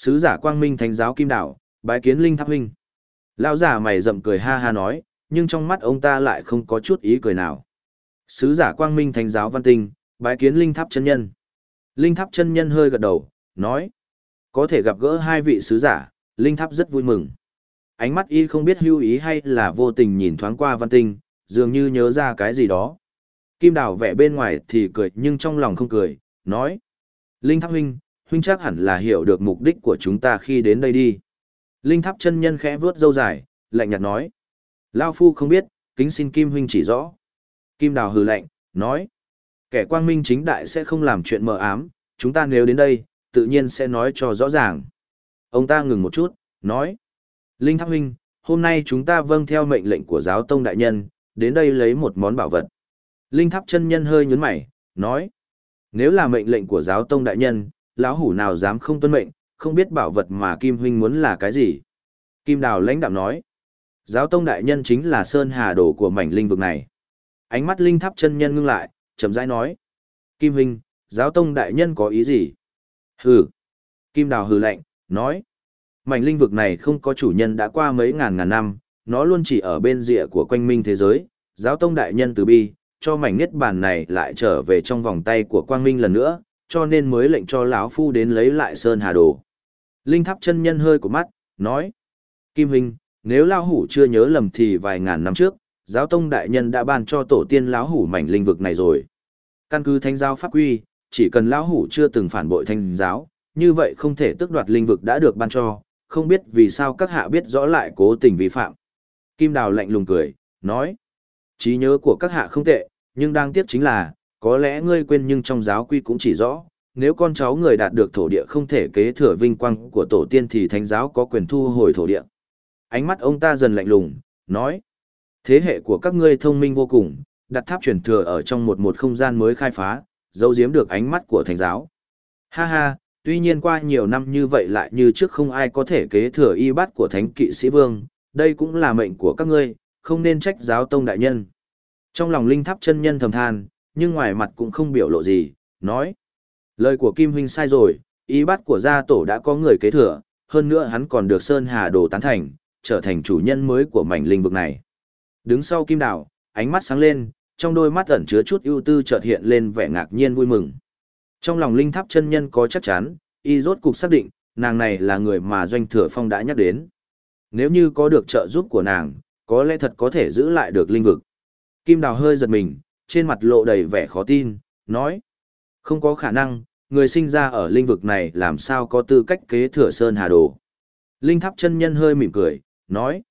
Sứ giả quang minh thánh giáo kim đảo, bái kiến linh tháp huynh. Lão giả mày rậm cười ha ha nói, nhưng trong mắt ông ta lại không có chút ý cười nào. Sứ giả quang minh thánh giáo văn tinh, bái kiến linh tháp chân nhân. Linh tháp chân nhân hơi gật đầu, nói, có thể gặp gỡ hai vị sứ giả, linh tháp rất vui mừng. Ánh mắt y không biết hưu ý hay là vô tình nhìn thoáng qua văn tinh, dường như nhớ ra cái gì đó. Kim đào vẻ bên ngoài thì cười nhưng trong lòng không cười, nói. Linh tháp huynh, huynh chắc hẳn là hiểu được mục đích của chúng ta khi đến đây đi. Linh tháp chân nhân khẽ vướt dâu dài, lạnh nhạt nói. Lao phu không biết, kính xin Kim huynh chỉ rõ. Kim đào hừ lạnh, nói. Kẻ quang minh chính đại sẽ không làm chuyện mờ ám, chúng ta nếu đến đây, tự nhiên sẽ nói cho rõ ràng. Ông ta ngừng một chút, nói. Linh tháp huynh, hôm nay chúng ta vâng theo mệnh lệnh của giáo tông đại nhân, đến đây lấy một món bảo vật. Linh tháp chân nhân hơi nhấn mày, nói. Nếu là mệnh lệnh của giáo tông đại nhân, lão hủ nào dám không tuân mệnh, không biết bảo vật mà Kim huynh muốn là cái gì. Kim đào lãnh đạm nói. Giáo tông đại nhân chính là sơn hà đồ của mảnh linh vực này. Ánh mắt linh tháp chân nhân ngưng lại, chậm rãi nói. Kim huynh, giáo tông đại nhân có ý gì? Hừ. Kim đào hừ lạnh, nói. Mảnh linh vực này không có chủ nhân đã qua mấy ngàn ngàn năm, nó luôn chỉ ở bên rìa của quanh minh thế giới. Giáo tông đại nhân từ bi, cho mảnh niết bàn này lại trở về trong vòng tay của quang minh lần nữa, cho nên mới lệnh cho lão phu đến lấy lại sơn hà đồ. Linh tháp chân nhân hơi của mắt, nói. Kim huynh, nếu lão hủ chưa nhớ lầm thì vài ngàn năm trước, giáo tông đại nhân đã ban cho tổ tiên lão hủ mảnh linh vực này rồi. Căn cứ thánh giáo pháp quy, chỉ cần lão hủ chưa từng phản bội thánh giáo, như vậy không thể tước đoạt linh vực đã được ban cho, không biết vì sao các hạ biết rõ lại cố tình vi phạm. Kim Đào lạnh lùng cười, nói, trí nhớ của các hạ không tệ, nhưng đang tiếc chính là, có lẽ ngươi quên nhưng trong giáo quy cũng chỉ rõ, nếu con cháu người đạt được thổ địa không thể kế thừa vinh quang của tổ tiên thì thánh giáo có quyền thu hồi thổ địa. Ánh mắt ông ta dần lạnh lùng, nói, thế hệ của các ngươi thông minh vô cùng, đặt tháp truyền thừa ở trong một một không gian mới khai phá, giấu giếm được ánh mắt của thánh giáo. Ha ha, tuy nhiên qua nhiều năm như vậy lại như trước không ai có thể kế thừa y bát của thánh kỵ sĩ vương, đây cũng là mệnh của các ngươi, không nên trách giáo tông đại nhân. Trong lòng linh tháp chân nhân thầm than, nhưng ngoài mặt cũng không biểu lộ gì, nói. Lời của Kim Huynh sai rồi, y bắt của gia tổ đã có người kế thừa, hơn nữa hắn còn được Sơn Hà Đồ tán thành, trở thành chủ nhân mới của mảnh linh vực này. Đứng sau Kim Đào, ánh mắt sáng lên, trong đôi mắt ẩn chứa chút ưu tư chợt hiện lên vẻ ngạc nhiên vui mừng. Trong lòng linh tháp chân nhân có chắc chắn, y rốt cục xác định, nàng này là người mà doanh thừa phong đã nhắc đến. Nếu như có được trợ giúp của nàng, có lẽ thật có thể giữ lại được linh vực. Kim Đào hơi giật mình, trên mặt lộ đầy vẻ khó tin, nói. Không có khả năng, người sinh ra ở linh vực này làm sao có tư cách kế thừa Sơn Hà Đồ. Linh tháp chân nhân hơi mỉm cười, nói.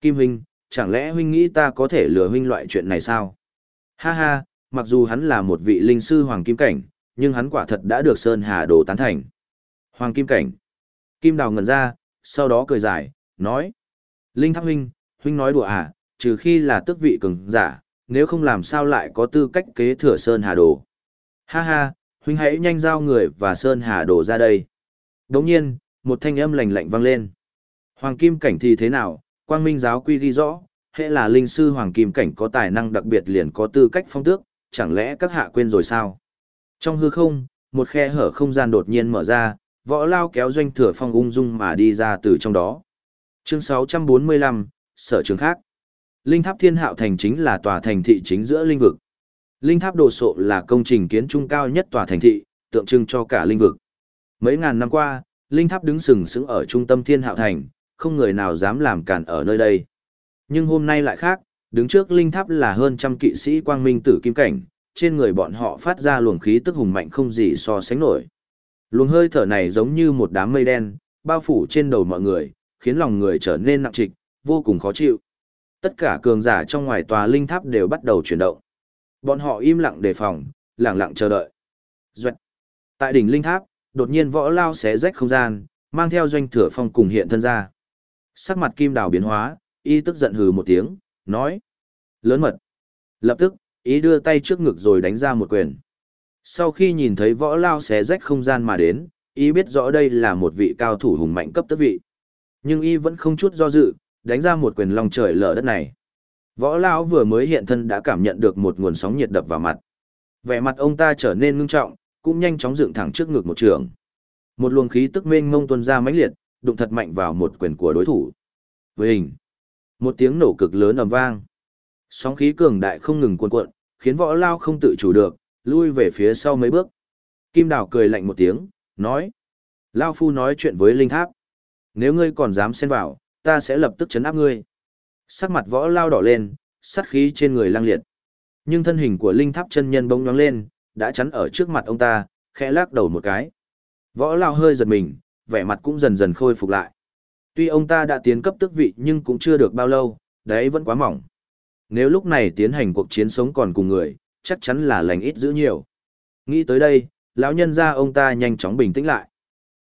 Kim Huynh, chẳng lẽ Huynh nghĩ ta có thể lừa Huynh loại chuyện này sao? Ha ha, mặc dù hắn là một vị linh sư Hoàng Kim Cảnh, nhưng hắn quả thật đã được Sơn Hà Đồ tán thành. Hoàng Kim Cảnh. Kim Đào ngẩn ra, sau đó cười dài, nói. Linh Tháp Huynh, Huynh nói đùa à, trừ khi là tước vị cường giả, nếu không làm sao lại có tư cách kế thừa Sơn Hà Đồ. Ha ha, Huynh hãy nhanh giao người và Sơn Hà Đồ ra đây. Đồng nhiên, một thanh âm lạnh lạnh vang lên. Hoàng Kim Cảnh thì thế nào, Quang Minh giáo quy ghi rõ, hệ là linh sư Hoàng Kim Cảnh có tài năng đặc biệt liền có tư cách phong tước, chẳng lẽ các hạ quên rồi sao? Trong hư không, một khe hở không gian đột nhiên mở ra, võ lao kéo doanh thừa phong ung dung mà đi ra từ trong đó. Chương 645, Sở trường khác. Linh tháp thiên hạo thành chính là tòa thành thị chính giữa linh vực. Linh tháp đồ sộ là công trình kiến trung cao nhất tòa thành thị, tượng trưng cho cả linh vực. Mấy ngàn năm qua, linh tháp đứng sừng sững ở trung tâm thiên hạo thành, không người nào dám làm cản ở nơi đây. Nhưng hôm nay lại khác, đứng trước linh tháp là hơn trăm kỵ sĩ quang minh tử kim cảnh, trên người bọn họ phát ra luồng khí tức hùng mạnh không gì so sánh nổi. Luồng hơi thở này giống như một đám mây đen, bao phủ trên đầu mọi người, khiến lòng người trở nên nặng trịch, vô cùng khó chịu. Tất cả cường giả trong ngoài tòa linh tháp đều bắt đầu chuyển động. Bọn họ im lặng đề phòng, lặng lặng chờ đợi. Duệt. Tại đỉnh linh tháp, đột nhiên võ lao xé rách không gian, mang theo doanh thừa phong cùng hiện thân ra. Sắc mặt kim đào biến hóa, y tức giận hừ một tiếng, nói. Lớn mật. Lập tức, ý đưa tay trước ngực rồi đánh ra một quyền. Sau khi nhìn thấy võ lao xé rách không gian mà đến, ý biết rõ đây là một vị cao thủ hùng mạnh cấp tước vị. Nhưng y vẫn không chút do dự, đánh ra một quyền lòng trời lở đất này. Võ Lão vừa mới hiện thân đã cảm nhận được một nguồn sóng nhiệt đập vào mặt. Vẻ mặt ông ta trở nên ngưng trọng, cũng nhanh chóng dựng thẳng trước ngực một trường. Một luồng khí tức mênh mông tuôn ra mãnh liệt, đụng thật mạnh vào một quyền của đối thủ. Với hình, một tiếng nổ cực lớn ầm vang. Sóng khí cường đại không ngừng cuộn cuộn, khiến võ lao không tự chủ được, lui về phía sau mấy bước. Kim Đào cười lạnh một tiếng, nói. Lao Phu nói chuyện với Linh Tháp. Nếu ngươi còn dám xen vào, ta sẽ lập tức chấn áp ngươi. Sắc mặt võ lao đỏ lên, sát khí trên người lang liệt. Nhưng thân hình của Linh Tháp chân nhân bỗng nhoáng lên, đã chắn ở trước mặt ông ta, khẽ lắc đầu một cái. Võ lao hơi giật mình, vẻ mặt cũng dần dần khôi phục lại. Tuy ông ta đã tiến cấp tước vị nhưng cũng chưa được bao lâu, đấy vẫn quá mỏng. Nếu lúc này tiến hành cuộc chiến sống còn cùng người, chắc chắn là lành ít giữ nhiều. Nghĩ tới đây, lão nhân ra ông ta nhanh chóng bình tĩnh lại.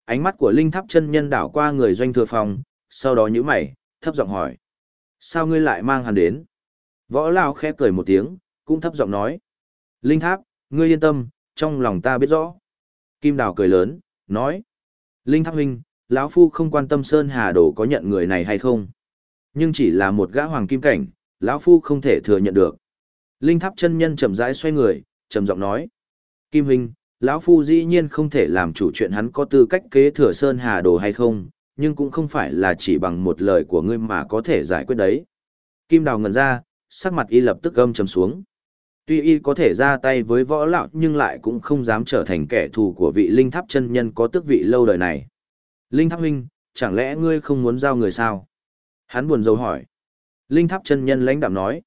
Ánh mắt của Linh Tháp chân nhân đảo qua người doanh thừa phòng, sau đó nhíu mày, thấp giọng hỏi. Sao ngươi lại mang hắn đến? Võ Lao khẽ cười một tiếng, cũng thấp giọng nói. Linh Tháp, ngươi yên tâm, trong lòng ta biết rõ. Kim Đào cười lớn, nói. Linh Tháp huynh, lão phu không quan tâm Sơn Hà Đồ có nhận người này hay không. Nhưng chỉ là một gã hoàng kim cảnh, lão phu không thể thừa nhận được. Linh Tháp chân nhân chậm rãi xoay người, trầm giọng nói: "Kim huynh, lão phu dĩ nhiên không thể làm chủ chuyện hắn có tư cách kế thừa Sơn Hà Đồ hay không, nhưng cũng không phải là chỉ bằng một lời của ngươi mà có thể giải quyết đấy." Kim Đào ngẩn ra, sắc mặt y lập tức âm trầm xuống. Tuy y có thể ra tay với võ lão nhưng lại cũng không dám trở thành kẻ thù của vị linh tháp chân nhân có tước vị lâu đời này. Linh tháp huynh, chẳng lẽ ngươi không muốn giao người sao? Hắn buồn rầu hỏi. Linh tháp chân nhân lãnh đạm nói.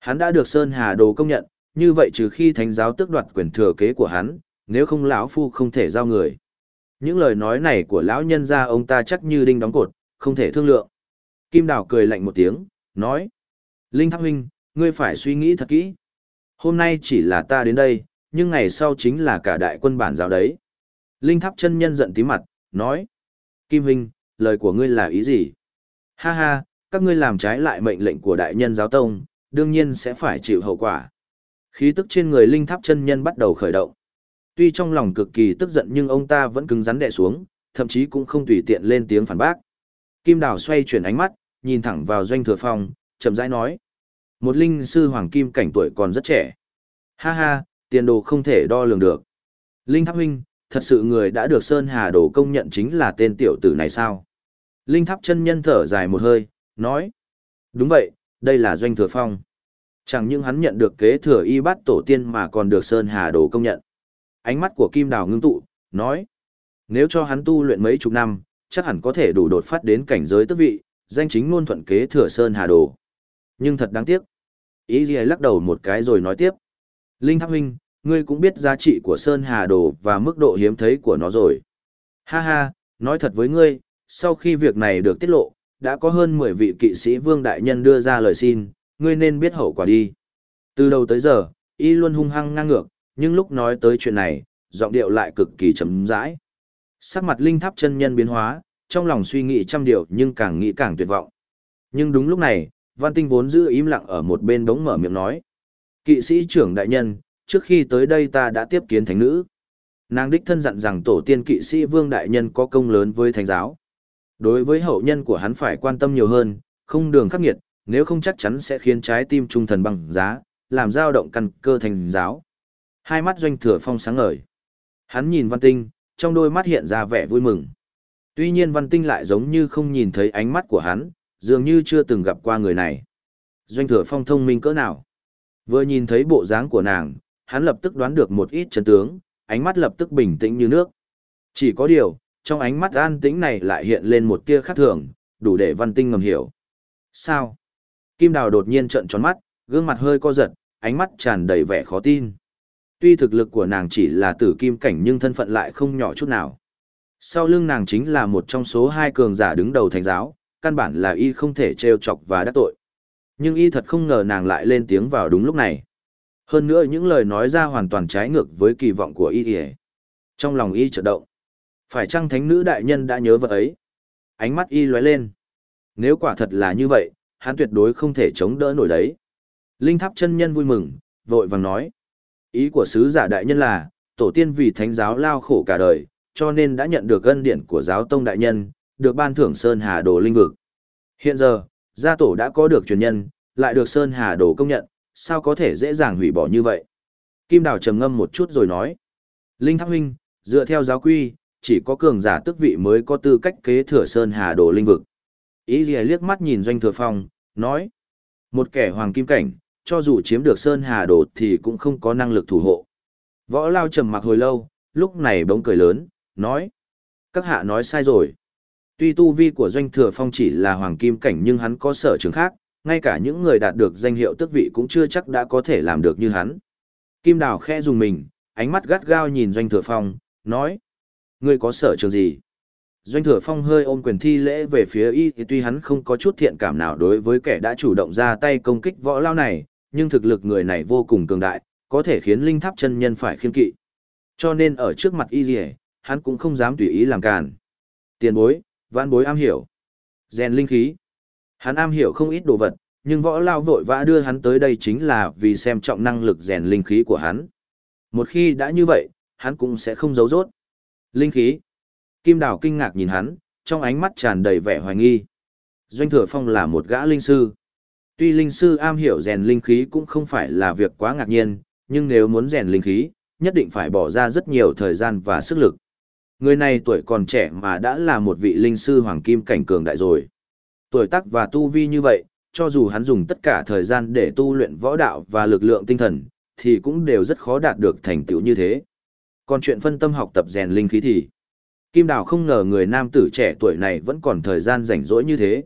Hắn đã được Sơn Hà Đồ công nhận, như vậy trừ khi thánh giáo tước đoạt quyền thừa kế của hắn, nếu không lão phu không thể giao người. Những lời nói này của lão nhân ra ông ta chắc như đinh đóng cột, không thể thương lượng. Kim Đào cười lạnh một tiếng, nói. Linh Tháp Huynh, ngươi phải suy nghĩ thật kỹ. Hôm nay chỉ là ta đến đây, nhưng ngày sau chính là cả đại quân bản giáo đấy. Linh Tháp chân nhân giận tí mặt, nói. Kim Huynh, lời của ngươi là ý gì? Ha ha, các ngươi làm trái lại mệnh lệnh của đại nhân giáo tông, đương nhiên sẽ phải chịu hậu quả. Khí tức trên người Linh Tháp chân nhân bắt đầu khởi động. Tuy trong lòng cực kỳ tức giận nhưng ông ta vẫn cứng rắn đè xuống, thậm chí cũng không tùy tiện lên tiếng phản bác. Kim Đào xoay chuyển ánh mắt, nhìn thẳng vào Doanh Thừa Phong, chậm rãi nói: "Một linh sư hoàng kim cảnh tuổi còn rất trẻ. Ha ha, tiền đồ không thể đo lường được. Linh Tháp huynh, thật sự người đã được Sơn Hà Đồ công nhận chính là tên tiểu tử này sao?" Linh Tháp chân nhân thở dài một hơi, nói: "Đúng vậy, đây là Doanh Thừa Phong." Chẳng những hắn nhận được kế thừa y bát tổ tiên mà còn được Sơn Hà Đồ công nhận. Ánh mắt của Kim Đào ngưng tụ, nói. Nếu cho hắn tu luyện mấy chục năm, chắc hẳn có thể đủ đột phát đến cảnh giới tước vị, danh chính ngôn thuận kế thừa Sơn Hà Đồ. Nhưng thật đáng tiếc. Ý gì lắc đầu một cái rồi nói tiếp. Linh Tháp Huynh, ngươi cũng biết giá trị của Sơn Hà Đồ và mức độ hiếm thấy của nó rồi. Ha ha, nói thật với ngươi, sau khi việc này được tiết lộ, đã có hơn 10 vị kỵ sĩ vương đại nhân đưa ra lời xin, ngươi nên biết hậu quả đi. Từ đầu tới giờ, y luôn hung hăng ngang ngược, nhưng lúc nói tới chuyện này, giọng điệu lại cực kỳ chấm rãi. Sắc mặt linh tháp chân nhân biến hóa, trong lòng suy nghĩ trăm điều nhưng càng nghĩ càng tuyệt vọng. Nhưng đúng lúc này, Văn Tinh vốn giữ im lặng ở một bên đống mở miệng nói. Kỵ sĩ trưởng đại nhân, trước khi tới đây ta đã tiếp kiến thánh nữ. Nàng đích thân dặn rằng tổ tiên kỵ sĩ vương đại nhân có công lớn với thánh giáo. Đối với hậu nhân của hắn phải quan tâm nhiều hơn, không đường khắc nghiệt, nếu không chắc chắn sẽ khiến trái tim trung thần bằng giá, làm dao động căn cơ thành giáo. Hai mắt doanh thừa phong sáng ngời. Hắn nhìn văn tinh, trong đôi mắt hiện ra vẻ vui mừng. Tuy nhiên văn tinh lại giống như không nhìn thấy ánh mắt của hắn, dường như chưa từng gặp qua người này. Doanh thừa phong thông minh cỡ nào? Vừa nhìn thấy bộ dáng của nàng, hắn lập tức đoán được một ít chân tướng, ánh mắt lập tức bình tĩnh như nước. Chỉ có điều, trong ánh mắt an tĩnh này lại hiện lên một tia khác thường, đủ để văn tinh ngầm hiểu. Sao? Kim Đào đột nhiên trợn tròn mắt, gương mặt hơi co giật, ánh mắt tràn đầy vẻ khó tin. Tuy thực lực của nàng chỉ là tử kim cảnh nhưng thân phận lại không nhỏ chút nào. Sau lưng nàng chính là một trong số hai cường giả đứng đầu thành giáo, căn bản là y không thể trêu chọc và đắc tội. Nhưng y thật không ngờ nàng lại lên tiếng vào đúng lúc này. Hơn nữa những lời nói ra hoàn toàn trái ngược với kỳ vọng của y. Trong lòng y chợt động. Phải chăng thánh nữ đại nhân đã nhớ vật ấy? Ánh mắt y lóe lên. Nếu quả thật là như vậy, hắn tuyệt đối không thể chống đỡ nổi đấy. Linh tháp chân nhân vui mừng, vội vàng nói. Ý của sứ giả đại nhân là, tổ tiên vì thánh giáo lao khổ cả đời, cho nên đã nhận được ân điển của giáo tông đại nhân, được ban thưởng Sơn Hà Đồ linh vực. Hiện giờ, gia tổ đã có được truyền nhân, lại được Sơn Hà Đồ công nhận, sao có thể dễ dàng hủy bỏ như vậy? Kim Đào trầm ngâm một chút rồi nói. Linh Tháp Huynh, dựa theo giáo quy, chỉ có cường giả tước vị mới có tư cách kế thừa Sơn Hà Đồ linh vực. Ý Lìa liếc mắt nhìn Doanh Thừa Phong, nói: "Một kẻ hoàng kim cảnh, cho dù chiếm được Sơn Hà Đồ thì cũng không có năng lực thủ hộ." Võ Lao trầm mặc hồi lâu, lúc này bỗng cười lớn, nói: "Các hạ nói sai rồi." Tuy tu vi của Doanh Thừa Phong chỉ là hoàng kim cảnh nhưng hắn có sở trường khác, ngay cả những người đạt được danh hiệu tước vị cũng chưa chắc đã có thể làm được như hắn. Kim Đào khẽ dùng mình, ánh mắt gắt gao nhìn Doanh Thừa Phong, nói: "Ngươi có sở trường gì?" Doanh Thừa Phong hơi ôm quyền thi lễ về phía y thì tuy hắn không có chút thiện cảm nào đối với kẻ đã chủ động ra tay công kích võ lao này, nhưng thực lực người này vô cùng cường đại, có thể khiến linh tháp chân nhân phải khiên kỵ. Cho nên ở trước mặt y dì hắn cũng không dám tùy ý làm càn. Tiền bối, vãn bối am hiểu. Rèn linh khí. Hắn am hiểu không ít đồ vật, nhưng võ lao vội vã đưa hắn tới đây chính là vì xem trọng năng lực rèn linh khí của hắn. Một khi đã như vậy, hắn cũng sẽ không giấu rốt. Linh khí. Kim Đào kinh ngạc nhìn hắn, trong ánh mắt tràn đầy vẻ hoài nghi. Doanh Thừa Phong là một gã linh sư. Tuy linh sư am hiểu rèn linh khí cũng không phải là việc quá ngạc nhiên, nhưng nếu muốn rèn linh khí, nhất định phải bỏ ra rất nhiều thời gian và sức lực. Người này tuổi còn trẻ mà đã là một vị linh sư hoàng kim cảnh cường đại rồi. Tuổi tác và tu vi như vậy, cho dù hắn dùng tất cả thời gian để tu luyện võ đạo và lực lượng tinh thần, thì cũng đều rất khó đạt được thành tựu như thế. Còn chuyện phân tâm học tập rèn linh khí thì, Kim Đào không ngờ người nam tử trẻ tuổi này vẫn còn thời gian rảnh rỗi như thế.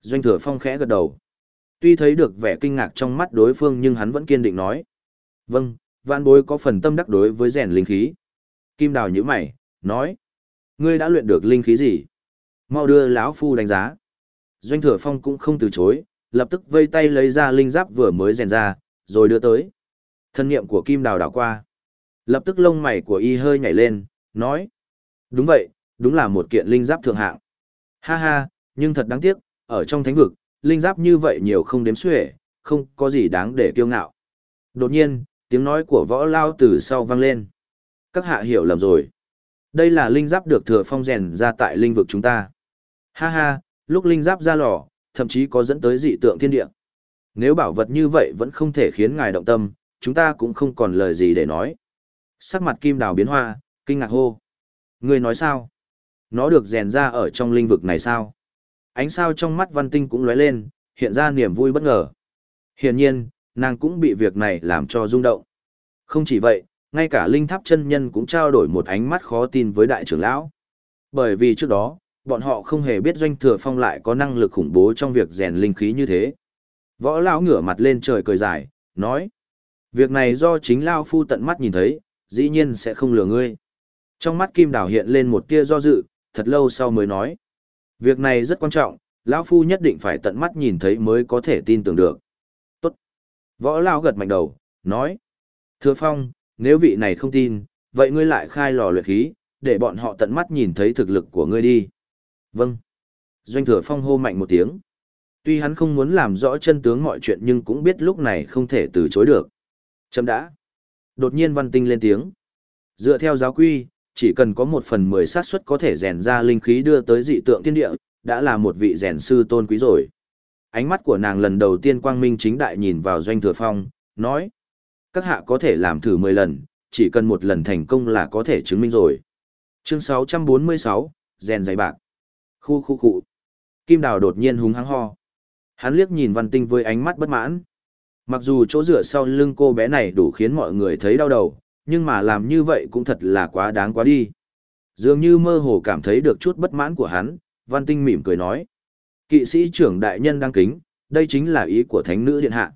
Doanh thừa phong khẽ gật đầu. Tuy thấy được vẻ kinh ngạc trong mắt đối phương nhưng hắn vẫn kiên định nói. Vâng, vạn bối có phần tâm đắc đối với rèn linh khí. Kim Đào nhíu mày, nói. Ngươi đã luyện được linh khí gì? Mau đưa lão phu đánh giá. Doanh thừa phong cũng không từ chối, lập tức vây tay lấy ra linh giáp vừa mới rèn ra, rồi đưa tới. Thân niệm của Kim Đào đảo qua. Lập tức lông mày của y hơi nhảy lên, nói. Đúng vậy, đúng là một kiện linh giáp thượng hạng. Ha ha, nhưng thật đáng tiếc, ở trong thánh vực, linh giáp như vậy nhiều không đếm xuể, không có gì đáng để kiêu ngạo. Đột nhiên, tiếng nói của võ lao từ sau vang lên. Các hạ hiểu lầm rồi. Đây là linh giáp được thừa phong rèn ra tại linh vực chúng ta. Ha ha, lúc linh giáp ra lò, thậm chí có dẫn tới dị tượng thiên địa. Nếu bảo vật như vậy vẫn không thể khiến ngài động tâm, chúng ta cũng không còn lời gì để nói. Sắc mặt kim đào biến hoa, kinh ngạc hô. Ngươi nói sao? Nó được rèn ra ở trong linh vực này sao? Ánh sao trong mắt văn tinh cũng lóe lên, hiện ra niềm vui bất ngờ. Hiển nhiên, nàng cũng bị việc này làm cho rung động. Không chỉ vậy, ngay cả linh tháp chân nhân cũng trao đổi một ánh mắt khó tin với đại trưởng lão. Bởi vì trước đó, bọn họ không hề biết doanh thừa phong lại có năng lực khủng bố trong việc rèn linh khí như thế. Võ lão ngửa mặt lên trời cười dài, nói. Việc này do chính Lao Phu tận mắt nhìn thấy, dĩ nhiên sẽ không lừa ngươi. Trong mắt Kim Đào hiện lên một tia do dự, thật lâu sau mới nói. Việc này rất quan trọng, lão Phu nhất định phải tận mắt nhìn thấy mới có thể tin tưởng được. Tốt. Võ Lão gật mạnh đầu, nói. Thưa Phong, nếu vị này không tin, vậy ngươi lại khai lò luyện khí, để bọn họ tận mắt nhìn thấy thực lực của ngươi đi. Vâng. Doanh thừa phong hô mạnh một tiếng. Tuy hắn không muốn làm rõ chân tướng mọi chuyện nhưng cũng biết lúc này không thể từ chối được. Chấm đã. Đột nhiên văn tinh lên tiếng. Dựa theo giáo quy, chỉ cần có một phần mười xác suất có thể rèn ra linh khí đưa tới dị tượng thiên địa, đã là một vị rèn sư tôn quý rồi. Ánh mắt của nàng lần đầu tiên quang minh chính đại nhìn vào doanh thừa phong, nói. Các hạ có thể làm thử mười lần, chỉ cần một lần thành công là có thể chứng minh rồi. Chương 646, rèn giày bạc. Khu khu khu. Kim Đào đột nhiên húng hắng ho. Hắn liếc nhìn Văn Tinh với ánh mắt bất mãn. Mặc dù chỗ dựa sau lưng cô bé này đủ khiến mọi người thấy đau đầu, nhưng mà làm như vậy cũng thật là quá đáng quá đi. Dường như mơ hồ cảm thấy được chút bất mãn của hắn, Văn Tinh mỉm cười nói. Kỵ sĩ trưởng đại nhân đang kính, đây chính là ý của thánh nữ điện hạ.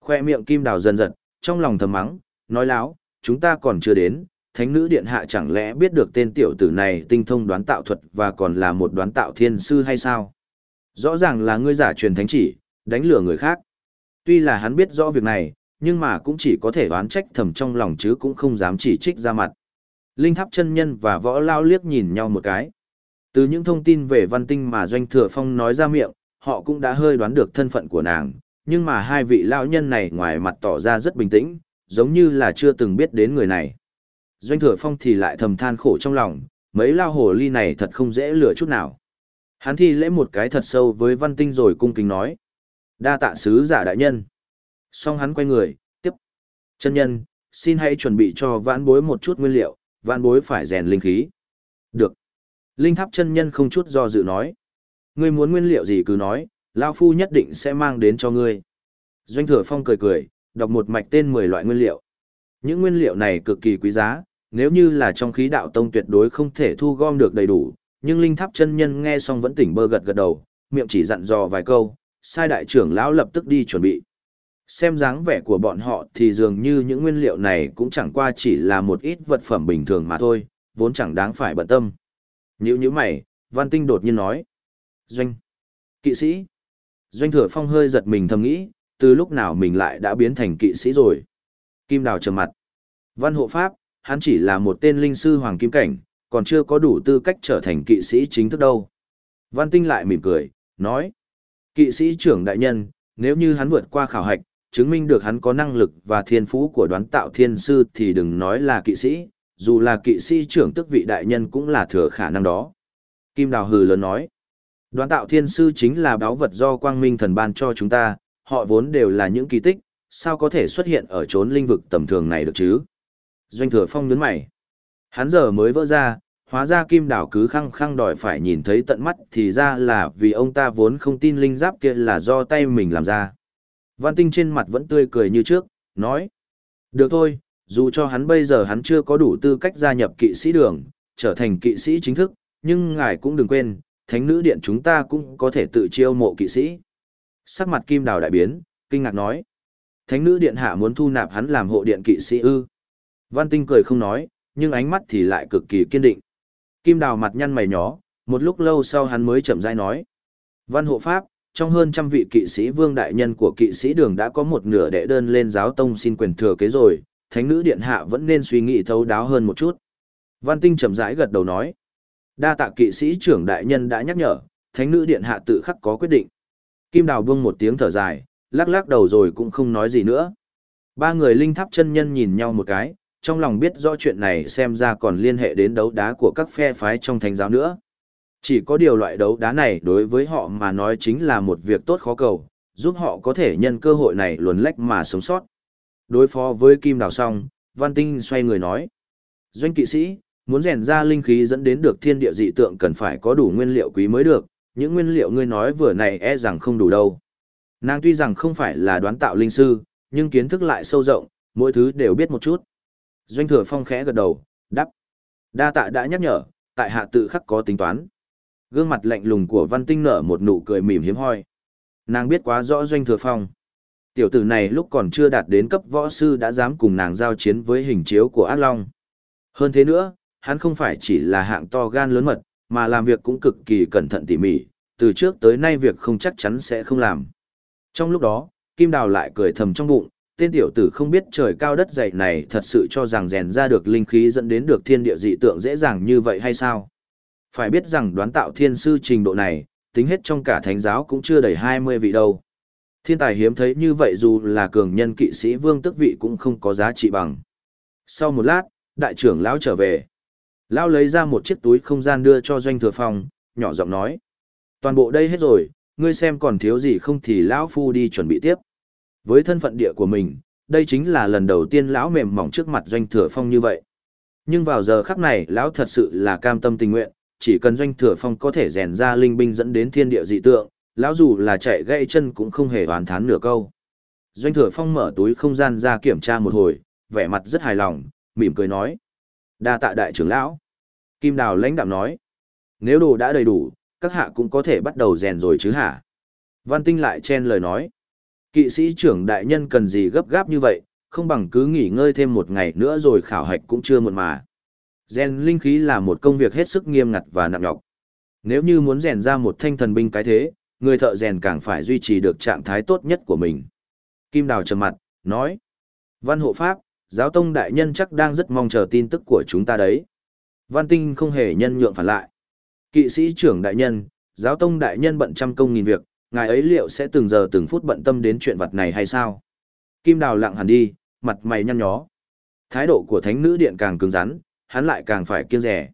Khoe miệng Kim Đào dần dần, trong lòng thầm mắng, nói láo, chúng ta còn chưa đến, thánh nữ điện hạ chẳng lẽ biết được tên tiểu tử này tinh thông đoán tạo thuật và còn là một đoán tạo thiên sư hay sao? Rõ ràng là ngươi giả truyền thánh chỉ, đánh lừa người khác. Tuy là hắn biết rõ việc này, nhưng mà cũng chỉ có thể đoán trách thầm trong lòng chứ cũng không dám chỉ trích ra mặt. Linh tháp chân nhân và võ lao liếc nhìn nhau một cái. Từ những thông tin về văn tinh mà Doanh Thừa Phong nói ra miệng, họ cũng đã hơi đoán được thân phận của nàng, nhưng mà hai vị lão nhân này ngoài mặt tỏ ra rất bình tĩnh, giống như là chưa từng biết đến người này. Doanh thừa phong thì lại thầm than khổ trong lòng, mấy lao hồ ly này thật không dễ lừa chút nào. Hắn thi lễ một cái thật sâu với văn tinh rồi cung kính nói. Đa tạ sứ giả đại nhân. Xong hắn quay người, tiếp. Chân nhân, xin hãy chuẩn bị cho vãn bối một chút nguyên liệu, vãn bối phải rèn linh khí. Được. Linh tháp chân nhân không chút do dự nói. Ngươi muốn nguyên liệu gì cứ nói, Lao Phu nhất định sẽ mang đến cho ngươi. Doanh thừa phong cười cười, đọc một mạch tên 10 loại nguyên liệu. Những nguyên liệu này cực kỳ quý giá, nếu như là trong khí đạo tông tuyệt đối không thể thu gom được đầy đủ, nhưng linh tháp chân nhân nghe xong vẫn tỉnh bơ gật gật đầu, miệng chỉ dặn dò vài câu, sai đại trưởng lão lập tức đi chuẩn bị. Xem dáng vẻ của bọn họ thì dường như những nguyên liệu này cũng chẳng qua chỉ là một ít vật phẩm bình thường mà thôi, vốn chẳng đáng phải bận tâm. Nhữ như mày, Văn Tinh đột nhiên nói. Doanh. Kỵ sĩ. Doanh thừa phong hơi giật mình thầm nghĩ, từ lúc nào mình lại đã biến thành kỵ sĩ rồi. Kim Đào trầm mặt. Văn hộ pháp, hắn chỉ là một tên linh sư hoàng kim cảnh, còn chưa có đủ tư cách trở thành kỵ sĩ chính thức đâu. Văn Tinh lại mỉm cười, nói. Kỵ sĩ trưởng đại nhân, nếu như hắn vượt qua khảo hạch, chứng minh được hắn có năng lực và thiên phú của đoán tạo thiên sư thì đừng nói là kỵ sĩ, dù là kỵ sĩ trưởng tức vị đại nhân cũng là thừa khả năng đó. Kim Đào hừ lớn nói. Đoán tạo thiên sư chính là báo vật do quang minh thần ban cho chúng ta, họ vốn đều là những kỳ tích, sao có thể xuất hiện ở chốn linh vực tầm thường này được chứ? Doanh thừa phong nhấn mày. Hắn giờ mới vỡ ra, hóa ra kim đảo cứ khăng khăng đòi phải nhìn thấy tận mắt thì ra là vì ông ta vốn không tin linh giáp kia là do tay mình làm ra. Văn tinh trên mặt vẫn tươi cười như trước, nói. Được thôi, dù cho hắn bây giờ hắn chưa có đủ tư cách gia nhập kỵ sĩ đường, trở thành kỵ sĩ chính thức, nhưng ngài cũng đừng quên, thánh nữ điện chúng ta cũng có thể tự chiêu mộ kỵ sĩ. Sắc mặt kim đào đại biến, kinh ngạc nói. Thánh nữ điện hạ muốn thu nạp hắn làm hộ điện kỵ sĩ ư. Văn tinh cười không nói, nhưng ánh mắt thì lại cực kỳ kiên định. Kim đào mặt nhăn mày nhó, một lúc lâu sau hắn mới chậm rãi nói. Văn hộ pháp, trong hơn trăm vị kỵ sĩ vương đại nhân của kỵ sĩ đường đã có một nửa đệ đơn lên giáo tông xin quyền thừa kế rồi, thánh nữ điện hạ vẫn nên suy nghĩ thấu đáo hơn một chút. Văn tinh chậm rãi gật đầu nói. Đa tạ kỵ sĩ trưởng đại nhân đã nhắc nhở, thánh nữ điện hạ tự khắc có quyết định. Kim đào buông một tiếng thở dài, lắc lắc đầu rồi cũng không nói gì nữa. Ba người linh tháp chân nhân nhìn nhau một cái, trong lòng biết rõ chuyện này xem ra còn liên hệ đến đấu đá của các phe phái trong thánh giáo nữa. Chỉ có điều loại đấu đá này đối với họ mà nói chính là một việc tốt khó cầu, giúp họ có thể nhân cơ hội này luồn lách mà sống sót. Đối phó với Kim Đào xong, Văn Tinh xoay người nói. Doanh kỵ sĩ, muốn rèn ra linh khí dẫn đến được thiên địa dị tượng cần phải có đủ nguyên liệu quý mới được, những nguyên liệu ngươi nói vừa này e rằng không đủ đâu. Nàng tuy rằng không phải là đoán tạo linh sư, nhưng kiến thức lại sâu rộng, mỗi thứ đều biết một chút. Doanh thừa phong khẽ gật đầu, đắp. Đa tạ đã nhắc nhở, tại hạ tự khắc có tính toán. Gương mặt lạnh lùng của văn tinh nở một nụ cười mỉm hiếm hoi. Nàng biết quá rõ doanh thừa phong. Tiểu tử này lúc còn chưa đạt đến cấp võ sư đã dám cùng nàng giao chiến với hình chiếu của ác long. Hơn thế nữa, hắn không phải chỉ là hạng to gan lớn mật, mà làm việc cũng cực kỳ cẩn thận tỉ mỉ, từ trước tới nay việc không chắc chắn sẽ không làm. Trong lúc đó, Kim Đào lại cười thầm trong bụng, tên tiểu tử không biết trời cao đất dày này thật sự cho rằng rèn ra được linh khí dẫn đến được thiên địa dị tượng dễ dàng như vậy hay sao? Phải biết rằng đoán tạo thiên sư trình độ này, tính hết trong cả thánh giáo cũng chưa đầy 20 vị đâu. Thiên tài hiếm thấy như vậy dù là cường nhân kỵ sĩ vương tức vị cũng không có giá trị bằng. Sau một lát, đại trưởng lão trở về. Lão lấy ra một chiếc túi không gian đưa cho doanh thừa phong, nhỏ giọng nói. Toàn bộ đây hết rồi, ngươi xem còn thiếu gì không thì lão phu đi chuẩn bị tiếp. Với thân phận địa của mình, đây chính là lần đầu tiên lão mềm mỏng trước mặt doanh thừa phong như vậy. Nhưng vào giờ khắc này lão thật sự là cam tâm tình nguyện, chỉ cần doanh thừa phong có thể rèn ra linh binh dẫn đến thiên địa dị tượng, lão dù là chạy gãy chân cũng không hề oán thán nửa câu. Doanh thừa phong mở túi không gian ra kiểm tra một hồi, vẻ mặt rất hài lòng, mỉm cười nói. đa tạ đại trưởng lão. Kim Đào lãnh đạm nói. Nếu đồ đã đầy đủ, các hạ cũng có thể bắt đầu rèn rồi chứ hả? Văn Tinh lại chen lời nói. Kỵ sĩ trưởng đại nhân cần gì gấp gáp như vậy, không bằng cứ nghỉ ngơi thêm một ngày nữa rồi khảo hạch cũng chưa muộn mà. Rèn linh khí là một công việc hết sức nghiêm ngặt và nặng nhọc. Nếu như muốn rèn ra một thanh thần binh cái thế, người thợ rèn càng phải duy trì được trạng thái tốt nhất của mình. Kim Đào trầm mặt, nói. Văn hộ pháp, giáo tông đại nhân chắc đang rất mong chờ tin tức của chúng ta đấy. Văn tinh không hề nhân nhượng phản lại. Kỵ sĩ trưởng đại nhân, giáo tông đại nhân bận trăm công nghìn việc, ngài ấy liệu sẽ từng giờ từng phút bận tâm đến chuyện vật này hay sao? Kim Đào lặng hẳn đi, mặt mày nhăn nhó. Thái độ của thánh nữ điện càng cứng rắn, hắn lại càng phải kiêng rẻ.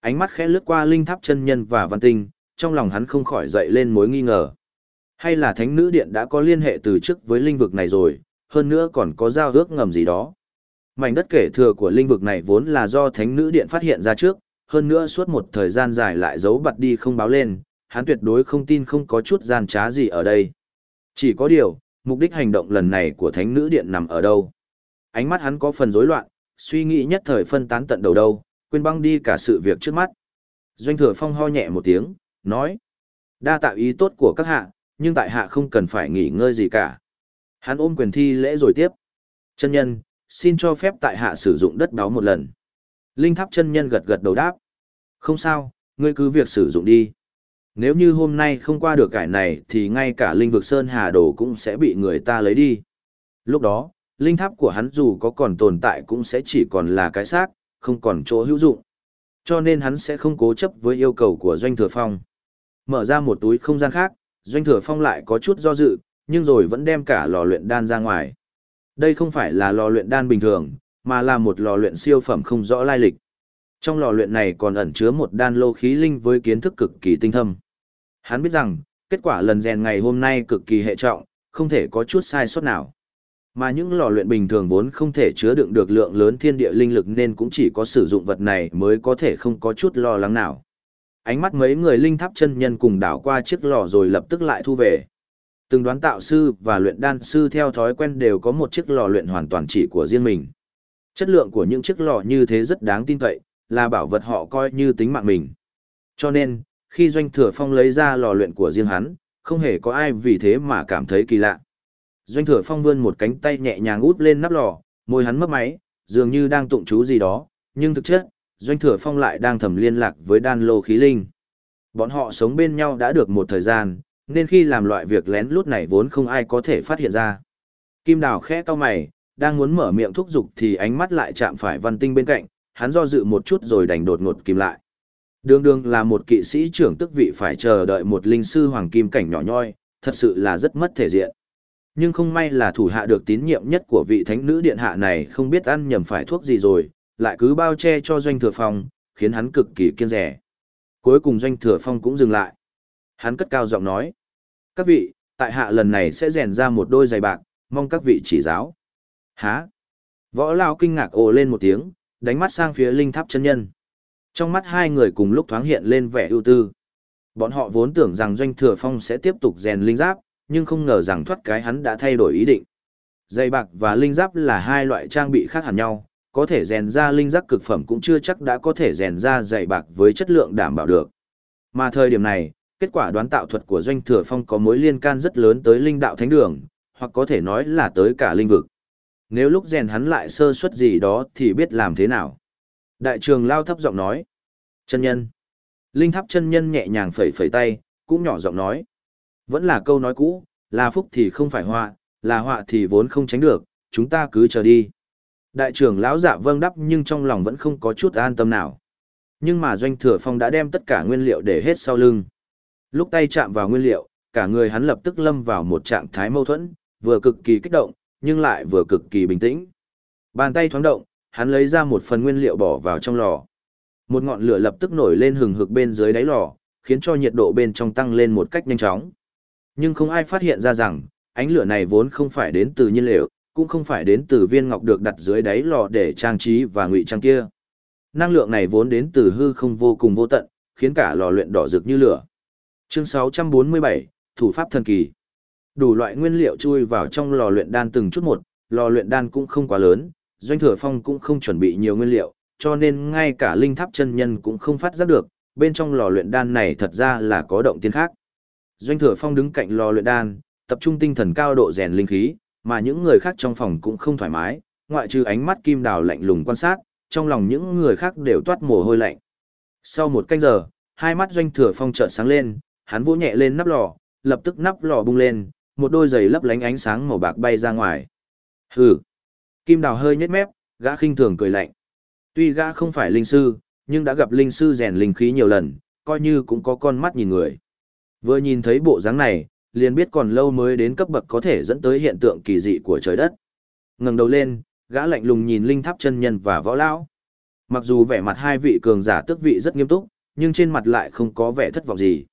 Ánh mắt khẽ lướt qua linh tháp chân nhân và văn tinh, trong lòng hắn không khỏi dậy lên mối nghi ngờ. Hay là thánh nữ điện đã có liên hệ từ trước với linh vực này rồi, hơn nữa còn có giao ước ngầm gì đó. Mảnh đất kể thừa của linh vực này vốn là do thánh nữ điện phát hiện ra trước, hơn nữa suốt một thời gian dài lại giấu bặt đi không báo lên, hắn tuyệt đối không tin không có chút gian trá gì ở đây. Chỉ có điều, mục đích hành động lần này của thánh nữ điện nằm ở đâu. Ánh mắt hắn có phần rối loạn, suy nghĩ nhất thời phân tán tận đầu đâu, quên băng đi cả sự việc trước mắt. Doanh thừa phong ho nhẹ một tiếng, nói. Đa tạo ý tốt của các hạ, nhưng tại hạ không cần phải nghỉ ngơi gì cả. Hắn ôm quyền thi lễ rồi tiếp. Chân nhân, xin cho phép tại hạ sử dụng đất đó một lần. Linh tháp chân nhân gật gật đầu đáp. Không sao, ngươi cứ việc sử dụng đi. Nếu như hôm nay không qua được cải này thì ngay cả linh vực Sơn Hà Đồ cũng sẽ bị người ta lấy đi. Lúc đó, linh tháp của hắn dù có còn tồn tại cũng sẽ chỉ còn là cái xác, không còn chỗ hữu dụng. Cho nên hắn sẽ không cố chấp với yêu cầu của Doanh Thừa Phong. Mở ra một túi không gian khác, Doanh Thừa Phong lại có chút do dự, nhưng rồi vẫn đem cả lò luyện đan ra ngoài. Đây không phải là lò luyện đan bình thường, mà là một lò luyện siêu phẩm không rõ lai lịch. Trong lò luyện này còn ẩn chứa một đan lô khí linh với kiến thức cực kỳ tinh thâm. Hắn biết rằng, kết quả lần rèn ngày hôm nay cực kỳ hệ trọng, không thể có chút sai sót nào. Mà những lò luyện bình thường vốn không thể chứa đựng được lượng lớn thiên địa linh lực nên cũng chỉ có sử dụng vật này mới có thể không có chút lo lắng nào. Ánh mắt mấy người linh tháp chân nhân cùng đảo qua chiếc lò rồi lập tức lại thu về. Từng đoán tạo sư và luyện đan sư theo thói quen đều có một chiếc lò luyện hoàn toàn chỉ của riêng mình. Chất lượng của những chiếc lò như thế rất đáng tin cậy, là bảo vật họ coi như tính mạng mình. Cho nên, khi Doanh Thừa Phong lấy ra lò luyện của riêng hắn, không hề có ai vì thế mà cảm thấy kỳ lạ. Doanh Thừa Phong vươn một cánh tay nhẹ nhàng út lên nắp lò, môi hắn mấp máy, dường như đang tụng chú gì đó, nhưng thực chất, Doanh Thừa Phong lại đang thầm liên lạc với đan lô khí linh. Bọn họ sống bên nhau đã được một thời gian, nên khi làm loại việc lén lút này vốn không ai có thể phát hiện ra. Kim Đào khẽ cau mày, đang muốn mở miệng thúc giục thì ánh mắt lại chạm phải Văn Tinh bên cạnh, hắn do dự một chút rồi đành đột ngột kìm lại. Đường đường là một kỵ sĩ trưởng tức vị phải chờ đợi một linh sư hoàng kim cảnh nhỏ nhoi, thật sự là rất mất thể diện. Nhưng không may là thủ hạ được tín nhiệm nhất của vị thánh nữ điện hạ này không biết ăn nhầm phải thuốc gì rồi, lại cứ bao che cho doanh thừa phong, khiến hắn cực kỳ kiên rẻ. Cuối cùng doanh thừa phong cũng dừng lại. Hắn cất cao giọng nói. Các vị, tại hạ lần này sẽ rèn ra một đôi giày bạc, mong các vị chỉ giáo. Hả? Võ Lao kinh ngạc ồ lên một tiếng, đánh mắt sang phía linh tháp chân nhân. Trong mắt hai người cùng lúc thoáng hiện lên vẻ ưu tư. Bọn họ vốn tưởng rằng Doanh Thừa Phong sẽ tiếp tục rèn linh giáp, nhưng không ngờ rằng thoát cái hắn đã thay đổi ý định. Dây bạc và linh giáp là hai loại trang bị khác hẳn nhau, có thể rèn ra linh giáp cực phẩm cũng chưa chắc đã có thể rèn ra dày bạc với chất lượng đảm bảo được. Mà thời điểm này, kết quả đoán tạo thuật của Doanh Thừa Phong có mối liên can rất lớn tới linh đạo thánh đường, hoặc có thể nói là tới cả linh vực. Nếu lúc rèn hắn lại sơ suất gì đó thì biết làm thế nào. Đại trường lao thấp giọng nói. Chân nhân. Linh tháp chân nhân nhẹ nhàng phẩy phẩy tay, cũng nhỏ giọng nói. Vẫn là câu nói cũ, là phúc thì không phải họa, là họa thì vốn không tránh được, chúng ta cứ chờ đi. Đại trưởng lão dạ vâng đắp nhưng trong lòng vẫn không có chút an tâm nào. Nhưng mà doanh thừa phong đã đem tất cả nguyên liệu để hết sau lưng. Lúc tay chạm vào nguyên liệu, cả người hắn lập tức lâm vào một trạng thái mâu thuẫn, vừa cực kỳ kích động, nhưng lại vừa cực kỳ bình tĩnh. Bàn tay thoáng động, hắn lấy ra một phần nguyên liệu bỏ vào trong lò. Một ngọn lửa lập tức nổi lên hừng hực bên dưới đáy lò, khiến cho nhiệt độ bên trong tăng lên một cách nhanh chóng. Nhưng không ai phát hiện ra rằng, ánh lửa này vốn không phải đến từ nhiên liệu, cũng không phải đến từ viên ngọc được đặt dưới đáy lò để trang trí và ngụy trang kia. Năng lượng này vốn đến từ hư không vô cùng vô tận, khiến cả lò luyện đỏ rực như lửa. Chương 647, Thủ pháp thần kỳ. Đủ loại nguyên liệu chui vào trong lò luyện đan từng chút một, lò luyện đan cũng không quá lớn, Doanh Thừa Phong cũng không chuẩn bị nhiều nguyên liệu, cho nên ngay cả linh tháp chân nhân cũng không phát giác được, bên trong lò luyện đan này thật ra là có động tiên khác. Doanh Thừa Phong đứng cạnh lò luyện đan, tập trung tinh thần cao độ rèn linh khí, mà những người khác trong phòng cũng không thoải mái, ngoại trừ ánh mắt kim đào lạnh lùng quan sát, trong lòng những người khác đều toát mồ hôi lạnh. Sau một canh giờ, hai mắt Doanh Thừa Phong chợt sáng lên, hắn vỗ nhẹ lên nắp lò, lập tức nắp lò bung lên, một đôi giày lấp lánh ánh sáng màu bạc bay ra ngoài. Hừ. Kim Đào hơi nhếch mép, gã khinh thường cười lạnh. Tuy gã không phải linh sư, nhưng đã gặp linh sư rèn linh khí nhiều lần, coi như cũng có con mắt nhìn người. Vừa nhìn thấy bộ dáng này, liền biết còn lâu mới đến cấp bậc có thể dẫn tới hiện tượng kỳ dị của trời đất. Ngẩng đầu lên, gã lạnh lùng nhìn linh tháp chân nhân và võ lão. Mặc dù vẻ mặt hai vị cường giả tước vị rất nghiêm túc, nhưng trên mặt lại không có vẻ thất vọng gì.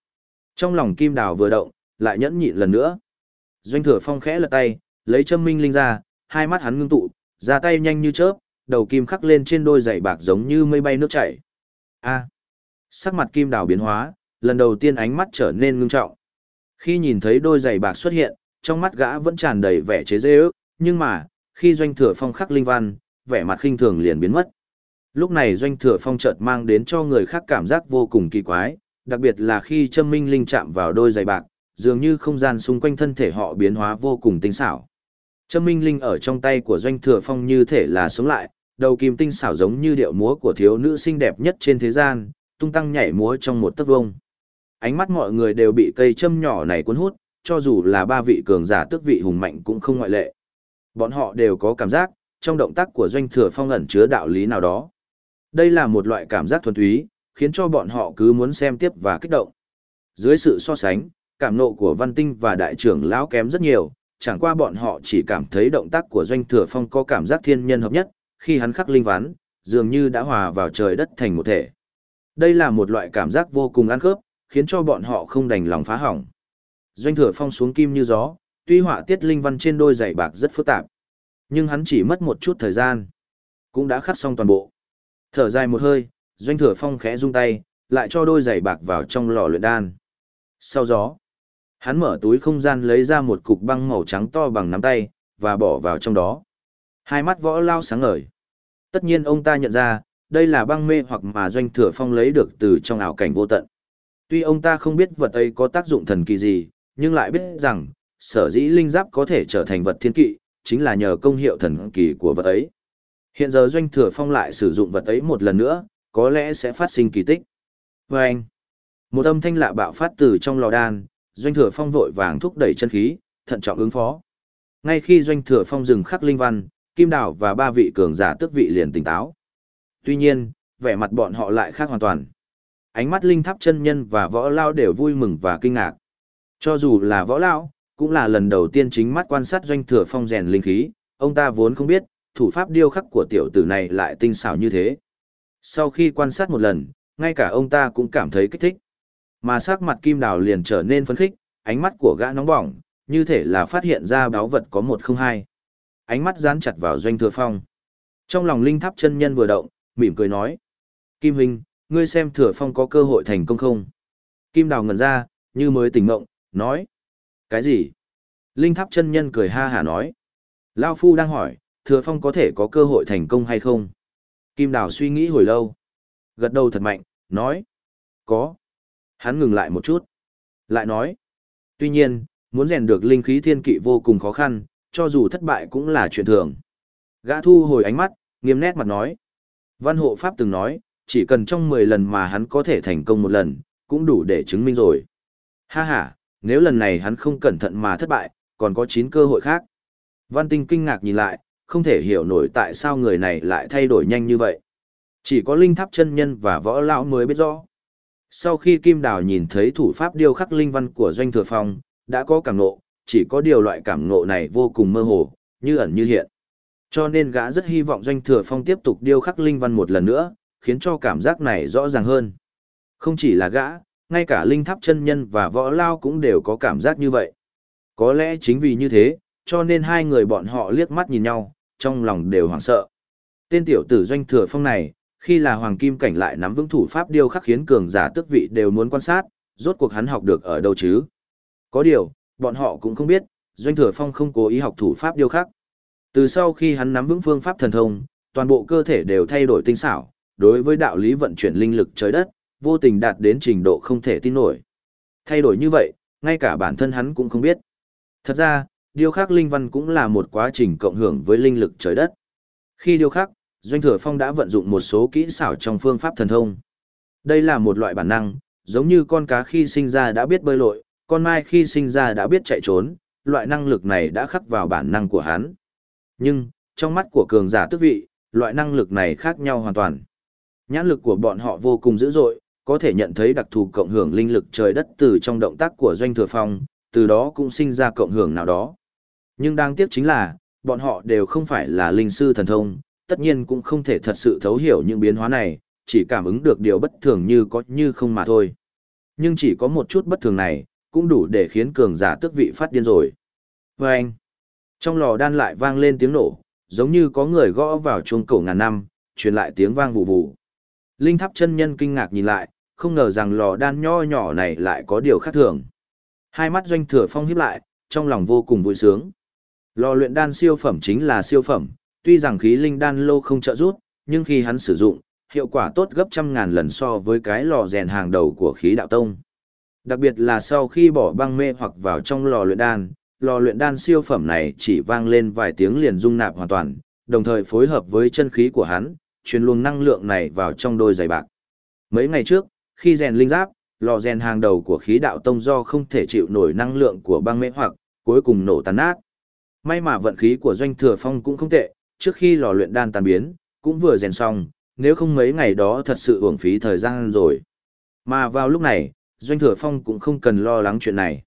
Trong lòng Kim Đào vừa động, lại nhẫn nhịn lần nữa. Doanh Thừa Phong khẽ lật tay, lấy châm minh linh ra, hai mắt hắn ngưng tụ, ra tay nhanh như chớp, đầu kim khắc lên trên đôi giày bạc giống như mây bay nước chảy. A. Sắc mặt kim đào biến hóa, lần đầu tiên ánh mắt trở nên ngưng trọng. Khi nhìn thấy đôi giày bạc xuất hiện, trong mắt gã vẫn tràn đầy vẻ chế dê ước, nhưng mà, khi doanh thừa phong khắc linh văn, vẻ mặt khinh thường liền biến mất. Lúc này doanh thừa phong chợt mang đến cho người khác cảm giác vô cùng kỳ quái, đặc biệt là khi châm minh linh chạm vào đôi giày bạc, dường như không gian xung quanh thân thể họ biến hóa vô cùng tinh xảo. Châm minh linh ở trong tay của doanh thừa phong như thể là sống lại, đầu kim tinh xảo giống như điệu múa của thiếu nữ xinh đẹp nhất trên thế gian, tung tăng nhảy múa trong một tấc vông. Ánh mắt mọi người đều bị cây châm nhỏ này cuốn hút, cho dù là ba vị cường giả tước vị hùng mạnh cũng không ngoại lệ. Bọn họ đều có cảm giác, trong động tác của doanh thừa phong ẩn chứa đạo lý nào đó. Đây là một loại cảm giác thuần túy, khiến cho bọn họ cứ muốn xem tiếp và kích động. Dưới sự so sánh, cảm nộ của văn tinh và đại trưởng lão kém rất nhiều, chẳng qua bọn họ chỉ cảm thấy động tác của doanh thừa phong có cảm giác thiên nhân hợp nhất, khi hắn khắc linh ván, dường như đã hòa vào trời đất thành một thể. Đây là một loại cảm giác vô cùng ăn khớp, khiến cho bọn họ không đành lòng phá hỏng. Doanh thừa phong xuống kim như gió, tuy họa tiết linh văn trên đôi giày bạc rất phức tạp, nhưng hắn chỉ mất một chút thời gian, cũng đã khắc xong toàn bộ. Thở dài một hơi, doanh thừa phong khẽ rung tay, lại cho đôi giày bạc vào trong lò luyện đan. Sau gió, hắn mở túi không gian lấy ra một cục băng màu trắng to bằng nắm tay, và bỏ vào trong đó. Hai mắt võ lao sáng ngời. Tất nhiên ông ta nhận ra, đây là băng mê hoặc mà doanh thừa phong lấy được từ trong ảo cảnh vô tận. Tuy ông ta không biết vật ấy có tác dụng thần kỳ gì, nhưng lại biết rằng, sở dĩ linh giáp có thể trở thành vật thiên kỵ, chính là nhờ công hiệu thần kỳ của vật ấy. Hiện giờ doanh thừa phong lại sử dụng vật ấy một lần nữa, có lẽ sẽ phát sinh kỳ tích. Và anh, một âm thanh lạ bạo phát từ trong lò đan, doanh thừa phong vội vàng thúc đẩy chân khí, thận trọng ứng phó. Ngay khi doanh thừa phong dừng khắc linh văn, kim đảo và ba vị cường giả tức vị liền tỉnh táo. Tuy nhiên, vẻ mặt bọn họ lại khác hoàn toàn. Ánh mắt linh tháp chân nhân và võ lao đều vui mừng và kinh ngạc. Cho dù là võ lao, cũng là lần đầu tiên chính mắt quan sát doanh thừa phong rèn linh khí, ông ta vốn không biết, thủ pháp điêu khắc của tiểu tử này lại tinh xảo như thế. Sau khi quan sát một lần, ngay cả ông ta cũng cảm thấy kích thích. Mà sắc mặt kim đào liền trở nên phấn khích, ánh mắt của gã nóng bỏng, như thể là phát hiện ra báo vật có một không hai. Ánh mắt dán chặt vào doanh thừa phong. Trong lòng linh tháp chân nhân vừa động, mỉm cười nói. Kim Huynh, ngươi xem thừa phong có cơ hội thành công không? Kim đào ngẩn ra, như mới tỉnh ngộng, nói. Cái gì? Linh tháp chân nhân cười ha hả nói. Lao Phu đang hỏi, thừa phong có thể có cơ hội thành công hay không? Kim đào suy nghĩ hồi lâu. Gật đầu thật mạnh, nói. Có. Hắn ngừng lại một chút. Lại nói. Tuy nhiên, muốn rèn được linh khí thiên kỵ vô cùng khó khăn, cho dù thất bại cũng là chuyện thường. Gã thu hồi ánh mắt, nghiêm nét mặt nói. Văn hộ Pháp từng nói, chỉ cần trong 10 lần mà hắn có thể thành công một lần, cũng đủ để chứng minh rồi. Ha ha, nếu lần này hắn không cẩn thận mà thất bại, còn có 9 cơ hội khác. Văn Tinh kinh ngạc nhìn lại, không thể hiểu nổi tại sao người này lại thay đổi nhanh như vậy. Chỉ có linh tháp chân nhân và võ lão mới biết rõ. Sau khi Kim Đào nhìn thấy thủ pháp điêu khắc linh văn của Doanh Thừa Phong, đã có cảm ngộ, chỉ có điều loại cảm ngộ này vô cùng mơ hồ, như ẩn như hiện. Cho nên gã rất hy vọng Doanh Thừa Phong tiếp tục điêu khắc linh văn một lần nữa, khiến cho cảm giác này rõ ràng hơn. Không chỉ là gã, ngay cả linh tháp chân nhân và võ lao cũng đều có cảm giác như vậy. Có lẽ chính vì như thế, cho nên hai người bọn họ liếc mắt nhìn nhau, trong lòng đều hoảng sợ. Tên tiểu tử doanh thừa phong này, khi là hoàng kim cảnh lại nắm vững thủ pháp điêu khắc khiến cường giả tước vị đều muốn quan sát, rốt cuộc hắn học được ở đâu chứ? Có điều, bọn họ cũng không biết, doanh thừa phong không cố ý học thủ pháp điêu khắc. Từ sau khi hắn nắm vững phương pháp thần thông, toàn bộ cơ thể đều thay đổi tinh xảo, đối với đạo lý vận chuyển linh lực trời đất, vô tình đạt đến trình độ không thể tin nổi. Thay đổi như vậy, ngay cả bản thân hắn cũng không biết. Thật ra, điêu khắc linh văn cũng là một quá trình cộng hưởng với linh lực trời đất. Khi điêu khắc, Doanh Thừa Phong đã vận dụng một số kỹ xảo trong phương pháp thần thông. Đây là một loại bản năng, giống như con cá khi sinh ra đã biết bơi lội, con mai khi sinh ra đã biết chạy trốn, loại năng lực này đã khắc vào bản năng của hắn. Nhưng, trong mắt của cường giả tước vị, loại năng lực này khác nhau hoàn toàn. Nhãn lực của bọn họ vô cùng dữ dội, có thể nhận thấy đặc thù cộng hưởng linh lực trời đất từ trong động tác của Doanh Thừa Phong, từ đó cũng sinh ra cộng hưởng nào đó. Nhưng đáng tiếc chính là, bọn họ đều không phải là linh sư thần thông, tất nhiên cũng không thể thật sự thấu hiểu những biến hóa này, chỉ cảm ứng được điều bất thường như có như không mà thôi. Nhưng chỉ có một chút bất thường này, cũng đủ để khiến cường giả tức vị phát điên rồi. Và anh, trong lò đan lại vang lên tiếng nổ, giống như có người gõ vào chuông cổ ngàn năm, truyền lại tiếng vang vụ vụ linh tháp chân nhân kinh ngạc nhìn lại, không ngờ rằng lò đan nho nhỏ này lại có điều khác thường. Hai mắt doanh thừa phong hiếp lại, trong lòng vô cùng vui sướng. Lò luyện đan siêu phẩm chính là siêu phẩm, tuy rằng khí linh đan lô không trợ rút, nhưng khi hắn sử dụng, hiệu quả tốt gấp trăm ngàn lần so với cái lò rèn hàng đầu của khí đạo tông. Đặc biệt là sau khi bỏ băng mê hoặc vào trong lò luyện đan, lò luyện đan siêu phẩm này chỉ vang lên vài tiếng liền dung nạp hoàn toàn, đồng thời phối hợp với chân khí của hắn, truyền luồng năng lượng này vào trong đôi giày bạc. Mấy ngày trước, khi rèn linh giáp, lò rèn hàng đầu của khí đạo tông do không thể chịu nổi năng lượng của băng mê hoặc, cuối cùng nổ tàn nát. May mà vận khí của doanh thừa phong cũng không tệ, trước khi lò luyện đan tàn biến, cũng vừa rèn xong, nếu không mấy ngày đó thật sự uổng phí thời gian rồi. Mà vào lúc này, doanh thừa phong cũng không cần lo lắng chuyện này.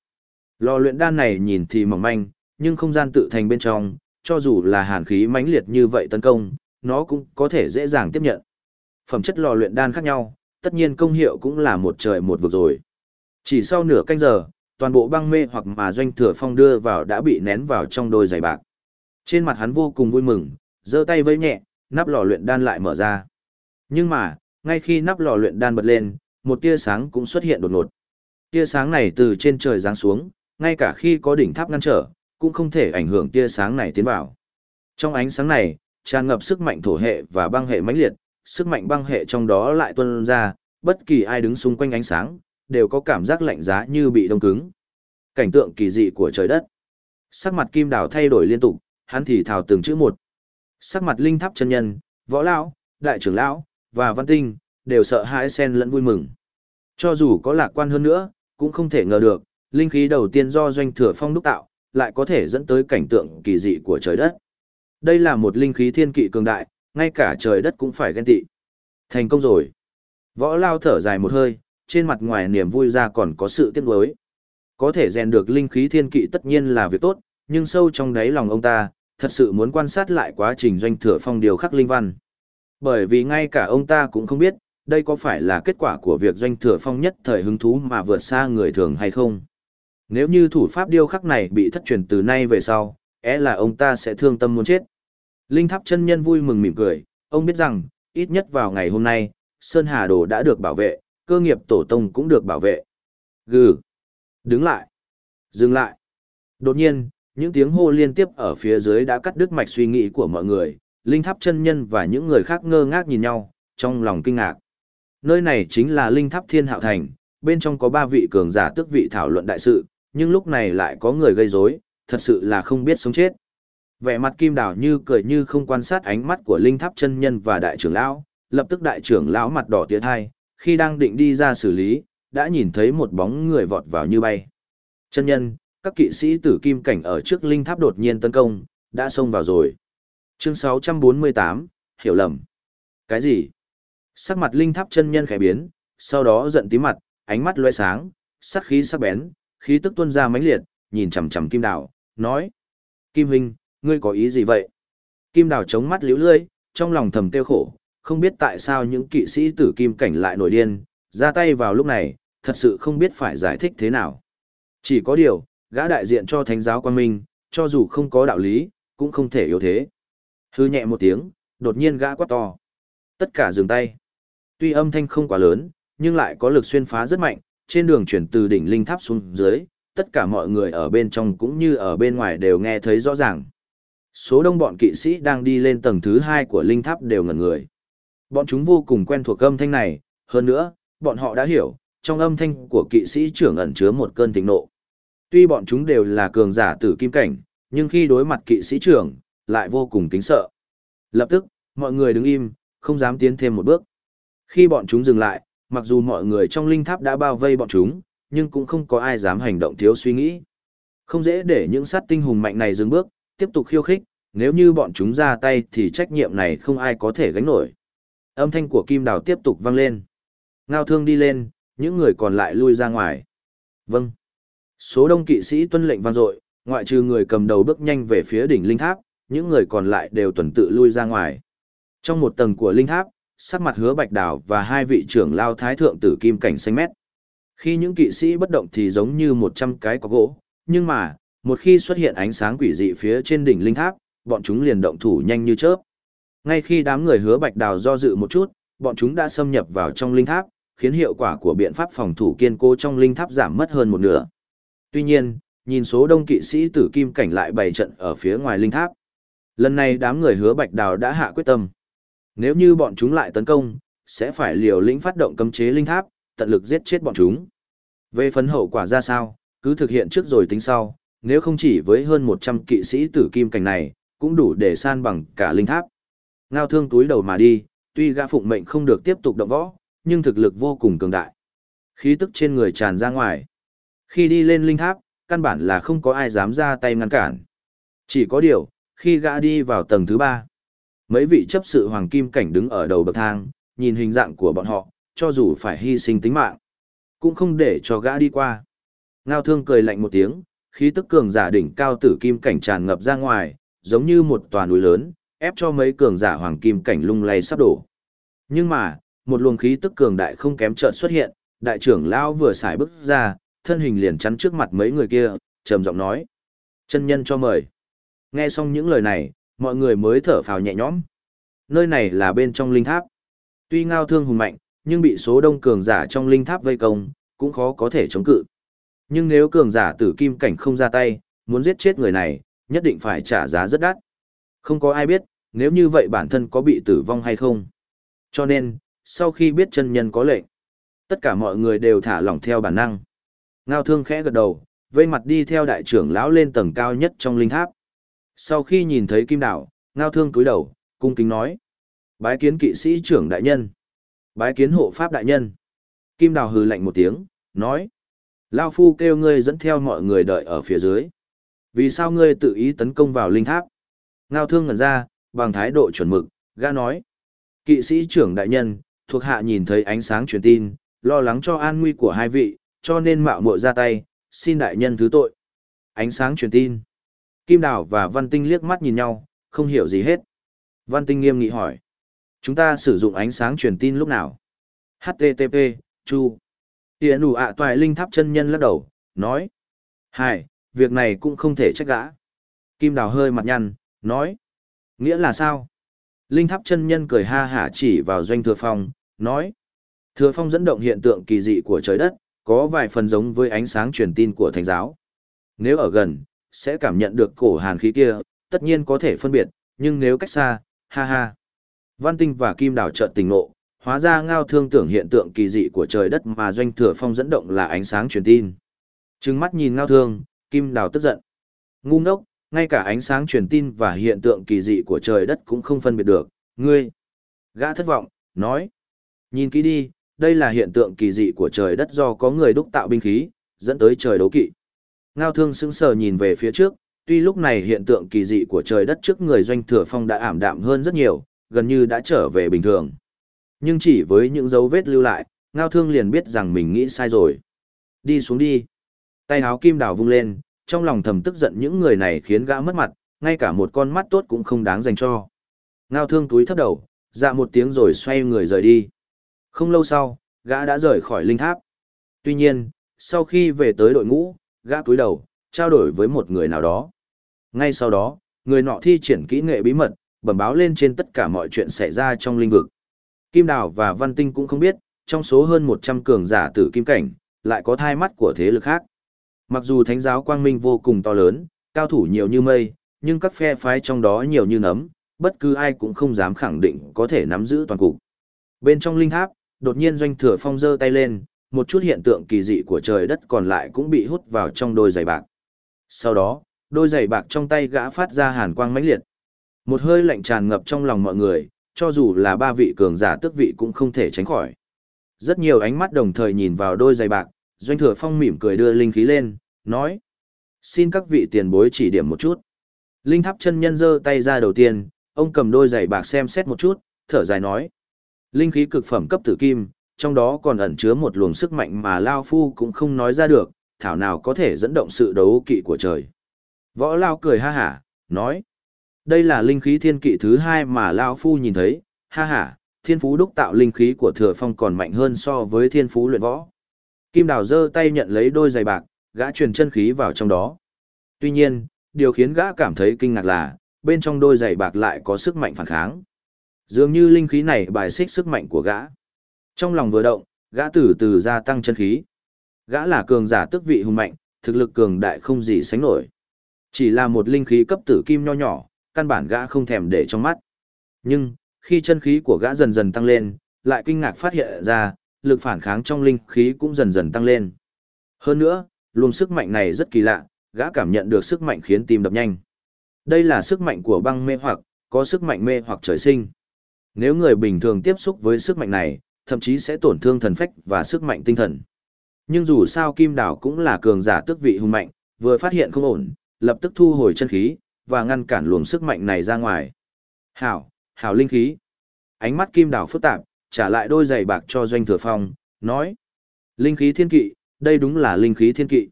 Lò luyện đan này nhìn thì mỏng manh, nhưng không gian tự thành bên trong, cho dù là hàn khí mãnh liệt như vậy tấn công, nó cũng có thể dễ dàng tiếp nhận. Phẩm chất lò luyện đan khác nhau, tất nhiên công hiệu cũng là một trời một vực rồi. Chỉ sau nửa canh giờ, toàn bộ băng mê hoặc mà doanh thừa phong đưa vào đã bị nén vào trong đôi giày bạc. Trên mặt hắn vô cùng vui mừng, giơ tay với nhẹ, nắp lò luyện đan lại mở ra. Nhưng mà, ngay khi nắp lò luyện đan bật lên, một tia sáng cũng xuất hiện đột ngột. Tia sáng này từ trên trời giáng xuống, ngay cả khi có đỉnh tháp ngăn trở, cũng không thể ảnh hưởng tia sáng này tiến vào. Trong ánh sáng này, tràn ngập sức mạnh thổ hệ và băng hệ mãnh liệt, sức mạnh băng hệ trong đó lại tuôn ra, bất kỳ ai đứng xung quanh ánh sáng, đều có cảm giác lạnh giá như bị đông cứng. Cảnh tượng kỳ dị của trời đất. Sắc mặt kim đào thay đổi liên tục, hắn thì thào từng chữ một. Sắc mặt linh tháp chân nhân, võ lão, đại trưởng lão và văn tinh đều sợ hãi xen lẫn vui mừng. Cho dù có lạc quan hơn nữa, cũng không thể ngờ được, linh khí đầu tiên do doanh thừa phong đúc tạo, lại có thể dẫn tới cảnh tượng kỳ dị của trời đất. Đây là một linh khí thiên kỵ cường đại, ngay cả trời đất cũng phải ghen tị. Thành công rồi. Võ lao thở dài một hơi, trên mặt ngoài niềm vui ra còn có sự tiếc nuối. Có thể rèn được linh khí thiên kỵ tất nhiên là việc tốt, nhưng sâu trong đáy lòng ông ta, thật sự muốn quan sát lại quá trình doanh thừa phong điều khắc linh văn. Bởi vì ngay cả ông ta cũng không biết, đây có phải là kết quả của việc doanh thừa phong nhất thời hứng thú mà vượt xa người thường hay không. Nếu như thủ pháp điêu khắc này bị thất truyền từ nay về sau, é là ông ta sẽ thương tâm muốn chết. Linh tháp chân nhân vui mừng mỉm cười, ông biết rằng, ít nhất vào ngày hôm nay, Sơn Hà Đồ đã được bảo vệ, cơ nghiệp tổ tông cũng được bảo vệ. Gừ! Đứng lại! Dừng lại! Đột nhiên, những tiếng hô liên tiếp ở phía dưới đã cắt đứt mạch suy nghĩ của mọi người, Linh Tháp chân nhân và những người khác ngơ ngác nhìn nhau, trong lòng kinh ngạc. Nơi này chính là Linh Tháp Thiên Hạo Thành, bên trong có ba vị cường giả tước vị thảo luận đại sự, nhưng lúc này lại có người gây rối, thật sự là không biết sống chết. Vẻ mặt kim đào như cười như không quan sát ánh mắt của linh tháp chân nhân và đại trưởng lão, lập tức đại trưởng lão mặt đỏ tiệt hai, khi đang định đi ra xử lý, đã nhìn thấy một bóng người vọt vào như bay. Chân nhân, các kỵ sĩ tử kim cảnh ở trước linh tháp đột nhiên tấn công, đã xông vào rồi. Chương 648, hiểu lầm. Cái gì? Sắc mặt linh tháp chân nhân khẽ biến, sau đó giận tí mặt, ánh mắt loe sáng, sắc khí sắc bén, khí tức tuôn ra mãnh liệt, nhìn chằm chằm Kim Đào, nói: "Kim huynh, ngươi có ý gì vậy?" Kim Đào chống mắt liễu lưỡi, trong lòng thầm tiêu khổ, không biết tại sao những kỵ sĩ tử kim cảnh lại nổi điên, ra tay vào lúc này, thật sự không biết phải giải thích thế nào. Chỉ có điều, gã đại diện cho thánh giáo quan minh, cho dù không có đạo lý, cũng không thể yếu thế. Hư nhẹ một tiếng, đột nhiên gã quát to. Tất cả dừng tay. Tuy âm thanh không quá lớn, nhưng lại có lực xuyên phá rất mạnh, trên đường chuyển từ đỉnh linh tháp xuống dưới, tất cả mọi người ở bên trong cũng như ở bên ngoài đều nghe thấy rõ ràng. Số đông bọn kỵ sĩ đang đi lên tầng thứ hai của linh tháp đều ngẩn người. Bọn chúng vô cùng quen thuộc âm thanh này, hơn nữa, bọn họ đã hiểu, trong âm thanh của kỵ sĩ trưởng ẩn chứa một cơn thịnh nộ. Tuy bọn chúng đều là cường giả tử kim cảnh, nhưng khi đối mặt kỵ sĩ trưởng, lại vô cùng kính sợ. Lập tức, mọi người đứng im, không dám tiến thêm một bước. Khi bọn chúng dừng lại, mặc dù mọi người trong linh tháp đã bao vây bọn chúng, nhưng cũng không có ai dám hành động thiếu suy nghĩ. Không dễ để những sát tinh hùng mạnh này dừng bước, tiếp tục khiêu khích, nếu như bọn chúng ra tay thì trách nhiệm này không ai có thể gánh nổi. Âm thanh của Kim Đào tiếp tục vang lên. Ngao thương đi lên, những người còn lại lui ra ngoài. Vâng. Số đông kỵ sĩ tuân lệnh vang dội, ngoại trừ người cầm đầu bước nhanh về phía đỉnh linh tháp, những người còn lại đều tuần tự lui ra ngoài. Trong một tầng của linh tháp, sắc mặt hứa bạch đào và hai vị trưởng lao thái thượng tử kim cảnh xanh mét. Khi những kỵ sĩ bất động thì giống như một trăm cái có gỗ, nhưng mà, một khi xuất hiện ánh sáng quỷ dị phía trên đỉnh linh tháp, bọn chúng liền động thủ nhanh như chớp. Ngay khi đám người hứa bạch đào do dự một chút, bọn chúng đã xâm nhập vào trong linh tháp, khiến hiệu quả của biện pháp phòng thủ kiên cố trong linh tháp giảm mất hơn một nửa. Tuy nhiên, nhìn số đông kỵ sĩ tử kim cảnh lại bày trận ở phía ngoài linh tháp. Lần này đám người hứa bạch đào đã hạ quyết tâm. Nếu như bọn chúng lại tấn công, sẽ phải liều lĩnh phát động cấm chế linh tháp, tận lực giết chết bọn chúng. Về phấn hậu quả ra sao, cứ thực hiện trước rồi tính sau, nếu không chỉ với hơn 100 kỵ sĩ tử kim cảnh này, cũng đủ để san bằng cả linh tháp. Ngao thương túi đầu mà đi, tuy gã phụng mệnh không được tiếp tục động võ, nhưng thực lực vô cùng cường đại. Khí tức trên người tràn ra ngoài. Khi đi lên linh tháp, căn bản là không có ai dám ra tay ngăn cản. Chỉ có điều, khi gã đi vào tầng thứ ba, mấy vị chấp sự hoàng kim cảnh đứng ở đầu bậc thang, nhìn hình dạng của bọn họ, cho dù phải hy sinh tính mạng, cũng không để cho gã đi qua. Ngao thương cười lạnh một tiếng, khí tức cường giả đỉnh cao tử kim cảnh tràn ngập ra ngoài, giống như một tòa núi lớn, ép cho mấy cường giả hoàng kim cảnh lung lay sắp đổ. Nhưng mà, một luồng khí tức cường đại không kém chợt xuất hiện, đại trưởng lão vừa xài bước ra, thân hình liền chắn trước mặt mấy người kia, trầm giọng nói: "Chân nhân cho mời." Nghe xong những lời này, mọi người mới thở phào nhẹ nhõm. Nơi này là bên trong linh tháp. Tuy ngao thương hùng mạnh, nhưng bị số đông cường giả trong linh tháp vây công, cũng khó có thể chống cự. Nhưng nếu cường giả tử kim cảnh không ra tay, muốn giết chết người này, nhất định phải trả giá rất đắt. Không có ai biết, nếu như vậy bản thân có bị tử vong hay không. Cho nên, sau khi biết chân nhân có lệnh, tất cả mọi người đều thả lỏng theo bản năng. Ngao thương khẽ gật đầu, vây mặt đi theo đại trưởng lão lên tầng cao nhất trong linh tháp. Sau khi nhìn thấy kim đảo, ngao thương cúi đầu, cung kính nói. Bái kiến kỵ sĩ trưởng đại nhân. Bái kiến hộ pháp đại nhân. Kim đào hừ lạnh một tiếng, nói. Lao phu kêu ngươi dẫn theo mọi người đợi ở phía dưới. Vì sao ngươi tự ý tấn công vào linh tháp? Ngao thương ngẩn ra, bằng thái độ chuẩn mực, gã nói. Kỵ sĩ trưởng đại nhân, thuộc hạ nhìn thấy ánh sáng truyền tin, lo lắng cho an nguy của hai vị, cho nên mạo muội ra tay, xin đại nhân thứ tội. Ánh sáng truyền tin. Kim Đào và Văn Tinh liếc mắt nhìn nhau, không hiểu gì hết. Văn Tinh nghiêm nghị hỏi. Chúng ta sử dụng ánh sáng truyền tin lúc nào? HTTP, Chu. Hiện ủ ạ toại linh tháp chân nhân lắc đầu, nói. Hai, việc này cũng không thể trách gã. Kim Đào hơi mặt nhăn, nói. Nghĩa là sao? Linh tháp chân nhân cười ha hả chỉ vào doanh thừa phong, nói. Thừa phong dẫn động hiện tượng kỳ dị của trời đất, có vài phần giống với ánh sáng truyền tin của thánh giáo. Nếu ở gần, sẽ cảm nhận được cổ hàn khí kia, tất nhiên có thể phân biệt, nhưng nếu cách xa, ha ha. Văn Tinh và Kim Đào chợt tình ngộ, hóa ra ngao thương tưởng hiện tượng kỳ dị của trời đất mà doanh thừa phong dẫn động là ánh sáng truyền tin. Trừng mắt nhìn ngao thương, Kim Đào tức giận. Ngu ngốc, ngay cả ánh sáng truyền tin và hiện tượng kỳ dị của trời đất cũng không phân biệt được, ngươi. Gã thất vọng, nói. Nhìn kỹ đi, đây là hiện tượng kỳ dị của trời đất do có người đúc tạo binh khí, dẫn tới trời đấu kỵ. Ngao thương sững sờ nhìn về phía trước, tuy lúc này hiện tượng kỳ dị của trời đất trước người doanh thừa phong đã ảm đạm hơn rất nhiều, gần như đã trở về bình thường. Nhưng chỉ với những dấu vết lưu lại, ngao thương liền biết rằng mình nghĩ sai rồi. Đi xuống đi. Tay áo kim đào vung lên, trong lòng thầm tức giận những người này khiến gã mất mặt, ngay cả một con mắt tốt cũng không đáng dành cho. Ngao thương túi thấp đầu, dạ một tiếng rồi xoay người rời đi. Không lâu sau, gã đã rời khỏi linh tháp. Tuy nhiên, sau khi về tới đội ngũ, gã cúi đầu, trao đổi với một người nào đó. Ngay sau đó, người nọ thi triển kỹ nghệ bí mật, bẩm báo lên trên tất cả mọi chuyện xảy ra trong linh vực. Kim Đào và Văn Tinh cũng không biết, trong số hơn 100 cường giả tử kim cảnh, lại có thai mắt của thế lực khác. Mặc dù thánh giáo quang minh vô cùng to lớn, cao thủ nhiều như mây, nhưng các phe phái trong đó nhiều như nấm, bất cứ ai cũng không dám khẳng định có thể nắm giữ toàn cục. Bên trong linh tháp, đột nhiên doanh thừa phong giơ tay lên, một chút hiện tượng kỳ dị của trời đất còn lại cũng bị hút vào trong đôi giày bạc. Sau đó, đôi giày bạc trong tay gã phát ra hàn quang mãnh liệt. Một hơi lạnh tràn ngập trong lòng mọi người, cho dù là ba vị cường giả tước vị cũng không thể tránh khỏi. Rất nhiều ánh mắt đồng thời nhìn vào đôi giày bạc, doanh thừa phong mỉm cười đưa linh khí lên, nói. Xin các vị tiền bối chỉ điểm một chút. Linh tháp chân nhân giơ tay ra đầu tiên, ông cầm đôi giày bạc xem xét một chút, thở dài nói. Linh khí cực phẩm cấp tử kim, trong đó còn ẩn chứa một luồng sức mạnh mà Lao Phu cũng không nói ra được, thảo nào có thể dẫn động sự đấu kỵ của trời. Võ Lao cười ha hả, nói. Đây là linh khí thiên kỵ thứ hai mà Lao Phu nhìn thấy, ha ha, thiên phú đúc tạo linh khí của thừa phong còn mạnh hơn so với thiên phú luyện võ. Kim Đào giơ tay nhận lấy đôi giày bạc, gã truyền chân khí vào trong đó. Tuy nhiên, điều khiến gã cảm thấy kinh ngạc là, bên trong đôi giày bạc lại có sức mạnh phản kháng. Dường như linh khí này bài xích sức mạnh của gã. Trong lòng vừa động, gã từ từ gia tăng chân khí. Gã là cường giả tức vị hùng mạnh, thực lực cường đại không gì sánh nổi. Chỉ là một linh khí cấp tử kim nho nhỏ, căn bản gã không thèm để trong mắt. Nhưng, khi chân khí của gã dần dần tăng lên, lại kinh ngạc phát hiện ra, lực phản kháng trong linh khí cũng dần dần tăng lên. Hơn nữa, luồng sức mạnh này rất kỳ lạ, gã cảm nhận được sức mạnh khiến tim đập nhanh. Đây là sức mạnh của băng mê hoặc, có sức mạnh mê hoặc trời sinh. Nếu người bình thường tiếp xúc với sức mạnh này, thậm chí sẽ tổn thương thần phách và sức mạnh tinh thần. Nhưng dù sao Kim Đảo cũng là cường giả tước vị hùng mạnh, vừa phát hiện không ổn, lập tức thu hồi chân khí, và ngăn cản luồng sức mạnh này ra ngoài. Hảo, hảo linh khí. Ánh mắt Kim Đảo phức tạp, trả lại đôi giày bạc cho Doanh Thừa Phong, nói. Linh khí thiên kỵ, đây đúng là linh khí thiên kỵ.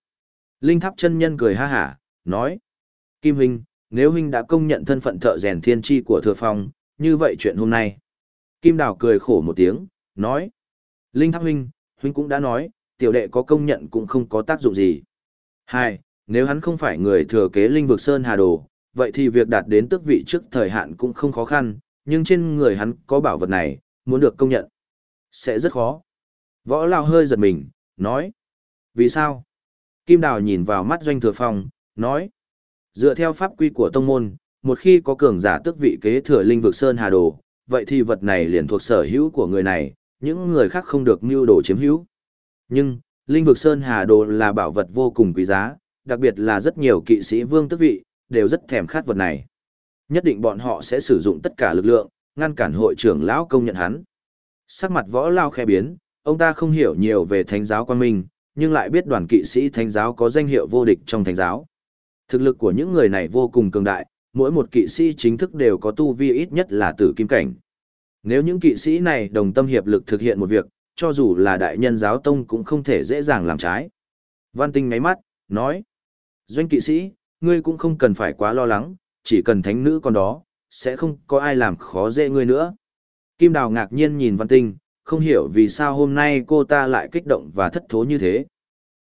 Linh tháp chân nhân cười ha hả, nói. Kim Huynh, nếu Huynh đã công nhận thân phận thợ rèn thiên tri của Thừa Phong, như vậy chuyện hôm nay. Kim Đào cười khổ một tiếng, nói. Linh tháp Huynh, Huynh cũng đã nói, tiểu đệ có công nhận cũng không có tác dụng gì. Hai, nếu hắn không phải người thừa kế linh vực Sơn Hà Đồ, vậy thì việc đạt đến tước vị trước thời hạn cũng không khó khăn, nhưng trên người hắn có bảo vật này, muốn được công nhận, sẽ rất khó. Võ Lao hơi giật mình, nói. Vì sao? Kim Đào nhìn vào mắt Doanh Thừa Phong, nói. Dựa theo pháp quy của tông môn, một khi có cường giả tước vị kế thừa linh vực Sơn Hà Đồ, vậy thì vật này liền thuộc sở hữu của người này, những người khác không được mưu đồ chiếm hữu. Nhưng, linh vực Sơn Hà Đồ là bảo vật vô cùng quý giá, đặc biệt là rất nhiều kỵ sĩ vương tước vị, đều rất thèm khát vật này. Nhất định bọn họ sẽ sử dụng tất cả lực lượng, ngăn cản hội trưởng lão công nhận hắn. Sắc mặt võ lao khe biến, ông ta không hiểu nhiều về thánh giáo quan minh, nhưng lại biết đoàn kỵ sĩ thánh giáo có danh hiệu vô địch trong thánh giáo. Thực lực của những người này vô cùng cường đại, mỗi một kỵ sĩ chính thức đều có tu vi ít nhất là tử kim cảnh. Nếu những kỵ sĩ này đồng tâm hiệp lực thực hiện một việc, cho dù là đại nhân giáo tông cũng không thể dễ dàng làm trái. Văn Tinh ngáy mắt, nói, Doanh kỵ sĩ, ngươi cũng không cần phải quá lo lắng, chỉ cần thánh nữ con đó, sẽ không có ai làm khó dễ ngươi nữa. Kim Đào ngạc nhiên nhìn Văn Tinh, không hiểu vì sao hôm nay cô ta lại kích động và thất thố như thế.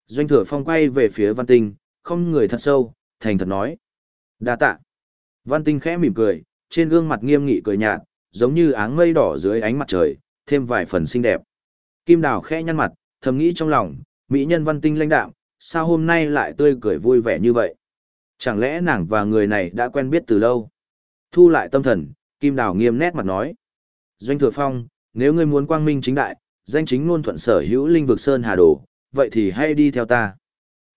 Doanh thừa phong quay về phía Văn Tinh, không người thật sâu, thành thật nói. đa tạ. Văn Tinh khẽ mỉm cười, trên gương mặt nghiêm nghị cười nhạt, giống như áng mây đỏ dưới ánh mặt trời, thêm vài phần xinh đẹp. Kim Đào khẽ nhăn mặt, thầm nghĩ trong lòng, mỹ nhân Văn Tinh lãnh đạm, sao hôm nay lại tươi cười vui vẻ như vậy? Chẳng lẽ nàng và người này đã quen biết từ lâu? Thu lại tâm thần, Kim Đào nghiêm nét mặt nói. Doanh Thừa Phong, nếu ngươi muốn quang minh chính đại, danh chính ngôn thuận sở hữu linh vực Sơn Hà Đồ, vậy thì hãy đi theo ta.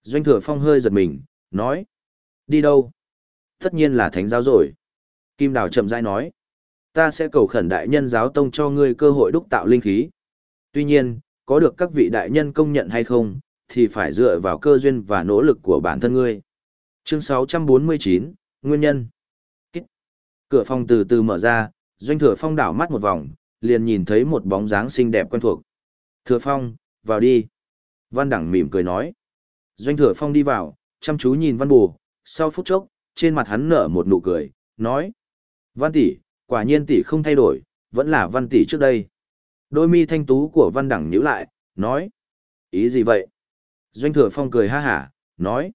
Doanh Thừa Phong hơi giật mình, nói. Đi đâu? Tất nhiên là thánh giáo rồi. Kim Đào chậm rãi nói. Ta sẽ cầu khẩn đại nhân giáo tông cho ngươi cơ hội đúc tạo linh khí. Tuy nhiên, có được các vị đại nhân công nhận hay không, thì phải dựa vào cơ duyên và nỗ lực của bản thân ngươi. Chương 649, Nguyên nhân. Cửa phòng từ từ mở ra, Doanh Thừa Phong đảo mắt một vòng, liền nhìn thấy một bóng dáng xinh đẹp quen thuộc. Thừa Phong, vào đi. Văn Đẳng mỉm cười nói. Doanh Thừa Phong đi vào, chăm chú nhìn Văn Bù, sau phút chốc, trên mặt hắn nở một nụ cười, nói. Văn tỷ, quả nhiên tỷ không thay đổi, vẫn là Văn tỷ trước đây. Đôi mi thanh tú của Văn Đẳng nhíu lại, nói. Ý gì vậy? Doanh Thừa Phong cười ha hả, nói.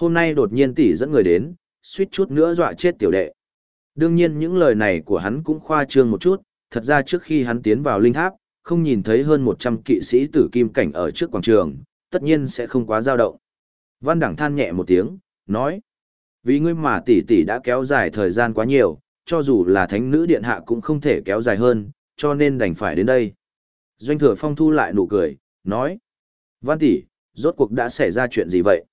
Hôm nay đột nhiên tỷ dẫn người đến, suýt chút nữa dọa chết tiểu đệ. Đương nhiên những lời này của hắn cũng khoa trương một chút, thật ra trước khi hắn tiến vào linh tháp, không nhìn thấy hơn 100 kỵ sĩ tử kim cảnh ở trước quảng trường, tất nhiên sẽ không quá dao động. Văn Đẳng than nhẹ một tiếng, nói, vì ngươi mà tỷ tỷ đã kéo dài thời gian quá nhiều, cho dù là thánh nữ điện hạ cũng không thể kéo dài hơn, cho nên đành phải đến đây. Doanh thừa phong thu lại nụ cười, nói, Văn tỷ, rốt cuộc đã xảy ra chuyện gì vậy?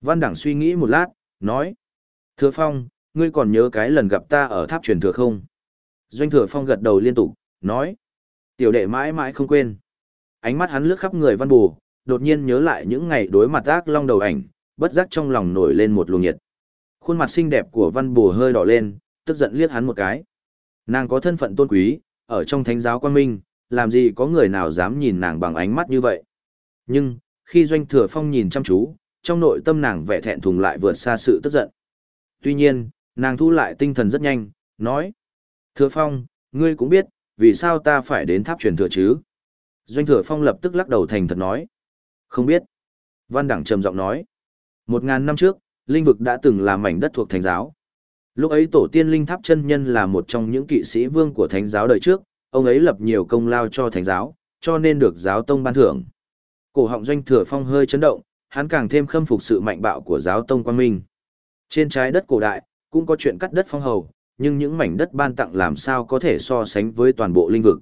Văn Đẳng suy nghĩ một lát, nói, Thừa phong, ngươi còn nhớ cái lần gặp ta ở tháp truyền thừa không? Doanh thừa phong gật đầu liên tục, nói. Tiểu đệ mãi mãi không quên. Ánh mắt hắn lướt khắp người văn bù, đột nhiên nhớ lại những ngày đối mặt ác long đầu ảnh, bất giác trong lòng nổi lên một luồng nhiệt. Khuôn mặt xinh đẹp của văn bù hơi đỏ lên, tức giận liếc hắn một cái. Nàng có thân phận tôn quý, ở trong thánh giáo quan minh, làm gì có người nào dám nhìn nàng bằng ánh mắt như vậy. Nhưng, khi doanh thừa phong nhìn chăm chú, trong nội tâm nàng vẻ thẹn thùng lại vượt xa sự tức giận. Tuy nhiên, nàng thu lại tinh thần rất nhanh, nói. Thừa Phong, ngươi cũng biết, vì sao ta phải đến tháp truyền thừa chứ? Doanh Thừa Phong lập tức lắc đầu thành thật nói. Không biết. Văn Đẳng trầm giọng nói. Một ngàn năm trước, linh vực đã từng là mảnh đất thuộc thành giáo. Lúc ấy tổ tiên linh tháp chân nhân là một trong những kỵ sĩ vương của thánh giáo đời trước, ông ấy lập nhiều công lao cho thánh giáo, cho nên được giáo tông ban thưởng. Cổ họng doanh thừa phong hơi chấn động, hắn càng thêm khâm phục sự mạnh bạo của giáo tông quang minh. Trên trái đất cổ đại, cũng có chuyện cắt đất phong hầu, nhưng những mảnh đất ban tặng làm sao có thể so sánh với toàn bộ linh vực.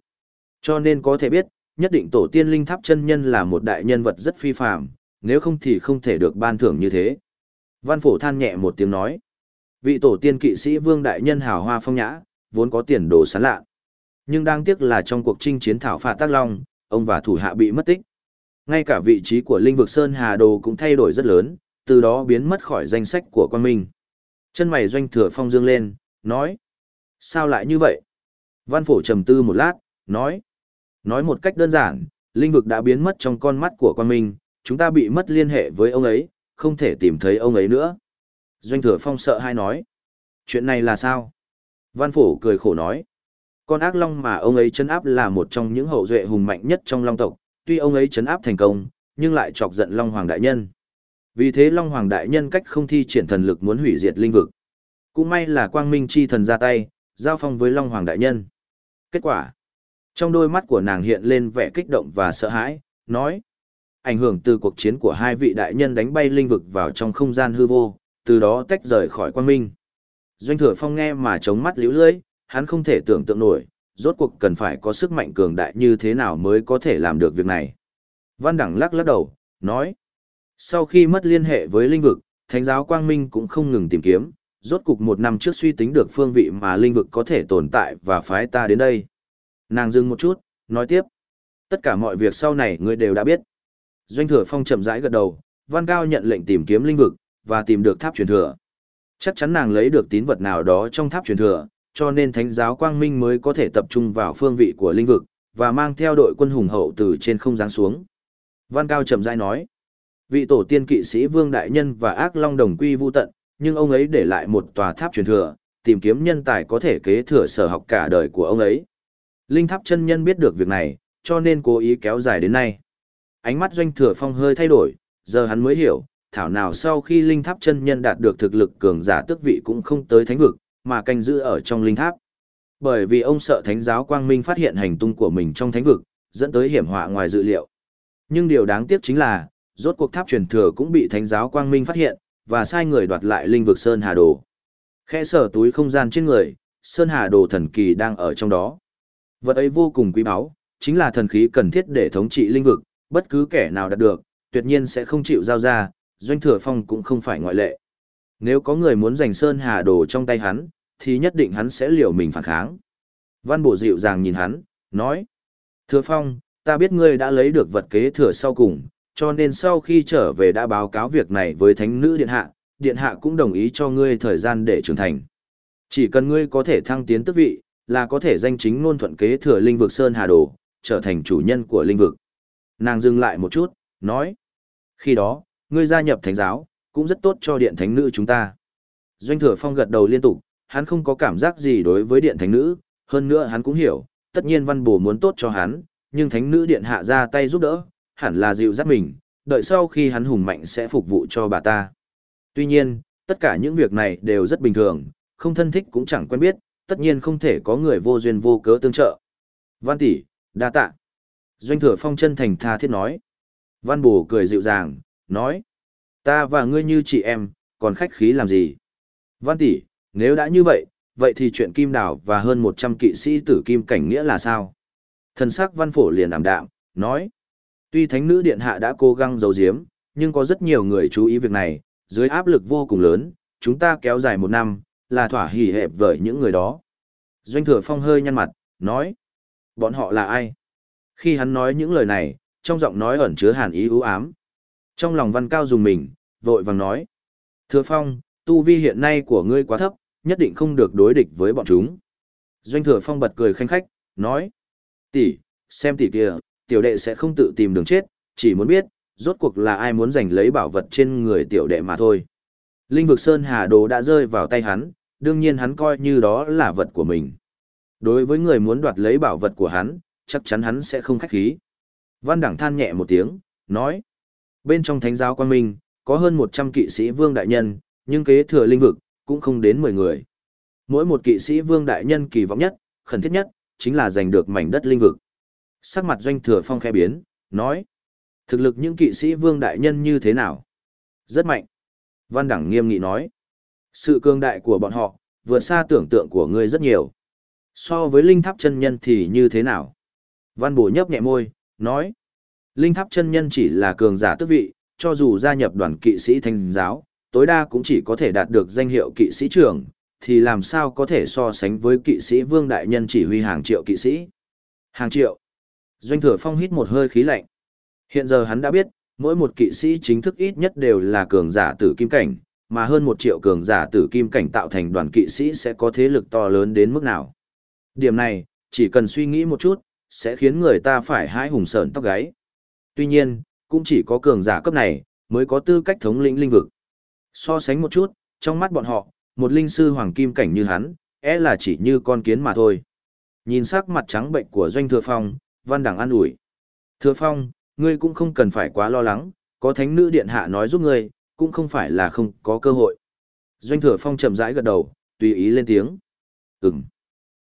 Cho nên có thể biết, nhất định tổ tiên linh tháp chân nhân là một đại nhân vật rất phi phàm, nếu không thì không thể được ban thưởng như thế. Văn phổ than nhẹ một tiếng nói. Vị tổ tiên kỵ sĩ vương đại nhân hào hoa phong nhã, vốn có tiền đồ sán lạ. Nhưng đáng tiếc là trong cuộc chinh chiến thảo phạt tác long, ông và thủ hạ bị mất tích. Ngay cả vị trí của linh vực Sơn Hà Đồ cũng thay đổi rất lớn, từ đó biến mất khỏi danh sách của quan minh. Chân mày doanh thừa phong dương lên, nói. Sao lại như vậy? Văn phổ trầm tư một lát, nói. Nói một cách đơn giản, linh vực đã biến mất trong con mắt của quan minh, chúng ta bị mất liên hệ với ông ấy, không thể tìm thấy ông ấy nữa. Doanh thừa phong sợ hay nói. Chuyện này là sao? Văn phổ cười khổ nói. Con ác long mà ông ấy chấn áp là một trong những hậu duệ hùng mạnh nhất trong long tộc, tuy ông ấy chấn áp thành công, nhưng lại chọc giận long hoàng đại nhân. Vì thế long hoàng đại nhân cách không thi triển thần lực muốn hủy diệt linh vực. Cũng may là quang minh chi thần ra tay, giao phong với long hoàng đại nhân. Kết quả. Trong đôi mắt của nàng hiện lên vẻ kích động và sợ hãi, nói. Ảnh hưởng từ cuộc chiến của hai vị đại nhân đánh bay linh vực vào trong không gian hư vô, từ đó tách rời khỏi quang minh. Doanh thừa phong nghe mà chống mắt liễu lưỡi, hắn không thể tưởng tượng nổi, rốt cuộc cần phải có sức mạnh cường đại như thế nào mới có thể làm được việc này. Văn Đẳng lắc lắc đầu, nói, sau khi mất liên hệ với linh vực, Thánh giáo Quang Minh cũng không ngừng tìm kiếm, rốt cục một năm trước suy tính được phương vị mà linh vực có thể tồn tại và phái ta đến đây. Nàng dừng một chút, nói tiếp, tất cả mọi việc sau này ngươi đều đã biết. Doanh thừa phong chậm rãi gật đầu, Văn Cao nhận lệnh tìm kiếm linh vực, và tìm được tháp truyền thừa. Chắc chắn nàng lấy được tín vật nào đó trong tháp truyền thừa, cho nên thánh giáo quang minh mới có thể tập trung vào phương vị của linh vực, và mang theo đội quân hùng hậu từ trên không giáng xuống. Văn Cao chậm rãi nói, vị tổ tiên kỵ sĩ Vương Đại Nhân và ác long đồng quy vu tận, nhưng ông ấy để lại một tòa tháp truyền thừa, tìm kiếm nhân tài có thể kế thừa sở học cả đời của ông ấy. Linh tháp chân nhân biết được việc này, cho nên cố ý kéo dài đến nay. Ánh mắt doanh thừa phong hơi thay đổi, giờ hắn mới hiểu, thảo nào sau khi linh tháp chân nhân đạt được thực lực cường giả tước vị cũng không tới thánh vực, mà canh giữ ở trong linh tháp. Bởi vì ông sợ thánh giáo quang minh phát hiện hành tung của mình trong thánh vực, dẫn tới hiểm họa ngoài dự liệu. Nhưng điều đáng tiếc chính là, rốt cuộc tháp truyền thừa cũng bị thánh giáo quang minh phát hiện, và sai người đoạt lại linh vực Sơn Hà Đồ. Khẽ sở túi không gian trên người, Sơn Hà Đồ thần kỳ đang ở trong đó. Vật ấy vô cùng quý báu, chính là thần khí cần thiết để thống trị linh vực, bất cứ kẻ nào đạt được, tuyệt nhiên sẽ không chịu giao ra, doanh thừa phong cũng không phải ngoại lệ. Nếu có người muốn giành Sơn Hà Đồ trong tay hắn, thì nhất định hắn sẽ liều mình phản kháng. Văn Bổ dịu dàng nhìn hắn, nói. Thừa Phong, ta biết ngươi đã lấy được vật kế thừa sau cùng, cho nên sau khi trở về đã báo cáo việc này với Thánh Nữ Điện Hạ, Điện Hạ cũng đồng ý cho ngươi thời gian để trưởng thành. Chỉ cần ngươi có thể thăng tiến tước vị, là có thể danh chính ngôn thuận kế thừa linh vực Sơn Hà Đồ, trở thành chủ nhân của linh vực. Nàng dừng lại một chút, nói. Khi đó, ngươi gia nhập thánh giáo, cũng rất tốt cho điện thánh nữ chúng ta. Doanh thừa phong gật đầu liên tục, hắn không có cảm giác gì đối với điện thánh nữ, hơn nữa hắn cũng hiểu, tất nhiên văn bổ muốn tốt cho hắn, nhưng thánh nữ điện hạ ra tay giúp đỡ, hẳn là dịu dắt mình, đợi sau khi hắn hùng mạnh sẽ phục vụ cho bà ta. Tuy nhiên, tất cả những việc này đều rất bình thường, không thân thích cũng chẳng quen biết, tất nhiên không thể có người vô duyên vô cớ tương trợ. Văn tỷ, đa tạ. Doanh thừa phong chân thành tha thiết nói. Văn bổ cười dịu dàng, nói. Ta và ngươi như chị em, còn khách khí làm gì? Văn tỷ, nếu đã như vậy, vậy thì chuyện kim đảo và hơn 100 kỵ sĩ tử kim cảnh nghĩa là sao? Thần sắc văn phổ liền ảm đạm, nói. Tuy thánh nữ điện hạ đã cố gắng giấu giếm, nhưng có rất nhiều người chú ý việc này, dưới áp lực vô cùng lớn, chúng ta kéo dài một năm, là thỏa hỉ hẹp với những người đó. Doanh thừa phong hơi nhăn mặt, nói. Bọn họ là ai? Khi hắn nói những lời này, trong giọng nói ẩn chứa hàn ý ưu ám. Trong lòng văn cao dùng mình, vội vàng nói. Thừa phong, tu vi hiện nay của ngươi quá thấp, nhất định không được đối địch với bọn chúng. Doanh thừa phong bật cười khanh khách, nói. Tỷ, xem tỷ kia, tiểu đệ sẽ không tự tìm đường chết, chỉ muốn biết, rốt cuộc là ai muốn giành lấy bảo vật trên người tiểu đệ mà thôi. Linh vực Sơn Hà Đồ đã rơi vào tay hắn, đương nhiên hắn coi như đó là vật của mình. Đối với người muốn đoạt lấy bảo vật của hắn, chắc chắn hắn sẽ không khách khí. Văn Đẳng than nhẹ một tiếng, nói. Bên trong thánh giáo quan minh, có hơn 100 kỵ sĩ vương đại nhân, nhưng kế thừa linh vực, cũng không đến 10 người. Mỗi một kỵ sĩ vương đại nhân kỳ vọng nhất, khẩn thiết nhất, chính là giành được mảnh đất linh vực. Sắc mặt doanh thừa phong khẽ biến, nói. Thực lực những kỵ sĩ vương đại nhân như thế nào? Rất mạnh. Văn Đẳng nghiêm nghị nói. Sự cường đại của bọn họ, vượt xa tưởng tượng của ngươi rất nhiều. So với linh tháp chân nhân thì như thế nào? Văn Bổ nhấp nhẹ môi, nói. Linh tháp chân nhân chỉ là cường giả tước vị, cho dù gia nhập đoàn kỵ sĩ thanh giáo, tối đa cũng chỉ có thể đạt được danh hiệu kỵ sĩ trưởng, thì làm sao có thể so sánh với kỵ sĩ vương đại nhân chỉ huy hàng triệu kỵ sĩ. Hàng triệu. Doanh thừa phong hít một hơi khí lạnh. Hiện giờ hắn đã biết, mỗi một kỵ sĩ chính thức ít nhất đều là cường giả tử kim cảnh, mà hơn một triệu cường giả tử kim cảnh tạo thành đoàn kỵ sĩ sẽ có thế lực to lớn đến mức nào. Điểm này, chỉ cần suy nghĩ một chút, sẽ khiến người ta phải hãi hùng sợn tóc gáy. Tuy nhiên, cũng chỉ có cường giả cấp này, mới có tư cách thống lĩnh linh vực. So sánh một chút, trong mắt bọn họ, một linh sư hoàng kim cảnh như hắn, é là chỉ như con kiến mà thôi. Nhìn sắc mặt trắng bệnh của Doanh Thừa Phong, Văn Đẳng an ủi. Thừa Phong, ngươi cũng không cần phải quá lo lắng, có thánh nữ điện hạ nói giúp ngươi, cũng không phải là không có cơ hội. Doanh Thừa Phong chậm rãi gật đầu, tùy ý lên tiếng. Ừm.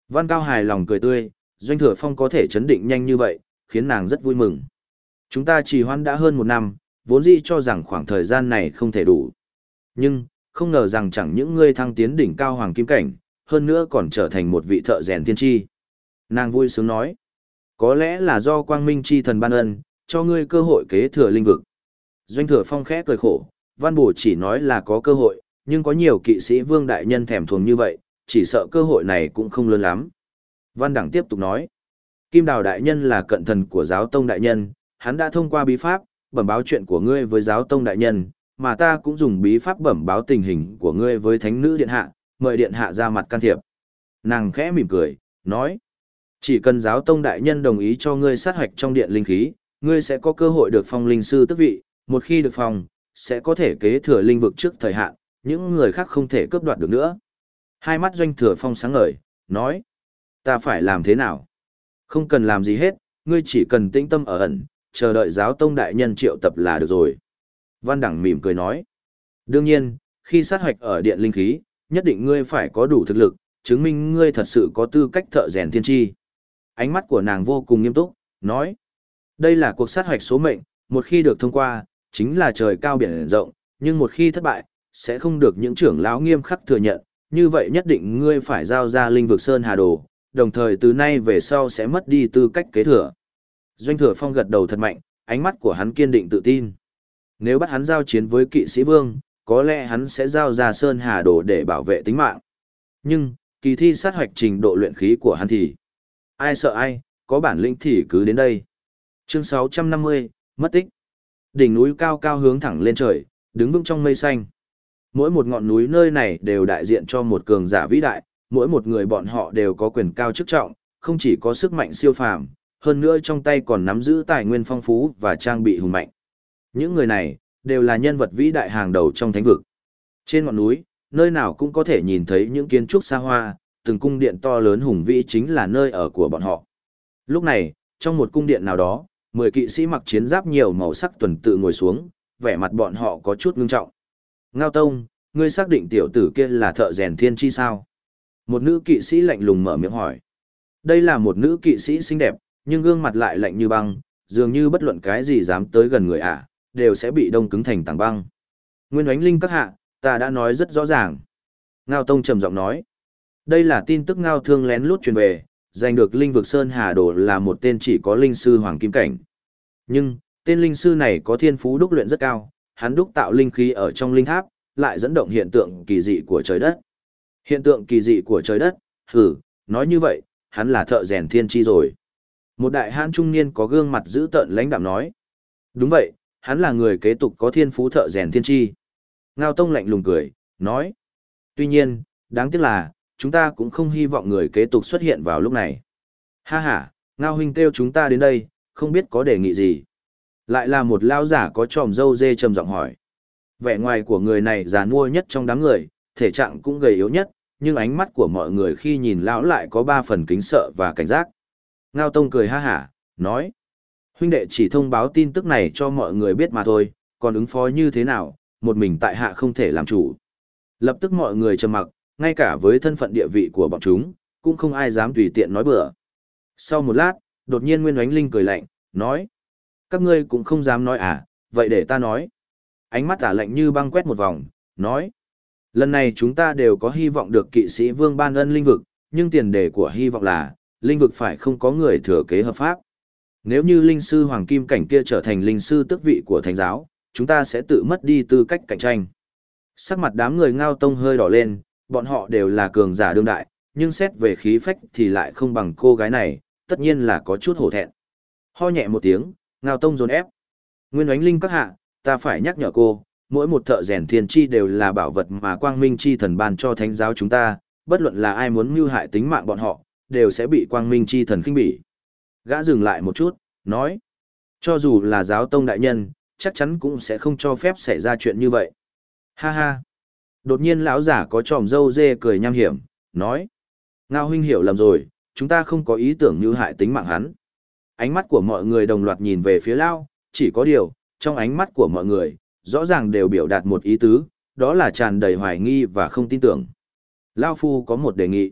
Văn Cao hài lòng cười tươi, Doanh Thừa Phong có thể chấn định nhanh như vậy, khiến nàng rất vui mừng. Chúng ta trì hoãn đã hơn một năm, vốn dĩ cho rằng khoảng thời gian này không thể đủ. Nhưng, không ngờ rằng chẳng những ngươi thăng tiến đỉnh cao hoàng kim cảnh, hơn nữa còn trở thành một vị thợ rèn thiên tri. Nàng vui sướng nói, có lẽ là do quang minh chi thần ban ân, cho ngươi cơ hội kế thừa linh vực. Doanh thừa phong khẽ cười khổ, văn bổ chỉ nói là có cơ hội, nhưng có nhiều kỵ sĩ vương đại nhân thèm thuồng như vậy, chỉ sợ cơ hội này cũng không lớn lắm. Văn đẳng tiếp tục nói, Kim Đào đại nhân là cận thần của giáo tông đại nhân, hắn đã thông qua bí pháp, bẩm báo chuyện của ngươi với giáo tông đại nhân, mà ta cũng dùng bí pháp bẩm báo tình hình của ngươi với thánh nữ điện hạ, mời điện hạ ra mặt can thiệp. Nàng khẽ mỉm cười, nói, chỉ cần giáo tông đại nhân đồng ý cho ngươi sát hoạch trong điện linh khí, ngươi sẽ có cơ hội được phong linh sư tức vị, một khi được phong, sẽ có thể kế thừa linh vực trước thời hạn, những người khác không thể cướp đoạt được nữa. Hai mắt doanh thừa phong sáng ngời, nói, ta phải làm thế nào? Không cần làm gì hết, ngươi chỉ cần tĩnh tâm ở ẩn, chờ đợi giáo tông đại nhân triệu tập là được rồi. Văn Đẳng mỉm cười nói. Đương nhiên, khi sát hoạch ở điện linh khí, nhất định ngươi phải có đủ thực lực, chứng minh ngươi thật sự có tư cách thợ rèn thiên tri. Ánh mắt của nàng vô cùng nghiêm túc, nói. Đây là cuộc sát hoạch số mệnh, một khi được thông qua, chính là trời cao biển rộng, nhưng một khi thất bại, sẽ không được những trưởng lão nghiêm khắc thừa nhận, như vậy nhất định ngươi phải giao ra linh vực Sơn Hà Đồ, đồng thời từ nay về sau sẽ mất đi tư cách kế thừa. Doanh thừa phong gật đầu thật mạnh, ánh mắt của hắn kiên định tự tin. Nếu bắt hắn giao chiến với kỵ sĩ vương, có lẽ hắn sẽ giao ra Sơn Hà Đồ để bảo vệ tính mạng. Nhưng, kỳ thi sát hoạch trình độ luyện khí của hắn thì... Ai sợ ai, có bản lĩnh thì cứ đến đây. Chương 650, mất tích. Đỉnh núi cao cao hướng thẳng lên trời, đứng vững trong mây xanh. Mỗi một ngọn núi nơi này đều đại diện cho một cường giả vĩ đại, mỗi một người bọn họ đều có quyền cao chức trọng, không chỉ có sức mạnh siêu phàm, hơn nữa trong tay còn nắm giữ tài nguyên phong phú và trang bị hùng mạnh. Những người này, đều là nhân vật vĩ đại hàng đầu trong thánh vực. Trên ngọn núi, nơi nào cũng có thể nhìn thấy những kiến trúc xa hoa, từng cung điện to lớn hùng vĩ chính là nơi ở của bọn họ. Lúc này, trong một cung điện nào đó, 10 kỵ sĩ mặc chiến giáp nhiều màu sắc tuần tự ngồi xuống, vẻ mặt bọn họ có chút ngưng trọng. Ngao Tông, ngươi xác định tiểu tử kia là thợ rèn thiên chi sao? Một nữ kỵ sĩ lạnh lùng mở miệng hỏi. Đây là một nữ kỵ sĩ xinh đẹp, nhưng gương mặt lại lạnh như băng, dường như bất luận cái gì dám tới gần người à? Đều sẽ bị đông cứng thành tảng băng. Nguyên Oánh Linh các hạ, ta đã nói rất rõ ràng. Ngao Tông trầm giọng nói. Đây là tin tức Ngao Thương lén lút truyền về, giành được Linh vực Sơn Hà Đồ là một tên chỉ có Linh sư Hoàng Kim Cảnh. Nhưng, tên Linh sư này có thiên phú đúc luyện rất cao, hắn đúc tạo linh khí ở trong linh tháp, lại dẫn động hiện tượng kỳ dị của trời đất. Hiện tượng kỳ dị của trời đất, hử, nói như vậy, hắn là thợ rèn thiên chi rồi. Một đại hãn trung niên có gương mặt dữ tợn lãnh đạm nói. Đúng vậy, hắn là người kế tục có thiên phú thợ rèn thiên chi. Ngao Tông lạnh lùng cười, nói. Tuy nhiên, đáng tiếc là, chúng ta cũng không hy vọng người kế tục xuất hiện vào lúc này. Ha ha, Ngao huynh kêu chúng ta đến đây, không biết có đề nghị gì. Lại là một lao giả có tròm dâu dê trầm giọng hỏi. Vẻ ngoài của người này già nua nhất trong đám người, thể trạng cũng gầy yếu nhất, nhưng ánh mắt của mọi người khi nhìn lão lại có ba phần kính sợ và cảnh giác. Ngao Tông cười ha hả, nói. Huynh đệ chỉ thông báo tin tức này cho mọi người biết mà thôi, còn ứng phó như thế nào, một mình tại hạ không thể làm chủ. Lập tức mọi người trầm mặc, ngay cả với thân phận địa vị của bọn chúng, cũng không ai dám tùy tiện nói bừa. Sau một lát, đột nhiên Nguyên Oánh Linh cười lạnh, nói. Các ngươi cũng không dám nói à, vậy để ta nói. Ánh mắt ả lạnh như băng quét một vòng, nói. Lần này chúng ta đều có hy vọng được kỵ sĩ vương ban ân linh vực, nhưng tiền đề của hy vọng là, linh vực phải không có người thừa kế hợp pháp. Nếu như linh sư hoàng kim cảnh kia trở thành linh sư tước vị của thánh giáo, chúng ta sẽ tự mất đi tư cách cạnh tranh. Sắc mặt đám người ngao tông hơi đỏ lên, bọn họ đều là cường giả đương đại, nhưng xét về khí phách thì lại không bằng cô gái này, tất nhiên là có chút hổ thẹn. Ho nhẹ một tiếng, ngao tông dồn ép. Nguyên oánh linh các hạ, ta phải nhắc nhở cô, mỗi một thợ rèn thiên chi đều là bảo vật mà quang minh chi thần ban cho thánh giáo chúng ta, bất luận là ai muốn mưu hại tính mạng bọn họ, đều sẽ bị quang minh chi thần khinh bỉ. Gã dừng lại một chút, nói, cho dù là giáo tông đại nhân, chắc chắn cũng sẽ không cho phép xảy ra chuyện như vậy. Ha ha. Đột nhiên lão giả có tròm dâu dê cười nham hiểm, nói, Ngao huynh hiểu lầm rồi, chúng ta không có ý tưởng như hại tính mạng hắn. Ánh mắt của mọi người đồng loạt nhìn về phía Lao, chỉ có điều, trong ánh mắt của mọi người, rõ ràng đều biểu đạt một ý tứ, đó là tràn đầy hoài nghi và không tin tưởng. Lao Phu có một đề nghị.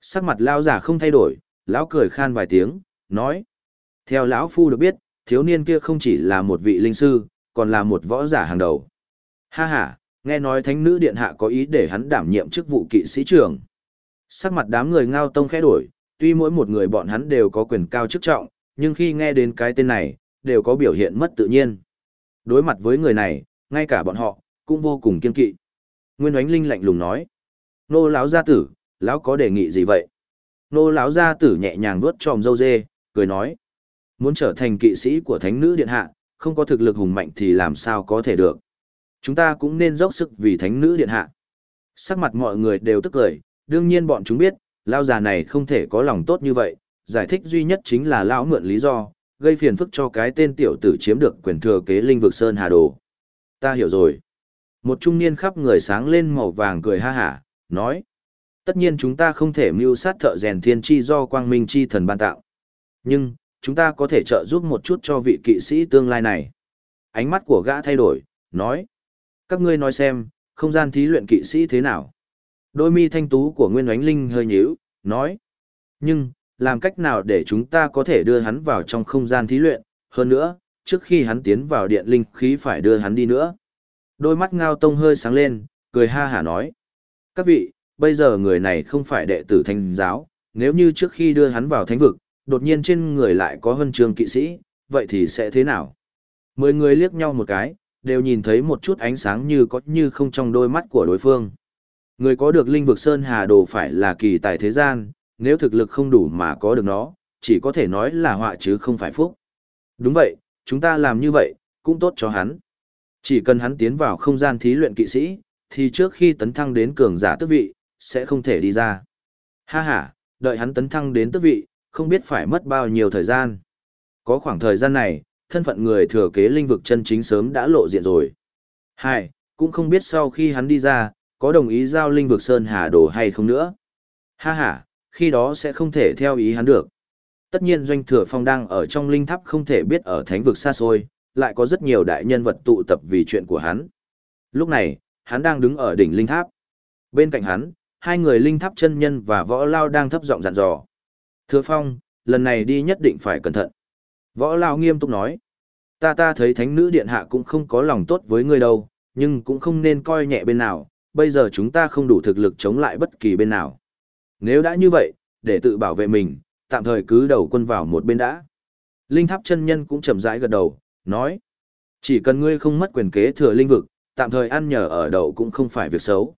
Sắc mặt Lao giả không thay đổi, Lão cười khan vài tiếng, nói. Theo Lão Phu được biết, thiếu niên kia không chỉ là một vị linh sư, còn là một võ giả hàng đầu. Ha ha, nghe nói thánh nữ điện hạ có ý để hắn đảm nhiệm chức vụ kỵ sĩ trưởng. Sắc mặt đám người ngao tông khẽ đổi, tuy mỗi một người bọn hắn đều có quyền cao chức trọng, nhưng khi nghe đến cái tên này, đều có biểu hiện mất tự nhiên. Đối mặt với người này, ngay cả bọn họ, cũng vô cùng kiên kỵ. Nguyên Oánh Linh lạnh lùng nói, nô lão gia tử, lão có đề nghị gì vậy? Nô lão gia tử nhẹ nhàng vuốt tròm dâu dê, cười nói, muốn trở thành kỵ sĩ của thánh nữ điện hạ, không có thực lực hùng mạnh thì làm sao có thể được. Chúng ta cũng nên dốc sức vì thánh nữ điện hạ. Sắc mặt mọi người đều tức cười, đương nhiên bọn chúng biết, lao già này không thể có lòng tốt như vậy, giải thích duy nhất chính là lão mượn lý do, gây phiền phức cho cái tên tiểu tử chiếm được quyền thừa kế linh vực Sơn Hà Đồ. Ta hiểu rồi. Một trung niên khắp người sáng lên màu vàng cười ha hả, nói. Tất nhiên chúng ta không thể mưu sát thợ rèn thiên chi do quang minh chi thần ban tạo. Nhưng, chúng ta có thể trợ giúp một chút cho vị kỵ sĩ tương lai này. Ánh mắt của gã thay đổi, nói. Các ngươi nói xem, không gian thí luyện kỵ sĩ thế nào? Đôi mi thanh tú của Nguyên Oánh Linh hơi nhíu, nói. Nhưng, làm cách nào để chúng ta có thể đưa hắn vào trong không gian thí luyện, hơn nữa, trước khi hắn tiến vào điện linh khí phải đưa hắn đi nữa. Đôi mắt ngao tông hơi sáng lên, cười ha hả nói. Các vị, bây giờ người này không phải đệ tử thanh giáo, nếu như trước khi đưa hắn vào thánh vực, đột nhiên trên người lại có huân trường kỵ sĩ, vậy thì sẽ thế nào? Mười người liếc nhau một cái, đều nhìn thấy một chút ánh sáng như có như không trong đôi mắt của đối phương. Người có được linh vực Sơn Hà Đồ phải là kỳ tài thế gian, nếu thực lực không đủ mà có được nó, chỉ có thể nói là họa chứ không phải phúc. Đúng vậy, chúng ta làm như vậy, cũng tốt cho hắn. Chỉ cần hắn tiến vào không gian thí luyện kỵ sĩ, thì trước khi tấn thăng đến cường giả tước vị, sẽ không thể đi ra. Ha ha, đợi hắn tấn thăng đến tước vị, không biết phải mất bao nhiêu thời gian. Có khoảng thời gian này, thân phận người thừa kế linh vực chân chính sớm đã lộ diện rồi. Hai, cũng không biết sau khi hắn đi ra, có đồng ý giao linh vực Sơn Hà Đồ hay không nữa. Ha ha, khi đó sẽ không thể theo ý hắn được. Tất nhiên Doanh Thừa Phong đang ở trong linh tháp không thể biết ở thánh vực xa xôi, lại có rất nhiều đại nhân vật tụ tập vì chuyện của hắn. Lúc này, hắn đang đứng ở đỉnh linh tháp. Bên cạnh hắn, hai người linh tháp chân nhân và võ lao đang thấp giọng dặn dò. Thừa Phong, lần này đi nhất định phải cẩn thận. Võ lao nghiêm túc nói. Ta ta thấy thánh nữ điện hạ cũng không có lòng tốt với ngươi đâu, nhưng cũng không nên coi nhẹ bên nào, bây giờ chúng ta không đủ thực lực chống lại bất kỳ bên nào. Nếu đã như vậy, để tự bảo vệ mình, tạm thời cứ đầu quân vào một bên đã. Linh tháp chân nhân cũng chậm rãi gật đầu, nói. Chỉ cần ngươi không mất quyền kế thừa linh vực, tạm thời ăn nhờ ở đậu cũng không phải việc xấu.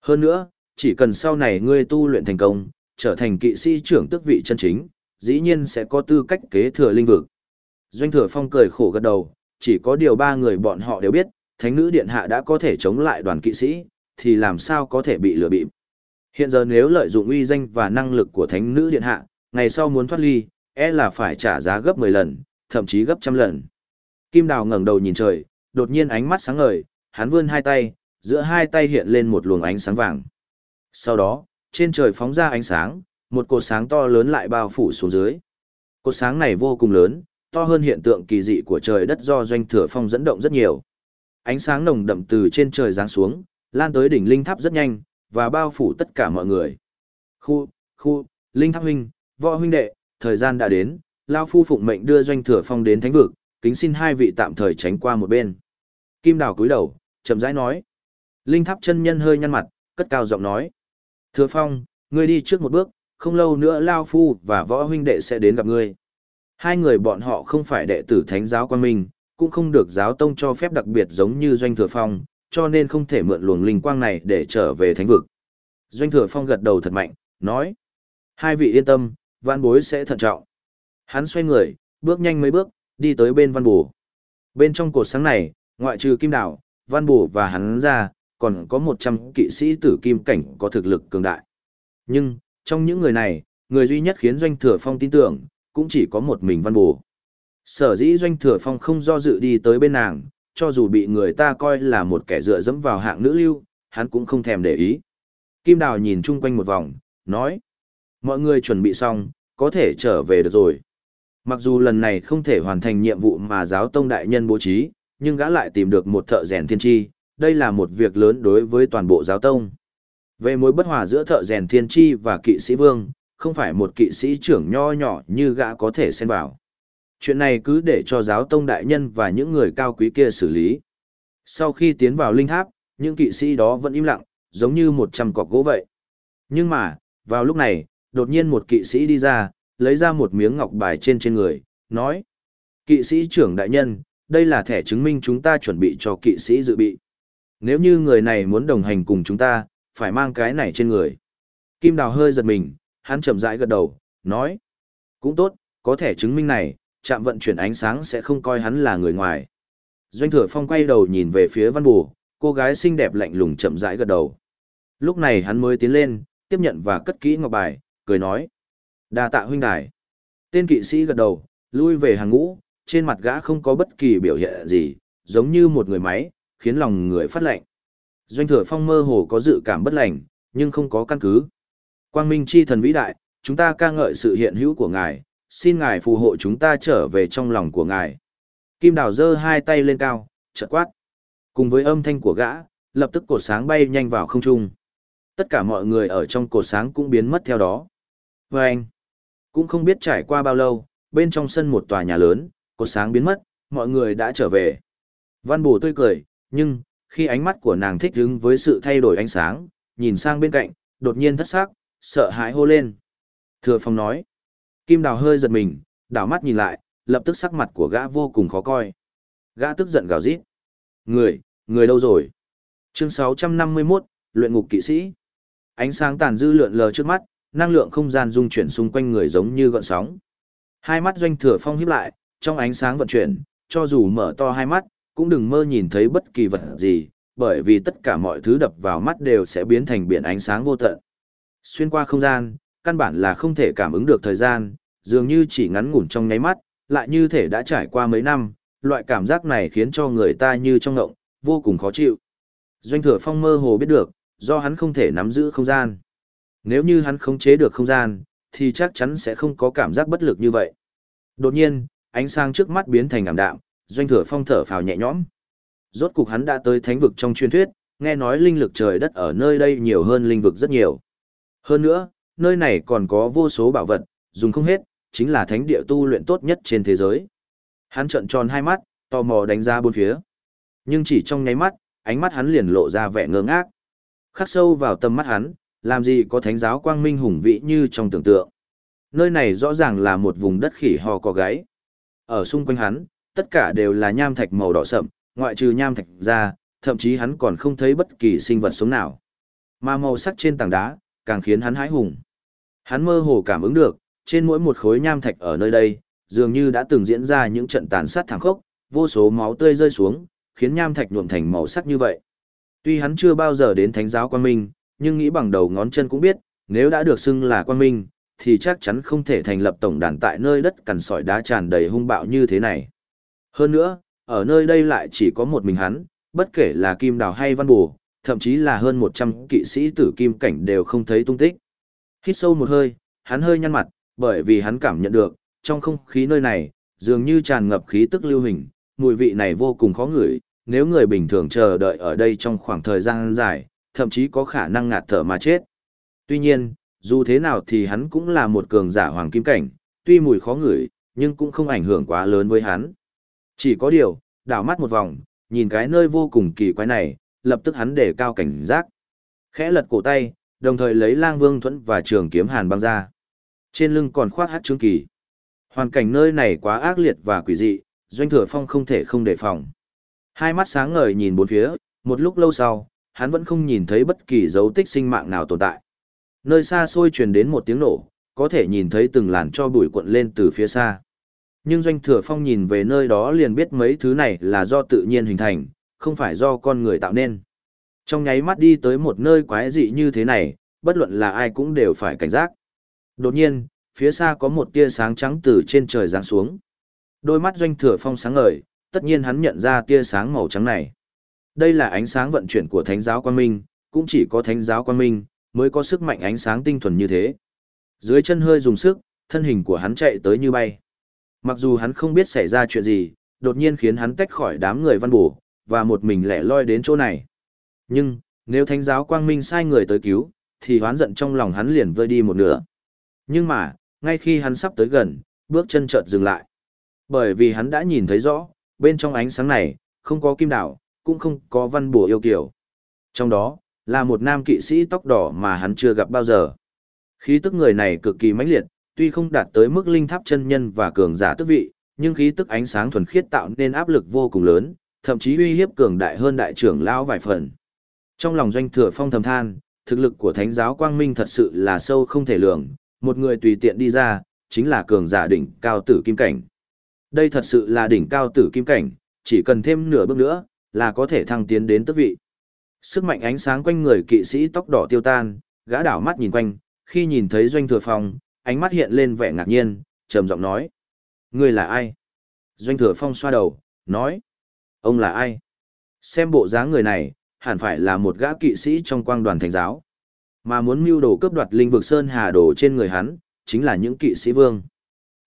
Hơn nữa, chỉ cần sau này ngươi tu luyện thành công, trở thành kỵ sĩ trưởng tước vị chân chính, dĩ nhiên sẽ có tư cách kế thừa linh vực. Doanh thừa phong cười khổ gật đầu, chỉ có điều ba người bọn họ đều biết, thánh nữ điện hạ đã có thể chống lại đoàn kỵ sĩ, thì làm sao có thể bị lừa bịp. Hiện giờ nếu lợi dụng uy danh và năng lực của thánh nữ điện hạ, ngày sau muốn thoát ly, e là phải trả giá gấp 10 lần, thậm chí gấp trăm lần. Kim Đào ngẩng đầu nhìn trời, đột nhiên ánh mắt sáng ngời, hắn vươn hai tay, giữa hai tay hiện lên một luồng ánh sáng vàng. Sau đó, trên trời phóng ra ánh sáng, một cột sáng to lớn lại bao phủ xuống dưới. Cột sáng này vô cùng lớn, to hơn hiện tượng kỳ dị của trời đất do doanh thừa phong dẫn động rất nhiều. Ánh sáng nồng đậm từ trên trời giáng xuống, lan tới đỉnh linh tháp rất nhanh, và bao phủ tất cả mọi người. Khu, khu, Linh Tháp huynh, Võ huynh đệ, thời gian đã đến, Lao Phu phụng mệnh đưa Doanh Thừa Phong đến thánh vực, kính xin hai vị tạm thời tránh qua một bên. Kim Đào cúi đầu, chậm rãi nói. Linh Tháp chân nhân hơi nhăn mặt, cất cao giọng nói. Thừa Phong, ngươi đi trước một bước, không lâu nữa Lao Phu và Võ huynh đệ sẽ đến gặp ngươi. Hai người bọn họ không phải đệ tử thánh giáo quan minh, cũng không được giáo tông cho phép đặc biệt giống như Doanh Thừa Phong, cho nên không thể mượn luồng linh quang này để trở về thánh vực. Doanh Thừa Phong gật đầu thật mạnh, nói. Hai vị yên tâm, văn bối sẽ thận trọng. Hắn xoay người, bước nhanh mấy bước, đi tới bên văn bù. Bên trong cột sáng này, ngoại trừ kim đảo, văn bù và hắn ra, còn có 100 kỵ sĩ tử kim cảnh có thực lực cường đại. Nhưng, trong những người này, người duy nhất khiến Doanh Thừa Phong tin tưởng, cũng chỉ có một mình văn Bồ. Sở dĩ Doanh Thừa Phong không do dự đi tới bên nàng, cho dù bị người ta coi là một kẻ dựa dẫm vào hạng nữ lưu, hắn cũng không thèm để ý. Kim Đào nhìn chung quanh một vòng, nói. Mọi người chuẩn bị xong, có thể trở về được rồi. Mặc dù lần này không thể hoàn thành nhiệm vụ mà giáo tông đại nhân bố trí, nhưng gã lại tìm được một thợ rèn thiên tri, đây là một việc lớn đối với toàn bộ giáo tông. Về mối bất hòa giữa thợ rèn thiên tri và kỵ sĩ vương, không phải một kỵ sĩ trưởng nho nhỏ như gã có thể xen vào. Chuyện này cứ để cho giáo tông đại nhân và những người cao quý kia xử lý. Sau khi tiến vào linh tháp, những kỵ sĩ đó vẫn im lặng, giống như một trăm cọc gỗ vậy. Nhưng mà, vào lúc này, đột nhiên một kỵ sĩ đi ra, lấy ra một miếng ngọc bài trên trên người, nói. Kỵ sĩ trưởng đại nhân, đây là thẻ chứng minh chúng ta chuẩn bị cho kỵ sĩ dự bị. Nếu như người này muốn đồng hành cùng chúng ta, phải mang cái này trên người. Kim Đào hơi giật mình, hắn chậm rãi gật đầu, nói. Cũng tốt, có thể chứng minh này, trạm vận chuyển ánh sáng sẽ không coi hắn là người ngoài. Doanh thừa phong quay đầu nhìn về phía văn bù, cô gái xinh đẹp lạnh lùng chậm rãi gật đầu. Lúc này hắn mới tiến lên, tiếp nhận và cất kỹ ngọc bài, cười nói. đa tạ huynh đài. Tên kỵ sĩ gật đầu, lui về hàng ngũ, trên mặt gã không có bất kỳ biểu hiện gì, giống như một người máy, khiến lòng người phát lạnh. Doanh thừa phong mơ hồ có dự cảm bất lành, nhưng không có căn cứ. Quang Minh chi thần vĩ đại, chúng ta ca ngợi sự hiện hữu của ngài, xin ngài phù hộ chúng ta trở về trong lòng của ngài. Kim đào giơ hai tay lên cao, chợt quát. Cùng với âm thanh của gã, lập tức cột sáng bay nhanh vào không trung. Tất cả mọi người ở trong cột sáng cũng biến mất theo đó. Và anh, cũng không biết trải qua bao lâu, bên trong sân một tòa nhà lớn, cột sáng biến mất, mọi người đã trở về. Văn Bồ tươi cười, nhưng, khi ánh mắt của nàng thích ứng với sự thay đổi ánh sáng, nhìn sang bên cạnh, đột nhiên thất sắc, sợ hãi hô lên. Thừa Phong nói, Kim Đào hơi giật mình, đảo mắt nhìn lại, lập tức sắc mặt của gã vô cùng khó coi. Gã tức giận gào rít. Người, người đâu rồi? Chương 651, luyện ngục kỵ sĩ. Ánh sáng tàn dư lượn lờ trước mắt, năng lượng không gian dung chuyển xung quanh người giống như gợn sóng. Hai mắt doanh thừa phong híp lại, trong ánh sáng vận chuyển, cho dù mở to hai mắt, cũng đừng mơ nhìn thấy bất kỳ vật gì, bởi vì tất cả mọi thứ đập vào mắt đều sẽ biến thành biển ánh sáng vô tận. Xuyên qua không gian, căn bản là không thể cảm ứng được thời gian, dường như chỉ ngắn ngủn trong nháy mắt, lại như thể đã trải qua mấy năm, loại cảm giác này khiến cho người ta như trong ngộng, vô cùng khó chịu. Doanh thừa phong mơ hồ biết được, do hắn không thể nắm giữ không gian. Nếu như hắn khống chế được không gian, thì chắc chắn sẽ không có cảm giác bất lực như vậy. Đột nhiên, ánh sáng trước mắt biến thành ảm đạm, doanh thừa phong thở phào nhẹ nhõm. Rốt cục hắn đã tới thánh vực trong truyền thuyết, nghe nói linh lực trời đất ở nơi đây nhiều hơn linh vực rất nhiều. Hơn nữa, nơi này còn có vô số bảo vật, dùng không hết, chính là thánh địa tu luyện tốt nhất trên thế giới. Hắn trợn tròn hai mắt, tò mò đánh ra bốn phía. Nhưng chỉ trong nháy mắt, ánh mắt hắn liền lộ ra vẻ ngơ ngác. Khắc sâu vào tâm mắt hắn, làm gì có thánh giáo quang minh hùng vĩ như trong tưởng tượng. Nơi này rõ ràng là một vùng đất khỉ ho có gáy. Ở xung quanh hắn, tất cả đều là nham thạch màu đỏ sậm, ngoại trừ nham thạch ra, thậm chí hắn còn không thấy bất kỳ sinh vật sống nào. Mà màu sắc trên tảng đá, càng khiến hắn hãi hùng. Hắn mơ hồ cảm ứng được, trên mỗi một khối nham thạch ở nơi đây, dường như đã từng diễn ra những trận tàn sát thảm khốc, vô số máu tươi rơi xuống, khiến nham thạch nhuộm thành màu sắc như vậy. Tuy hắn chưa bao giờ đến thánh giáo quan minh, nhưng nghĩ bằng đầu ngón chân cũng biết, nếu đã được xưng là quan minh, thì chắc chắn không thể thành lập tổng đàn tại nơi đất cằn sỏi đá tràn đầy hung bạo như thế này. Hơn nữa, ở nơi đây lại chỉ có một mình hắn, bất kể là kim đào hay văn bù, thậm chí là hơn 100 kỵ sĩ tử kim cảnh đều không thấy tung tích. Hít sâu một hơi, hắn hơi nhăn mặt, bởi vì hắn cảm nhận được, trong không khí nơi này, dường như tràn ngập khí tức lưu hình, mùi vị này vô cùng khó ngửi, nếu người bình thường chờ đợi ở đây trong khoảng thời gian dài, thậm chí có khả năng ngạt thở mà chết. Tuy nhiên, dù thế nào thì hắn cũng là một cường giả hoàng kim cảnh, tuy mùi khó ngửi, nhưng cũng không ảnh hưởng quá lớn với hắn. Chỉ có điều, đảo mắt một vòng, nhìn cái nơi vô cùng kỳ quái này, lập tức hắn để cao cảnh giác. Khẽ lật cổ tay, đồng thời lấy lang vương thuẫn và trường kiếm hàn băng ra. Trên lưng còn khoác hát trương kỳ. Hoàn cảnh nơi này quá ác liệt và quỷ dị, doanh thừa phong không thể không đề phòng. Hai mắt sáng ngời nhìn bốn phía, một lúc lâu sau, hắn vẫn không nhìn thấy bất kỳ dấu tích sinh mạng nào tồn tại. Nơi xa xôi truyền đến một tiếng nổ, có thể nhìn thấy từng làn cho bụi cuộn lên từ phía xa. Nhưng doanh thừa phong nhìn về nơi đó liền biết mấy thứ này là do tự nhiên hình thành, không phải do con người tạo nên. Trong nháy mắt đi tới một nơi quái dị như thế này, bất luận là ai cũng đều phải cảnh giác. Đột nhiên, phía xa có một tia sáng trắng từ trên trời giáng xuống. Đôi mắt doanh thừa phong sáng ngời, tất nhiên hắn nhận ra tia sáng màu trắng này. Đây là ánh sáng vận chuyển của thánh giáo quan minh, cũng chỉ có thánh giáo quan minh, mới có sức mạnh ánh sáng tinh thuần như thế. Dưới chân hơi dùng sức, thân hình của hắn chạy tới như bay. Mặc dù hắn không biết xảy ra chuyện gì, đột nhiên khiến hắn tách khỏi đám người văn bổ, và một mình lẻ loi đến chỗ này. Nhưng, nếu thánh giáo quang minh sai người tới cứu, thì hoán giận trong lòng hắn liền vơi đi một nửa. Nhưng mà, ngay khi hắn sắp tới gần, bước chân chợt dừng lại. Bởi vì hắn đã nhìn thấy rõ, bên trong ánh sáng này, không có kim đảo, cũng không có văn bùa yêu kiểu. Trong đó, là một nam kỵ sĩ tóc đỏ mà hắn chưa gặp bao giờ. Khí tức người này cực kỳ mãnh liệt, tuy không đạt tới mức linh tháp chân nhân và cường giả tức vị, nhưng khí tức ánh sáng thuần khiết tạo nên áp lực vô cùng lớn, thậm chí uy hiếp cường đại hơn đại trưởng lão vài phần. Trong lòng doanh thừa phong thầm than, thực lực của thánh giáo quang minh thật sự là sâu không thể lường, một người tùy tiện đi ra, chính là cường giả đỉnh cao tử kim cảnh. Đây thật sự là đỉnh cao tử kim cảnh, chỉ cần thêm nửa bước nữa, là có thể thăng tiến đến tước vị. Sức mạnh ánh sáng quanh người kỵ sĩ tóc đỏ tiêu tan, gã đảo mắt nhìn quanh, khi nhìn thấy doanh thừa phong, ánh mắt hiện lên vẻ ngạc nhiên, trầm giọng nói. Người là ai? Doanh thừa phong xoa đầu, nói. Ông là ai? Xem bộ dáng người này, hẳn phải là một gã kỵ sĩ trong quang đoàn thánh giáo. Mà muốn mưu đồ cướp đoạt linh vực Sơn Hà Đồ trên người hắn, chính là những kỵ sĩ vương.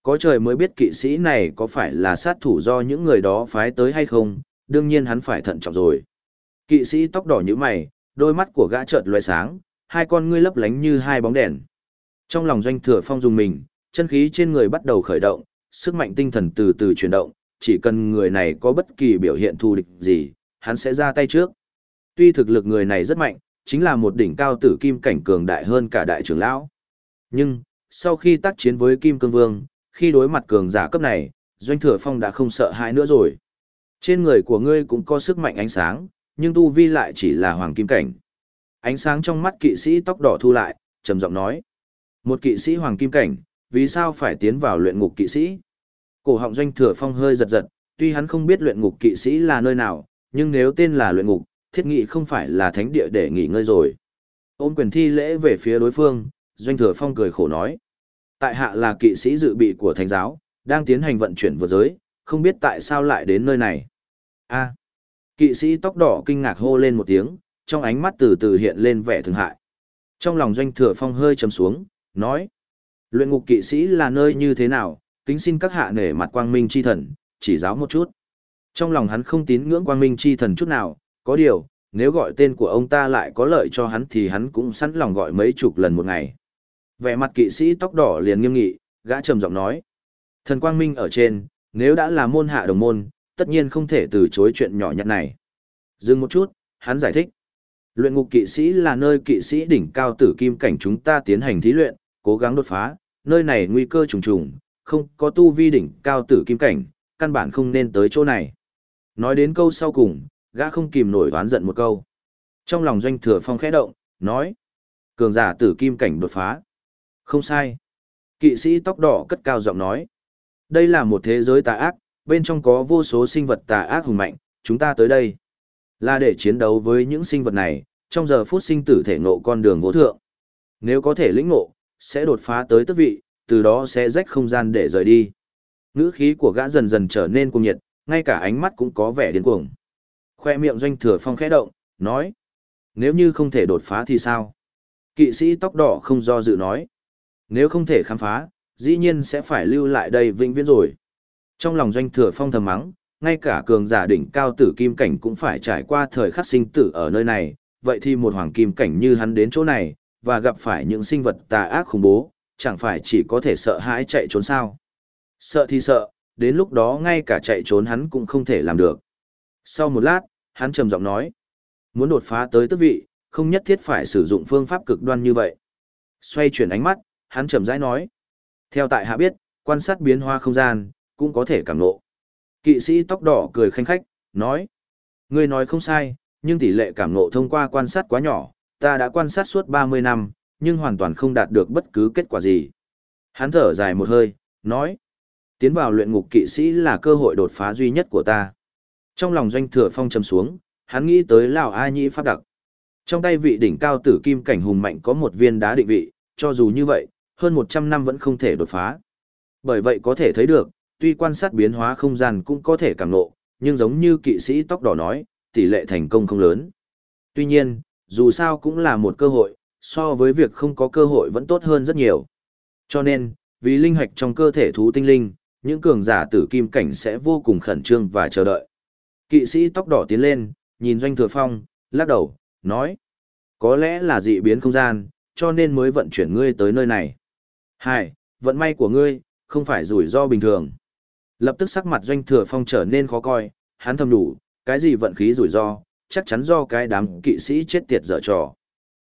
Có trời mới biết kỵ sĩ này có phải là sát thủ do những người đó phái tới hay không, đương nhiên hắn phải thận trọng rồi. Kỵ sĩ tóc đỏ như mày, đôi mắt của gã chợt loe sáng, hai con ngươi lấp lánh như hai bóng đèn. Trong lòng doanh thừa phong dùng mình, chân khí trên người bắt đầu khởi động, sức mạnh tinh thần từ từ chuyển động, chỉ cần người này có bất kỳ biểu hiện thù địch gì, hắn sẽ ra tay trước. Tuy thực lực người này rất mạnh, chính là một đỉnh cao tử kim cảnh cường đại hơn cả đại trưởng lão. Nhưng, sau khi tác chiến với Kim Cương Vương, khi đối mặt cường giả cấp này, Doanh Thừa Phong đã không sợ hãi nữa rồi. Trên người của ngươi cũng có sức mạnh ánh sáng, nhưng tu vi lại chỉ là hoàng kim cảnh. Ánh sáng trong mắt kỵ sĩ tóc đỏ thu lại, trầm giọng nói. Một kỵ sĩ hoàng kim cảnh, vì sao phải tiến vào luyện ngục kỵ sĩ? Cổ họng Doanh Thừa Phong hơi giật giật, tuy hắn không biết luyện ngục kỵ sĩ là nơi nào, nhưng nếu tên là luyện ngục, thiết nghị không phải là thánh địa để nghỉ ngơi rồi. Ôm quyền thi lễ về phía đối phương, Doanh Thừa Phong cười khổ nói. Tại hạ là kỵ sĩ dự bị của thánh giáo, đang tiến hành vận chuyển vượt giới, không biết tại sao lại đến nơi này. a kỵ sĩ tóc đỏ kinh ngạc hô lên một tiếng, trong ánh mắt từ từ hiện lên vẻ thương hại. Trong lòng Doanh Thừa Phong hơi trầm xuống, nói. Luyện ngục kỵ sĩ là nơi như thế nào, kính xin các hạ nể mặt quang minh chi thần, chỉ giáo một chút. Trong lòng hắn không tín ngưỡng quang minh chi thần chút nào, có điều, nếu gọi tên của ông ta lại có lợi cho hắn thì hắn cũng sẵn lòng gọi mấy chục lần một ngày. Vẻ mặt kỵ sĩ tóc đỏ liền nghiêm nghị, gã trầm giọng nói. Thần quang minh ở trên, nếu đã là môn hạ đồng môn, tất nhiên không thể từ chối chuyện nhỏ nhặt này. Dừng một chút, hắn giải thích. Luyện ngục kỵ sĩ là nơi kỵ sĩ đỉnh cao tử kim cảnh chúng ta tiến hành thí luyện, cố gắng đột phá, nơi này nguy cơ trùng trùng, không có tu vi đỉnh cao tử kim cảnh, căn bản không nên tới chỗ này. Nói đến câu sau cùng, gã không kìm nổi oán giận một câu. Trong lòng doanh thừa phong khẽ động, nói. Cường giả tử kim cảnh đột phá. Không sai. Kỵ sĩ tóc đỏ cất cao giọng nói. Đây là một thế giới tà ác, bên trong có vô số sinh vật tà ác hùng mạnh, chúng ta tới đây. Là để chiến đấu với những sinh vật này, trong giờ phút sinh tử thể ngộ con đường vô thượng. Nếu có thể lĩnh ngộ, sẽ đột phá tới tước vị, từ đó sẽ rách không gian để rời đi. Ngữ khí của gã dần dần trở nên cuồng nhiệt, ngay cả ánh mắt cũng có vẻ điên cuồng. Khoe miệng doanh thừa phong khẽ động, nói. Nếu như không thể đột phá thì sao? Kỵ sĩ tóc đỏ không do dự nói. Nếu không thể khám phá, dĩ nhiên sẽ phải lưu lại đây vĩnh viễn rồi. Trong lòng doanh thừa phong thầm mắng, ngay cả cường giả đỉnh cao tử kim cảnh cũng phải trải qua thời khắc sinh tử ở nơi này, vậy thì một hoàng kim cảnh như hắn đến chỗ này, và gặp phải những sinh vật tà ác khủng bố, chẳng phải chỉ có thể sợ hãi chạy trốn sao. Sợ thì sợ, đến lúc đó ngay cả chạy trốn hắn cũng không thể làm được. Sau một lát, hắn trầm giọng nói, muốn đột phá tới tước vị, không nhất thiết phải sử dụng phương pháp cực đoan như vậy. Xoay chuyển ánh mắt, hắn trầm rãi nói, theo tại hạ biết, quan sát biến hóa không gian, cũng có thể cảm ngộ. Kỵ sĩ tóc đỏ cười khanh khách, nói, ngươi nói không sai, nhưng tỷ lệ cảm ngộ thông qua quan sát quá nhỏ, ta đã quan sát suốt 30 năm, nhưng hoàn toàn không đạt được bất cứ kết quả gì. Hắn thở dài một hơi, nói, tiến vào luyện ngục kỵ sĩ là cơ hội đột phá duy nhất của ta. Trong lòng doanh thừa phong trầm xuống, hắn nghĩ tới Lào A Nhĩ pháp đặc. Trong tay vị đỉnh cao tử kim cảnh hùng mạnh có một viên đá định vị, cho dù như vậy, hơn 100 năm vẫn không thể đột phá. Bởi vậy có thể thấy được, tuy quan sát biến hóa không gian cũng có thể cảm ngộ, nhưng giống như kỵ sĩ tóc đỏ nói, tỷ lệ thành công không lớn. Tuy nhiên, dù sao cũng là một cơ hội, so với việc không có cơ hội vẫn tốt hơn rất nhiều. Cho nên, vì linh hạch trong cơ thể thú tinh linh, những cường giả tử kim cảnh sẽ vô cùng khẩn trương và chờ đợi. Kỵ sĩ tóc đỏ tiến lên, nhìn doanh thừa phong, lắc đầu, nói. Có lẽ là dị biến không gian, cho nên mới vận chuyển ngươi tới nơi này. Hai, vận may của ngươi, không phải rủi ro bình thường. Lập tức sắc mặt doanh thừa phong trở nên khó coi, hắn thầm đủ, cái gì vận khí rủi ro, chắc chắn do cái đám kỵ sĩ chết tiệt dở trò.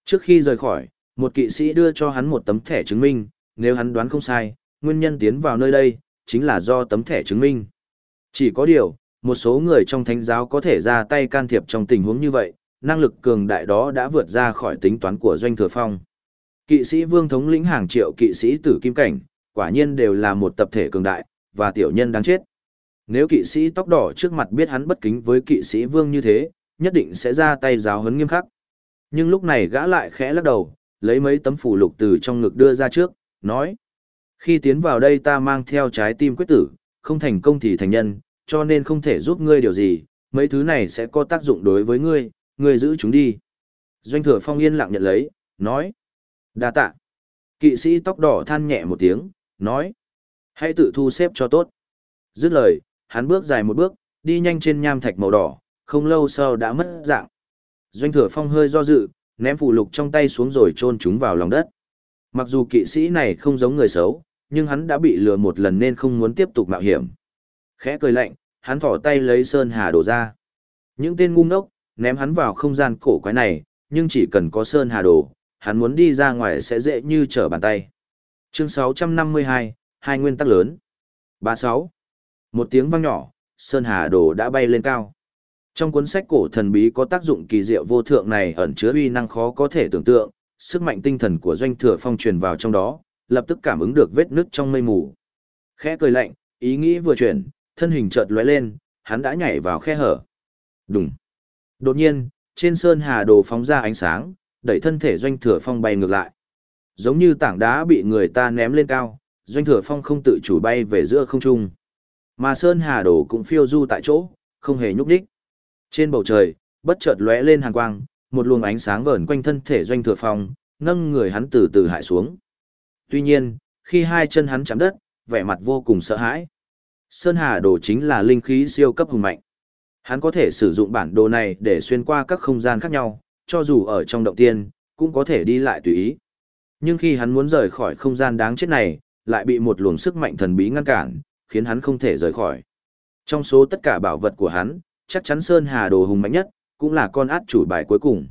Trước khi rời khỏi, một kỵ sĩ đưa cho hắn một tấm thẻ chứng minh, nếu hắn đoán không sai, nguyên nhân tiến vào nơi đây, chính là do tấm thẻ chứng minh. Chỉ có điều, một số người trong thánh giáo có thể ra tay can thiệp trong tình huống như vậy, năng lực cường đại đó đã vượt ra khỏi tính toán của doanh thừa phong. Kỵ sĩ vương thống lĩnh hàng triệu kỵ sĩ tử kim cảnh, quả nhiên đều là một tập thể cường đại, và tiểu nhân đáng chết. Nếu kỵ sĩ tóc đỏ trước mặt biết hắn bất kính với kỵ sĩ vương như thế, nhất định sẽ ra tay giáo huấn nghiêm khắc. Nhưng lúc này gã lại khẽ lắc đầu, lấy mấy tấm phủ lục từ trong ngực đưa ra trước, nói. Khi tiến vào đây ta mang theo trái tim quyết tử, không thành công thì thành nhân, cho nên không thể giúp ngươi điều gì, mấy thứ này sẽ có tác dụng đối với ngươi, ngươi giữ chúng đi. Doanh thừa phong yên lặng nhận lấy, nói. đa tạ. Kỵ sĩ tóc đỏ than nhẹ một tiếng, nói. Hãy tự thu xếp cho tốt. Dứt lời, hắn bước dài một bước, đi nhanh trên nham thạch màu đỏ, không lâu sau đã mất dạng. Doanh thừa phong hơi do dự, ném phù lục trong tay xuống rồi chôn chúng vào lòng đất. Mặc dù kỵ sĩ này không giống người xấu, nhưng hắn đã bị lừa một lần nên không muốn tiếp tục mạo hiểm. Khẽ cười lạnh, hắn thỏ tay lấy sơn hà đổ ra. Những tên ngu ngốc, ném hắn vào không gian cổ quái này, nhưng chỉ cần có sơn hà đổ, hắn muốn đi ra ngoài sẽ dễ như trở bàn tay. Chương 652, hai nguyên tắc lớn. 36. Một tiếng vang nhỏ, sơn hà đổ đã bay lên cao. Trong cuốn sách cổ thần bí có tác dụng kỳ diệu vô thượng này ẩn chứa uy năng khó có thể tưởng tượng, sức mạnh tinh thần của doanh thừa phong truyền vào trong đó, lập tức cảm ứng được vết nứt trong mây mù. Khẽ cười lạnh, ý nghĩ vừa chuyển, thân hình chợt lóe lên, hắn đã nhảy vào khe hở. Đùng. Đột nhiên, trên sơn hà đồ phóng ra ánh sáng, đẩy thân thể doanh thừa phong bay ngược lại. Giống như tảng đá bị người ta ném lên cao, doanh thừa phong không tự chủ bay về giữa không trung. Mà sơn hà đồ cũng phiêu du tại chỗ, không hề nhúc đích. Trên bầu trời, bất chợt lóe lên hàn quang, một luồng ánh sáng vờn quanh thân thể doanh thừa phong, nâng người hắn từ từ hạ xuống. Tuy nhiên, khi hai chân hắn chạm đất, vẻ mặt vô cùng sợ hãi. Sơn Hà đồ chính là linh khí siêu cấp hùng mạnh. Hắn có thể sử dụng bản đồ này để xuyên qua các không gian khác nhau, cho dù ở trong động tiên, cũng có thể đi lại tùy ý. Nhưng khi hắn muốn rời khỏi không gian đáng chết này, lại bị một luồng sức mạnh thần bí ngăn cản, khiến hắn không thể rời khỏi. Trong số tất cả bảo vật của hắn, chắc chắn Sơn Hà đồ hùng mạnh nhất, cũng là con át chủ bài cuối cùng.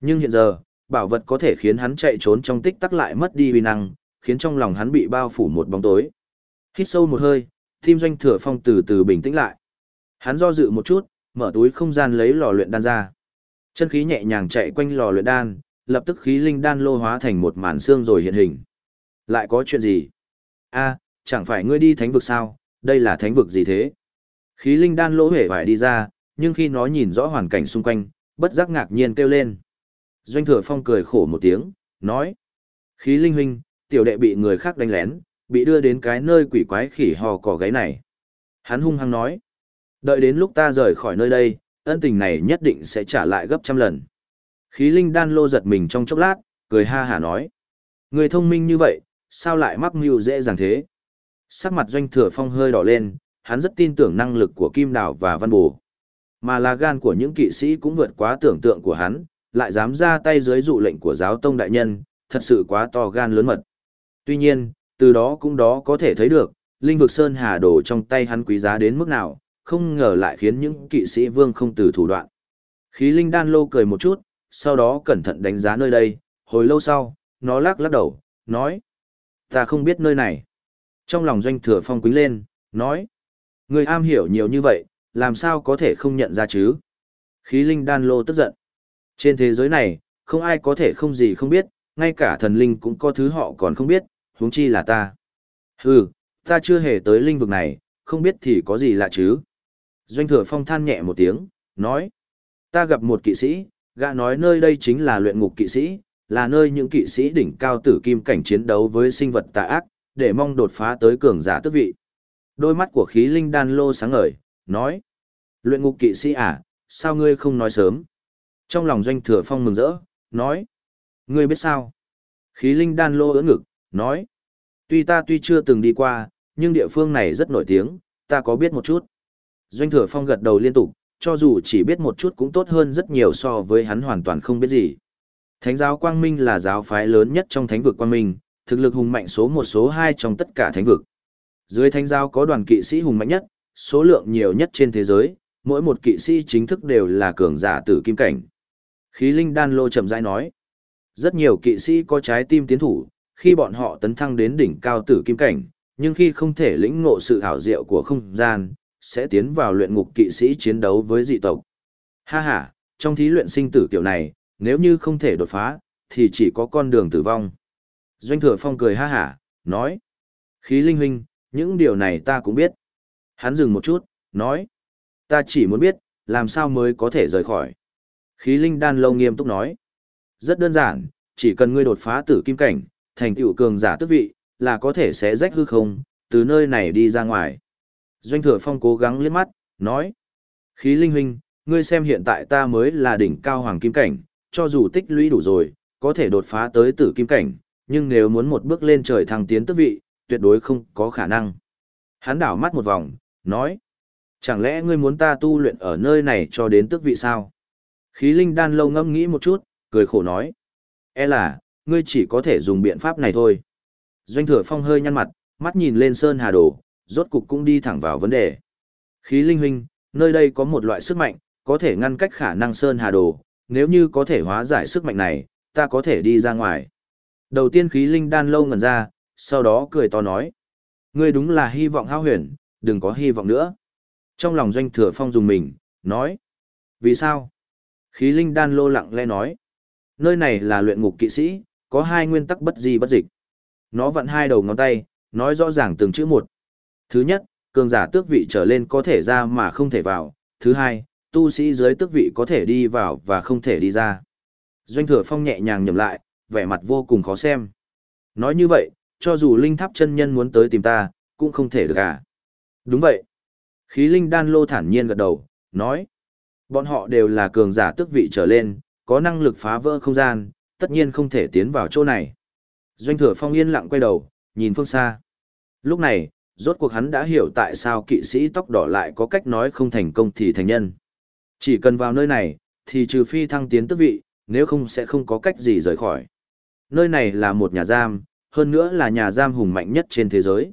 Nhưng hiện giờ, bảo vật có thể khiến hắn chạy trốn trong tích tắc lại mất đi uy năng, khiến trong lòng hắn bị bao phủ một bóng tối. Hít sâu một hơi, tim doanh thừa phong từ từ bình tĩnh lại. Hắn do dự một chút, mở túi không gian lấy lò luyện đan ra. Chân khí nhẹ nhàng chạy quanh lò luyện đan, lập tức khí linh đan lô hóa thành một màn xương rồi hiện hình. Lại có chuyện gì? A, chẳng phải ngươi đi thánh vực sao, đây là thánh vực gì thế? Khí linh đan lỗ hể vải đi ra, nhưng khi nó nhìn rõ hoàn cảnh xung quanh, bất giác ngạc nhiên kêu lên. Doanh thừa phong cười khổ một tiếng, nói. Khí linh huynh, tiểu đệ bị người khác đánh lén, bị đưa đến cái nơi quỷ quái khỉ hò cỏ gáy này. Hắn hung hăng nói. Đợi đến lúc ta rời khỏi nơi đây, ân tình này nhất định sẽ trả lại gấp trăm lần. Khí linh đan lô giật mình trong chốc lát, cười ha hả nói. Người thông minh như vậy, sao lại mắc mưu dễ dàng thế? Sắc mặt doanh thừa phong hơi đỏ lên, hắn rất tin tưởng năng lực của Kim Đào và Văn Bồ. Mà là gan của những kỵ sĩ cũng vượt quá tưởng tượng của hắn, lại dám ra tay dưới dụ lệnh của giáo tông đại nhân, thật sự quá to gan lớn mật. Tuy nhiên, từ đó cũng đó có thể thấy được, linh vực sơn hà đồ trong tay hắn quý giá đến mức nào, không ngờ lại khiến những kỵ sĩ vương không từ thủ đoạn. Khí linh đan lô cười một chút, sau đó cẩn thận đánh giá nơi đây, hồi lâu sau, nó lắc lắc đầu, nói. Ta không biết nơi này. Trong lòng doanh thừa phong quính lên, nói. Người am hiểu nhiều như vậy, làm sao có thể không nhận ra chứ? Khí linh đan lô tức giận. Trên thế giới này, không ai có thể không gì không biết, ngay cả thần linh cũng có thứ họ còn không biết, huống chi là ta. Hừ, ta chưa hề tới linh vực này, không biết thì có gì lạ chứ. Doanh thừa phong than nhẹ một tiếng, nói. Ta gặp một kỵ sĩ, gã nói nơi đây chính là luyện ngục kỵ sĩ, là nơi những kỵ sĩ đỉnh cao tử kim cảnh chiến đấu với sinh vật tà ác, để mong đột phá tới cường giả tước vị. Đôi mắt của khí linh đan lô sáng ngời, nói. Luyện ngục kỵ sĩ à, sao ngươi không nói sớm? Trong lòng doanh thừa phong mừng rỡ, nói. Ngươi biết sao? Khí linh đan lô ưỡn ngực, nói. Tuy ta tuy chưa từng đi qua, nhưng địa phương này rất nổi tiếng, ta có biết một chút. Doanh thừa phong gật đầu liên tục, cho dù chỉ biết một chút cũng tốt hơn rất nhiều so với hắn hoàn toàn không biết gì. Thánh giáo Quang Minh là giáo phái lớn nhất trong thánh vực Quang Minh, thực lực hùng mạnh số một số hai trong tất cả thánh vực. Dưới thánh giáo có đoàn kỵ sĩ hùng mạnh nhất, số lượng nhiều nhất trên thế giới, mỗi một kỵ sĩ chính thức đều là cường giả tử kim cảnh. Khí linh đan lô chậm rãi nói. Rất nhiều kỵ sĩ có trái tim tiến thủ, khi bọn họ tấn thăng đến đỉnh cao tử kim cảnh, nhưng khi không thể lĩnh ngộ sự hảo diệu của không gian, sẽ tiến vào luyện ngục kỵ sĩ chiến đấu với dị tộc. Ha ha, trong thí luyện sinh tử kiểu này, nếu như không thể đột phá, thì chỉ có con đường tử vong. Doanh thừa phong cười ha hả, nói. Khí linh huynh, những điều này ta cũng biết. Hắn dừng một chút, nói. Ta chỉ muốn biết, làm sao mới có thể rời khỏi. Khí linh đan lâu nghiêm túc nói. Rất đơn giản, chỉ cần ngươi đột phá tử kim cảnh, thành tựu cường giả tước vị, là có thể sẽ rách hư không, từ nơi này đi ra ngoài. Doanh thừa phong cố gắng liếc mắt, nói. Khí linh huynh, ngươi xem hiện tại ta mới là đỉnh cao hoàng kim cảnh, cho dù tích lũy đủ rồi, có thể đột phá tới tử kim cảnh, nhưng nếu muốn một bước lên trời thăng tiến tước vị, tuyệt đối không có khả năng. Hắn đảo mắt một vòng, nói. Chẳng lẽ ngươi muốn ta tu luyện ở nơi này cho đến tước vị sao? Khí linh đan lâu ngâm nghĩ một chút, cười khổ nói. E là, ngươi chỉ có thể dùng biện pháp này thôi. Doanh thừa phong hơi nhăn mặt, mắt nhìn lên sơn hà đồ, rốt cục cũng đi thẳng vào vấn đề. Khí linh huynh, nơi đây có một loại sức mạnh, có thể ngăn cách khả năng sơn hà đồ, nếu như có thể hóa giải sức mạnh này, ta có thể đi ra ngoài. Đầu tiên khí linh đan lâu ngẩn ra, sau đó cười to nói. Ngươi đúng là hy vọng hao huyền, đừng có hy vọng nữa. Trong lòng doanh thừa phong dùng mình, nói. Vì sao? Khí linh đan lô lặng lẽ nói. Nơi này là luyện ngục kỵ sĩ, có hai nguyên tắc bất di bất dịch. Nó vặn hai đầu ngón tay, nói rõ ràng từng chữ một. Thứ nhất, cường giả tước vị trở lên có thể ra mà không thể vào. Thứ hai, tu sĩ dưới tước vị có thể đi vào và không thể đi ra. Doanh thừa phong nhẹ nhàng nhầm lại, vẻ mặt vô cùng khó xem. Nói như vậy, cho dù linh tháp chân nhân muốn tới tìm ta, cũng không thể được à. Đúng vậy. Khí linh đan lô thản nhiên gật đầu, nói. Bọn họ đều là cường giả tước vị trở lên, có năng lực phá vỡ không gian, tất nhiên không thể tiến vào chỗ này. Doanh thừa phong yên lặng quay đầu, nhìn phương xa. Lúc này, rốt cuộc hắn đã hiểu tại sao kỵ sĩ tóc đỏ lại có cách nói không thành công thì thành nhân. Chỉ cần vào nơi này, thì trừ phi thăng tiến tước vị, nếu không sẽ không có cách gì rời khỏi. Nơi này là một nhà giam, hơn nữa là nhà giam hùng mạnh nhất trên thế giới.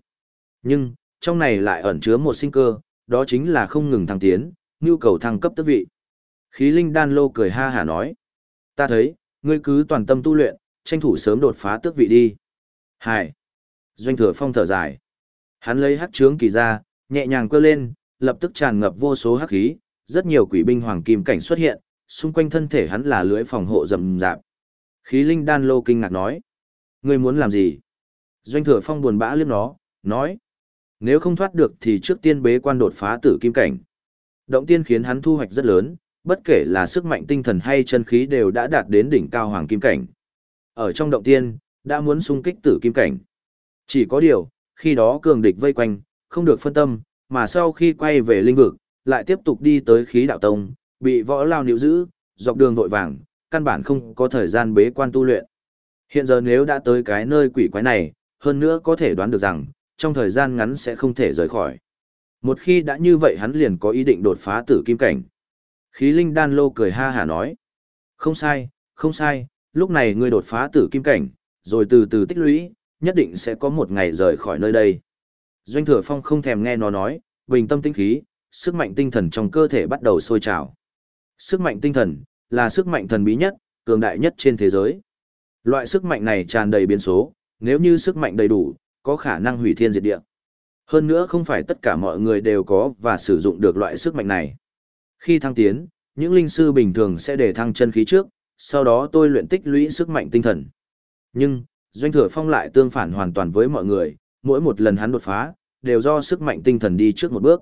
Nhưng, trong này lại ẩn chứa một sinh cơ, đó chính là không ngừng thăng tiến, nhu cầu thăng cấp tước vị. Khí linh đan lô cười ha hả nói. Ta thấy, ngươi cứ toàn tâm tu luyện, tranh thủ sớm đột phá tước vị đi. Hải. Doanh thừa phong thở dài. Hắn lấy hắc trướng kỳ ra, nhẹ nhàng quơ lên, lập tức tràn ngập vô số hắc khí, rất nhiều quỷ binh hoàng kim cảnh xuất hiện, xung quanh thân thể hắn là lưới phòng hộ rầm rạp. Khí linh đan lô kinh ngạc nói. Ngươi muốn làm gì? Doanh thừa phong buồn bã liếc nó, nói. Nếu không thoát được thì trước tiên bế quan đột phá tử kim cảnh. Động tiên khiến hắn thu hoạch rất lớn, bất kể là sức mạnh tinh thần hay chân khí đều đã đạt đến đỉnh cao hoàng kim cảnh. Ở trong động tiên, đã muốn xung kích tử kim cảnh. Chỉ có điều, khi đó cường địch vây quanh, không được phân tâm, mà sau khi quay về linh vực, lại tiếp tục đi tới khí đạo tông, bị võ lao níu giữ, dọc đường vội vàng, căn bản không có thời gian bế quan tu luyện. Hiện giờ nếu đã tới cái nơi quỷ quái này, hơn nữa có thể đoán được rằng, trong thời gian ngắn sẽ không thể rời khỏi. Một khi đã như vậy hắn liền có ý định đột phá tử kim cảnh. Khí linh đan lô cười ha hà nói. Không sai, không sai, lúc này ngươi đột phá tử kim cảnh, rồi từ từ tích lũy, nhất định sẽ có một ngày rời khỏi nơi đây. Doanh thừa phong không thèm nghe nó nói, bình tâm tinh khí, sức mạnh tinh thần trong cơ thể bắt đầu sôi trào. Sức mạnh tinh thần, là sức mạnh thần bí nhất, cường đại nhất trên thế giới. Loại sức mạnh này tràn đầy biến số, nếu như sức mạnh đầy đủ, có khả năng hủy thiên diệt địa. Hơn nữa không phải tất cả mọi người đều có và sử dụng được loại sức mạnh này. Khi thăng tiến, những linh sư bình thường sẽ để thăng chân khí trước, sau đó tôi luyện tích lũy sức mạnh tinh thần. Nhưng, Doanh Thừa Phong lại tương phản hoàn toàn với mọi người, mỗi một lần hắn đột phá, đều do sức mạnh tinh thần đi trước một bước.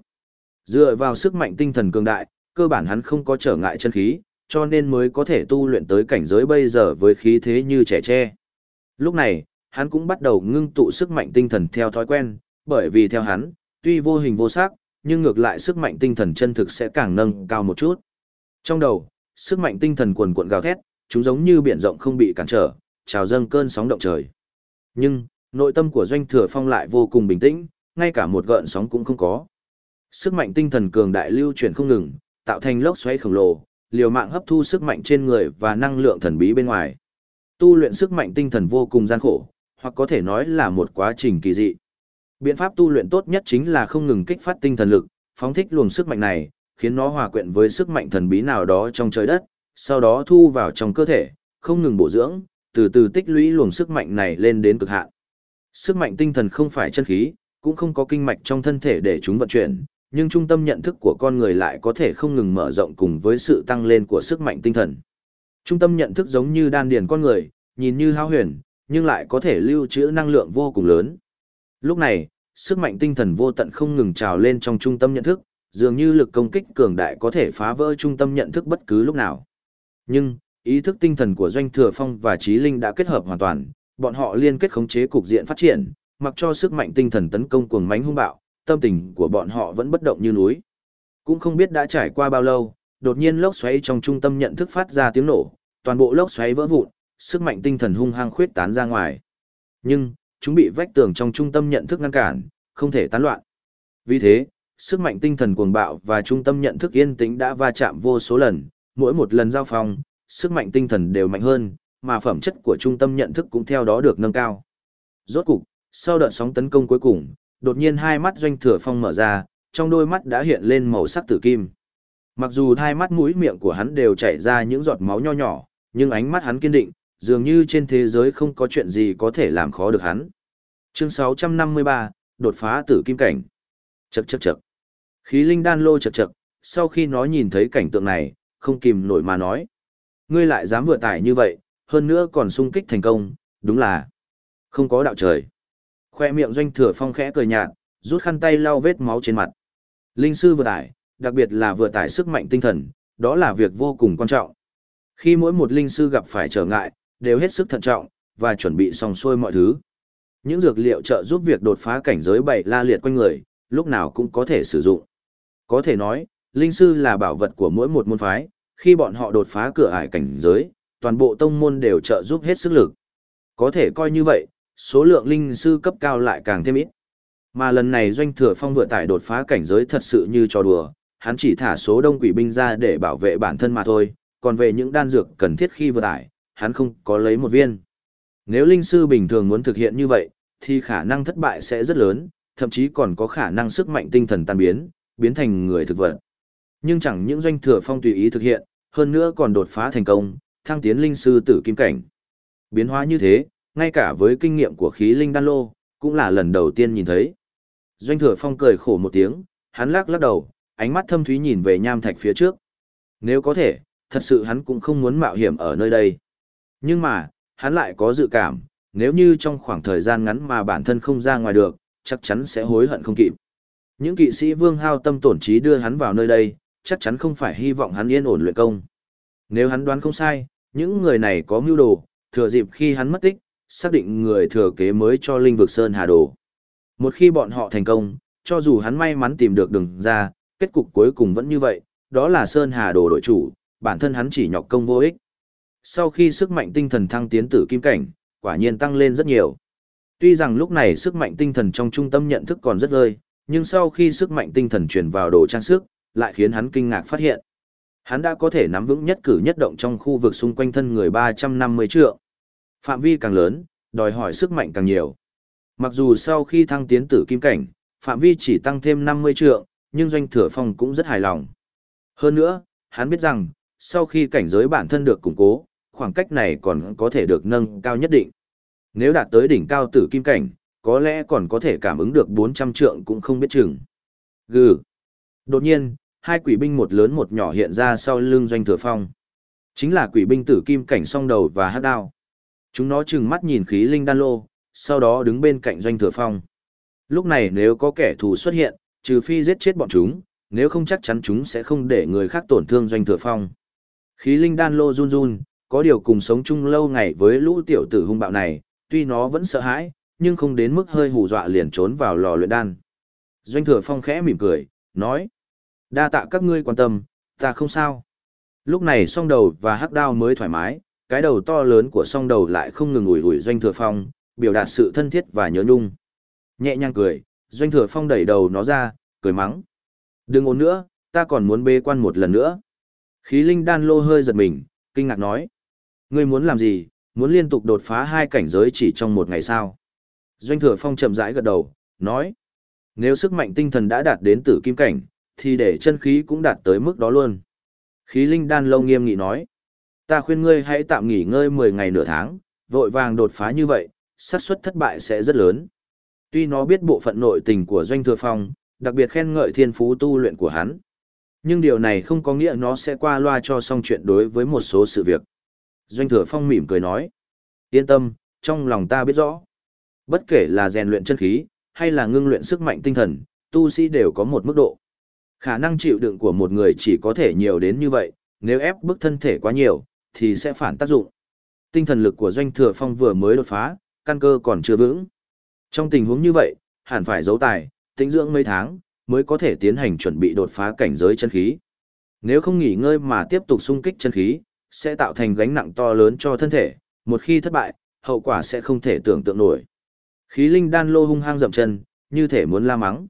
Dựa vào sức mạnh tinh thần cường đại, cơ bản hắn không có trở ngại chân khí, cho nên mới có thể tu luyện tới cảnh giới bây giờ với khí thế như trẻ tre. Lúc này, hắn cũng bắt đầu ngưng tụ sức mạnh tinh thần theo thói quen, bởi vì theo hắn, tuy vô hình vô sắc, nhưng ngược lại sức mạnh tinh thần chân thực sẽ càng nâng cao một chút. Trong đầu, sức mạnh tinh thần cuồn cuộn gào thét, chúng giống như biển rộng không bị cản trở, trào dâng cơn sóng động trời. Nhưng, nội tâm của Doanh Thừa Phong lại vô cùng bình tĩnh, ngay cả một gợn sóng cũng không có. Sức mạnh tinh thần cường đại lưu chuyển không ngừng, tạo thành lốc xoáy khổng lồ, liều mạng hấp thu sức mạnh trên người và năng lượng thần bí bên ngoài. Tu luyện sức mạnh tinh thần vô cùng gian khổ, hoặc có thể nói là một quá trình kỳ dị. Biện pháp tu luyện tốt nhất chính là không ngừng kích phát tinh thần lực, phóng thích luồng sức mạnh này, khiến nó hòa quyện với sức mạnh thần bí nào đó trong trời đất, sau đó thu vào trong cơ thể, không ngừng bổ dưỡng, từ từ tích lũy luồng sức mạnh này lên đến cực hạn. Sức mạnh tinh thần không phải chân khí, cũng không có kinh mạch trong thân thể để chúng vận chuyển, nhưng trung tâm nhận thức của con người lại có thể không ngừng mở rộng cùng với sự tăng lên của sức mạnh tinh thần. Trung tâm nhận thức giống như đan điền con người, nhìn như hao huyền, nhưng lại có thể lưu trữ năng lượng vô cùng lớn. Lúc này, sức mạnh tinh thần vô tận không ngừng trào lên trong trung tâm nhận thức, dường như lực công kích cường đại có thể phá vỡ trung tâm nhận thức bất cứ lúc nào. Nhưng, ý thức tinh thần của Doanh Thừa Phong và Trí Linh đã kết hợp hoàn toàn, bọn họ liên kết khống chế cục diện phát triển, mặc cho sức mạnh tinh thần tấn công cuồng mãnh hung bạo, tâm tình của bọn họ vẫn bất động như núi. Cũng không biết đã trải qua bao lâu, đột nhiên lốc xoáy trong trung tâm nhận thức phát ra tiếng nổ, toàn bộ lốc xoáy vỡ vụn, sức mạnh tinh thần hung hăng khuyết tán ra ngoài. Nhưng, chúng bị vách tường trong trung tâm nhận thức ngăn cản, không thể tán loạn. Vì thế, sức mạnh tinh thần cuồng bạo và trung tâm nhận thức yên tĩnh đã va chạm vô số lần, mỗi một lần giao phong, sức mạnh tinh thần đều mạnh hơn, mà phẩm chất của trung tâm nhận thức cũng theo đó được nâng cao. Rốt cục, sau đợt sóng tấn công cuối cùng, đột nhiên hai mắt doanh thừa phong mở ra, trong đôi mắt đã hiện lên màu sắc tử kim. Mặc dù hai mắt mũi miệng của hắn đều chảy ra những giọt máu nho nhỏ, nhưng ánh mắt hắn kiên định, dường như trên thế giới không có chuyện gì có thể làm khó được hắn. Chương 653, đột phá tử kim cảnh. Chậc chậc chậc. Khí linh đan lô chậc chậc, sau khi nó nhìn thấy cảnh tượng này, không kìm nổi mà nói. Ngươi lại dám vừa tải như vậy, hơn nữa còn sung kích thành công, đúng là không có đạo trời. Khoe miệng doanh thừa phong khẽ cười nhạt, rút khăn tay lau vết máu trên mặt. Linh sư vừa tải, đặc biệt là vừa tải sức mạnh tinh thần, đó là việc vô cùng quan trọng. Khi mỗi một linh sư gặp phải trở ngại, đều hết sức thận trọng, và chuẩn bị xong xuôi mọi thứ. Những dược liệu trợ giúp việc đột phá cảnh giới bảy la liệt quanh người, lúc nào cũng có thể sử dụng. Có thể nói, linh sư là bảo vật của mỗi một môn phái, khi bọn họ đột phá cửa ải cảnh giới, toàn bộ tông môn đều trợ giúp hết sức lực. Có thể coi như vậy, số lượng linh sư cấp cao lại càng thêm ít. Mà lần này doanh thừa phong vừa tải đột phá cảnh giới thật sự như trò đùa, hắn chỉ thả số đông quỷ binh ra để bảo vệ bản thân mà thôi, còn về những đan dược cần thiết khi vừa tải, hắn không có lấy một viên. Nếu linh sư bình thường muốn thực hiện như vậy, thì khả năng thất bại sẽ rất lớn, thậm chí còn có khả năng sức mạnh tinh thần tan biến, biến thành người thực vật. Nhưng chẳng những doanh thừa phong tùy ý thực hiện, hơn nữa còn đột phá thành công, thăng tiến linh sư tử kim cảnh. Biến hóa như thế, ngay cả với kinh nghiệm của khí linh đan lô, cũng là lần đầu tiên nhìn thấy. Doanh thừa phong cười khổ một tiếng, hắn lắc lắc đầu, ánh mắt thâm thúy nhìn về nham thạch phía trước. Nếu có thể, thật sự hắn cũng không muốn mạo hiểm ở nơi đây. Nhưng mà, hắn lại có dự cảm, nếu như trong khoảng thời gian ngắn mà bản thân không ra ngoài được, chắc chắn sẽ hối hận không kịp. Những kỵ sĩ vương hao tâm tổn trí đưa hắn vào nơi đây, chắc chắn không phải hy vọng hắn yên ổn luyện công. Nếu hắn đoán không sai, những người này có mưu đồ, thừa dịp khi hắn mất tích, xác định người thừa kế mới cho linh vực Sơn Hà Đồ. Một khi bọn họ thành công, cho dù hắn may mắn tìm được đường ra, kết cục cuối cùng vẫn như vậy, đó là Sơn Hà Đồ đội chủ, bản thân hắn chỉ nhọc công vô ích. Sau khi sức mạnh tinh thần thăng tiến tử kim cảnh, quả nhiên tăng lên rất nhiều. Tuy rằng lúc này sức mạnh tinh thần trong trung tâm nhận thức còn rất rơi, nhưng sau khi sức mạnh tinh thần truyền vào đồ trang sức, lại khiến hắn kinh ngạc phát hiện. Hắn đã có thể nắm vững nhất cử nhất động trong khu vực xung quanh thân người 350 trượng. Phạm vi càng lớn, đòi hỏi sức mạnh càng nhiều. Mặc dù sau khi thăng tiến tử kim cảnh, phạm vi chỉ tăng thêm 50 trượng, nhưng doanh thừa phong cũng rất hài lòng. Hơn nữa, hắn biết rằng, sau khi cảnh giới bản thân được củng cố, khoảng cách này còn có thể được nâng cao nhất định. Nếu đạt tới đỉnh cao tử kim cảnh, có lẽ còn có thể cảm ứng được 400 trượng cũng không biết chừng. Gừ. Đột nhiên, hai quỷ binh một lớn một nhỏ hiện ra sau lưng doanh thừa phong. Chính là quỷ binh tử kim cảnh song đầu và hát đao. Chúng nó chừng mắt nhìn khí linh đan lô, sau đó đứng bên cạnh doanh thừa phong. Lúc này nếu có kẻ thù xuất hiện, trừ phi giết chết bọn chúng, nếu không chắc chắn chúng sẽ không để người khác tổn thương doanh thừa phong. Khí linh đan lô run run, có điều cùng sống chung lâu ngày với lũ tiểu tử hung bạo này, tuy nó vẫn sợ hãi, nhưng không đến mức hơi hù dọa liền trốn vào lò luyện đan. Doanh thừa phong khẽ mỉm cười, nói. Đa tạ các ngươi quan tâm, ta không sao. Lúc này song đầu và hắc đao mới thoải mái, cái đầu to lớn của song đầu lại không ngừng ủi ủi doanh thừa phong, biểu đạt sự thân thiết và nhớ nhung. Nhẹ nhàng cười, doanh thừa phong đẩy đầu nó ra, cười mắng. Đừng ồn nữa, ta còn muốn bê quan một lần nữa. Khí linh đan lô hơi giật mình, kinh ngạc nói. Ngươi muốn làm gì, muốn liên tục đột phá hai cảnh giới chỉ trong một ngày sao? Doanh thừa phong chậm rãi gật đầu, nói. Nếu sức mạnh tinh thần đã đạt đến tử kim cảnh, thì để chân khí cũng đạt tới mức đó luôn. Khí linh đan lâu nghiêm nghị nói. Ta khuyên ngươi hãy tạm nghỉ ngơi 10 ngày nửa tháng, vội vàng đột phá như vậy, xác suất thất bại sẽ rất lớn. Tuy nó biết bộ phận nội tình của Doanh Thừa Phong, đặc biệt khen ngợi thiên phú tu luyện của hắn. Nhưng điều này không có nghĩa nó sẽ qua loa cho xong chuyện đối với một số sự việc. Doanh Thừa Phong mỉm cười nói. Yên tâm, trong lòng ta biết rõ. Bất kể là rèn luyện chân khí, hay là ngưng luyện sức mạnh tinh thần, tu sĩ đều có một mức độ. Khả năng chịu đựng của một người chỉ có thể nhiều đến như vậy, nếu ép bức thân thể quá nhiều, thì sẽ phản tác dụng. Tinh thần lực của Doanh Thừa Phong vừa mới đột phá, căn cơ còn chưa vững. Trong tình huống như vậy, hẳn phải giấu tài, tĩnh dưỡng mấy tháng, mới có thể tiến hành chuẩn bị đột phá cảnh giới chân khí. Nếu không nghỉ ngơi mà tiếp tục xung kích chân khí, sẽ tạo thành gánh nặng to lớn cho thân thể, một khi thất bại, hậu quả sẽ không thể tưởng tượng nổi. Khí linh đan lô hung hăng dậm chân, như thể muốn la mắng.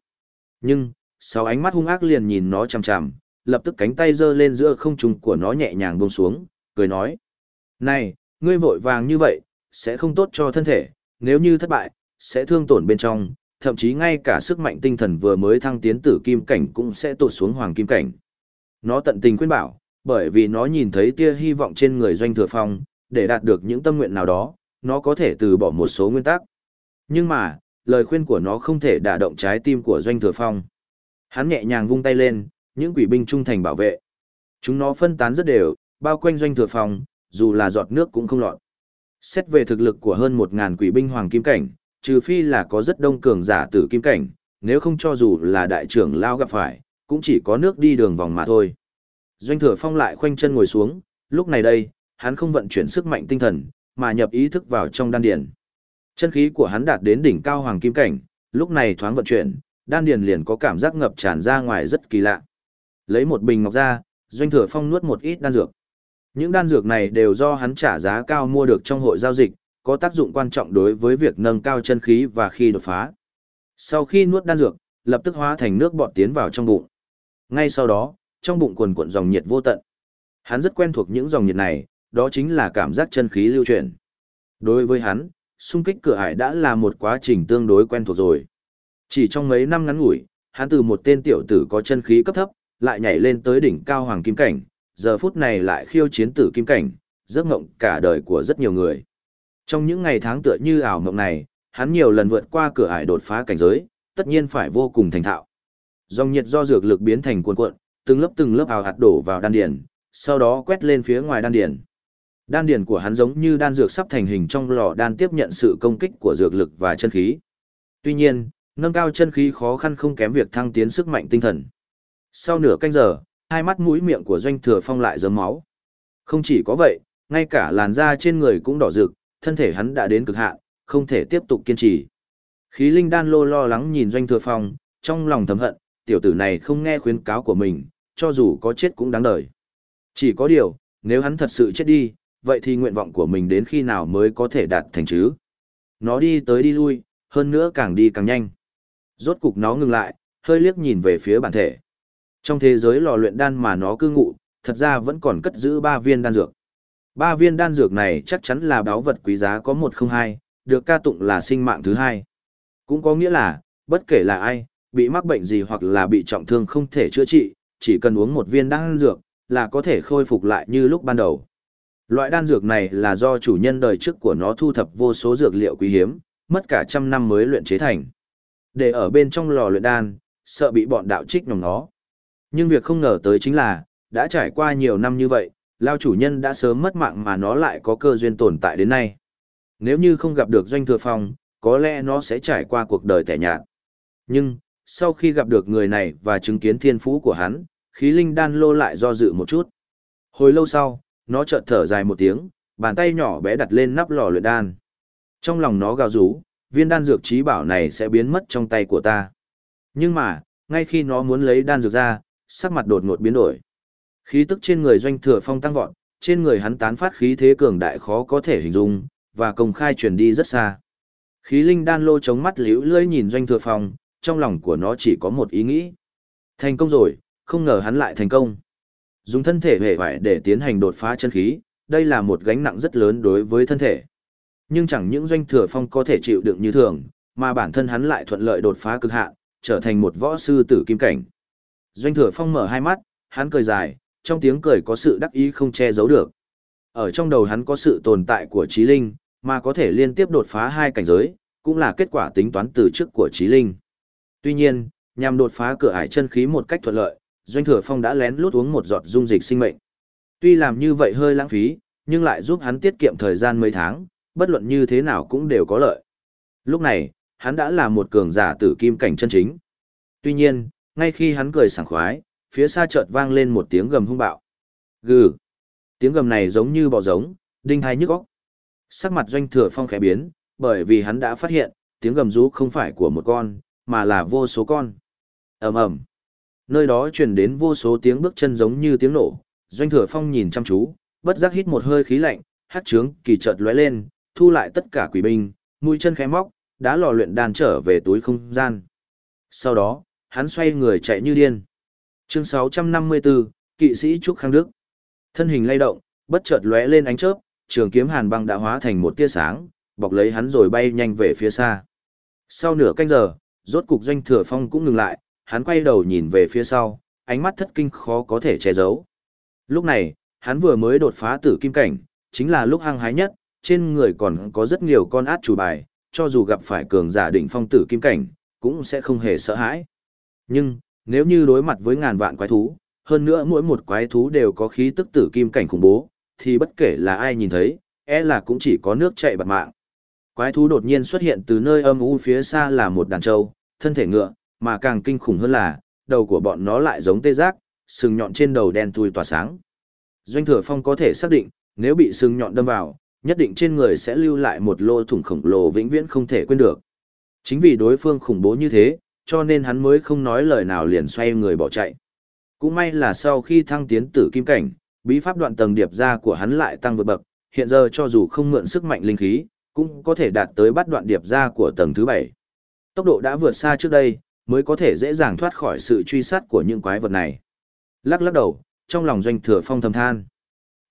Nhưng, sáu ánh mắt hung ác liền nhìn nó chằm chằm, lập tức cánh tay giơ lên giữa không trung của nó nhẹ nhàng buông xuống, cười nói: "Này, ngươi vội vàng như vậy, sẽ không tốt cho thân thể, nếu như thất bại, sẽ thương tổn bên trong, thậm chí ngay cả sức mạnh tinh thần vừa mới thăng tiến tử kim cảnh cũng sẽ tụt xuống hoàng kim cảnh." Nó tận tình khuyên bảo, bởi vì nó nhìn thấy tia hy vọng trên người doanh thừa phong, để đạt được những tâm nguyện nào đó, nó có thể từ bỏ một số nguyên tắc. Nhưng mà, lời khuyên của nó không thể đả động trái tim của doanh thừa phong. Hắn nhẹ nhàng vung tay lên, những quỷ binh trung thành bảo vệ. Chúng nó phân tán rất đều, bao quanh doanh thừa phong, dù là giọt nước cũng không lọt. Xét về thực lực của hơn 1000 quỷ binh hoàng kim cảnh, trừ phi là có rất đông cường giả tử kim cảnh, nếu không cho dù là đại trưởng lao gặp phải, cũng chỉ có nước đi đường vòng mà thôi. Doanh thừa phong lại khoanh chân ngồi xuống, lúc này đây, hắn không vận chuyển sức mạnh tinh thần, mà nhập ý thức vào trong đan điền. Chân khí của hắn đạt đến đỉnh cao hoàng kim cảnh, lúc này thoáng vận chuyển, đan điền liền có cảm giác ngập tràn ra ngoài rất kỳ lạ. Lấy một bình ngọc ra, Doanh Thừa Phong nuốt một ít đan dược. Những đan dược này đều do hắn trả giá cao mua được trong hội giao dịch, có tác dụng quan trọng đối với việc nâng cao chân khí và khi đột phá. Sau khi nuốt đan dược, lập tức hóa thành nước bọt tiến vào trong bụng. Ngay sau đó, trong bụng quần cuộn dòng nhiệt vô tận. Hắn rất quen thuộc những dòng nhiệt này, đó chính là cảm giác chân khí lưu chuyển. Đối với hắn, xung kích cửa ải đã là một quá trình tương đối quen thuộc rồi. Chỉ trong mấy năm ngắn ngủi, hắn từ một tên tiểu tử có chân khí cấp thấp, lại nhảy lên tới đỉnh cao hoàng kim cảnh, giờ phút này lại khiêu chiến tử kim cảnh, giấc mộng cả đời của rất nhiều người. Trong những ngày tháng tựa như ảo mộng này, hắn nhiều lần vượt qua cửa ải đột phá cảnh giới, tất nhiên phải vô cùng thành thạo. Dòng nhiệt do dược lực biến thành cuộn cuộn, từng lớp từng lớp ảo hạt đổ vào đan điền, sau đó quét lên phía ngoài đan điền. Đan điền của hắn giống như đan dược sắp thành hình trong lò đan tiếp nhận sự công kích của dược lực và chân khí. Tuy nhiên, nâng cao chân khí khó khăn không kém việc thăng tiến sức mạnh tinh thần. Sau nửa canh giờ, hai mắt mũi miệng của doanh thừa phong lại dớm máu. Không chỉ có vậy, ngay cả làn da trên người cũng đỏ rực, thân thể hắn đã đến cực hạn, không thể tiếp tục kiên trì. Khí linh đan lô lo lắng nhìn doanh thừa phong, trong lòng thầm hận, tiểu tử này không nghe khuyến cáo của mình, cho dù có chết cũng đáng đời. Chỉ có điều, nếu hắn thật sự chết đi, vậy thì nguyện vọng của mình đến khi nào mới có thể đạt thành chứ? Nó đi tới đi lui, hơn nữa càng đi càng nhanh. Rốt cục nó ngừng lại, hơi liếc nhìn về phía bản thể. Trong thế giới lò luyện đan mà nó cư ngụ, thật ra vẫn còn cất giữ ba viên đan dược. Ba viên đan dược này chắc chắn là báu vật quý giá có một không hai, được ca tụng là sinh mạng thứ hai. Cũng có nghĩa là, bất kể là ai, bị mắc bệnh gì hoặc là bị trọng thương không thể chữa trị, chỉ cần uống một viên đan dược, là có thể khôi phục lại như lúc ban đầu. Loại đan dược này là do chủ nhân đời trước của nó thu thập vô số dược liệu quý hiếm, mất cả trăm năm mới luyện chế thành. Để ở bên trong lò luyện đan, sợ bị bọn đạo trích nhòm nó. Nhưng việc không ngờ tới chính là, đã trải qua nhiều năm như vậy, lao chủ nhân đã sớm mất mạng mà nó lại có cơ duyên tồn tại đến nay. Nếu như không gặp được doanh thừa phong, có lẽ nó sẽ trải qua cuộc đời tẻ nhạt. Nhưng, sau khi gặp được người này và chứng kiến thiên phú của hắn, khí linh đan lô lại do dự một chút. Hồi lâu sau, nó chợt thở dài một tiếng, bàn tay nhỏ bé đặt lên nắp lò luyện đan. Trong lòng nó gào rú, viên đan dược trí bảo này sẽ biến mất trong tay của ta. Nhưng mà, ngay khi nó muốn lấy đan dược ra, sắc mặt đột ngột biến đổi. Khí tức trên người doanh thừa phong tăng vọt, trên người hắn tán phát khí thế cường đại khó có thể hình dung, và công khai truyền đi rất xa. Khí linh đan lô chống mắt liễu lưỡi nhìn doanh thừa phong, trong lòng của nó chỉ có một ý nghĩ. Thành công rồi, không ngờ hắn lại thành công. Dùng thân thể hệ vải để tiến hành đột phá chân khí, đây là một gánh nặng rất lớn đối với thân thể. Nhưng chẳng những doanh thừa phong có thể chịu đựng như thường, mà bản thân hắn lại thuận lợi đột phá cực hạn, trở thành một võ sư tử kim cảnh. Doanh thừa phong mở hai mắt, hắn cười dài, trong tiếng cười có sự đắc ý không che giấu được. Ở trong đầu hắn có sự tồn tại của trí linh, mà có thể liên tiếp đột phá hai cảnh giới, cũng là kết quả tính toán từ trước của trí linh. Tuy nhiên, nhằm đột phá cửa ải chân khí một cách thuận lợi, Doanh Thừa Phong đã lén lút uống một giọt dung dịch sinh mệnh. Tuy làm như vậy hơi lãng phí, nhưng lại giúp hắn tiết kiệm thời gian mấy tháng, bất luận như thế nào cũng đều có lợi. Lúc này, hắn đã là một cường giả tử kim cảnh chân chính. Tuy nhiên, ngay khi hắn cười sảng khoái, phía xa chợt vang lên một tiếng gầm hung bạo. Gừ. Tiếng gầm này giống như bọ giống, đinh hai nhức óc. Sắc mặt Doanh Thừa Phong khẽ biến, bởi vì hắn đã phát hiện, tiếng gầm rú không phải của một con, mà là vô số con. Ầm ầm. Nơi đó truyền đến vô số tiếng bước chân giống như tiếng nổ, Doanh Thừa Phong nhìn chăm chú, bất giác hít một hơi khí lạnh, hát trướng kỳ chợt lóe lên, thu lại tất cả quỷ binh, mũi chân khẽ móc, đã lò luyện đàn trở về túi không gian. Sau đó, hắn xoay người chạy như điên. Chương 654, Kỵ sĩ Trúc Khang Đức. Thân hình lay động, bất chợt lóe lên ánh chớp, trường kiếm hàn băng đã hóa thành một tia sáng, bọc lấy hắn rồi bay nhanh về phía xa. Sau nửa canh giờ, rốt cục doanh thừa phong cũng ngừng lại, hắn quay đầu nhìn về phía sau, ánh mắt thất kinh khó có thể che giấu. Lúc này, hắn vừa mới đột phá tử kim cảnh, chính là lúc hăng hái nhất, trên người còn có rất nhiều con át chủ bài, cho dù gặp phải cường giả đỉnh phong tử kim cảnh, cũng sẽ không hề sợ hãi. Nhưng, nếu như đối mặt với ngàn vạn quái thú, hơn nữa mỗi một quái thú đều có khí tức tử kim cảnh khủng bố, thì bất kể là ai nhìn thấy, e là cũng chỉ có nước chạy bật mạng. Quái thú đột nhiên xuất hiện từ nơi âm u phía xa là một đàn trâu, thân thể ngựa, mà càng kinh khủng hơn là, đầu của bọn nó lại giống tê giác, sừng nhọn trên đầu đen thui tỏa sáng. Doanh thừa phong có thể xác định, nếu bị sừng nhọn đâm vào, nhất định trên người sẽ lưu lại một lô thủng khổng lồ vĩnh viễn không thể quên được. Chính vì đối phương khủng bố như thế, cho nên hắn mới không nói lời nào liền xoay người bỏ chạy. Cũng may là sau khi thăng tiến tử kim cảnh, bí pháp đoạn tầng điệp ra của hắn lại tăng vượt bậc, hiện giờ cho dù không mượn sức mạnh linh khí, cũng có thể đạt tới bắt đoạn điệp ra của tầng thứ bảy. Tốc độ đã vượt xa trước đây, mới có thể dễ dàng thoát khỏi sự truy sát của những quái vật này. Lắc lắc đầu, trong lòng doanh thừa phong thầm than.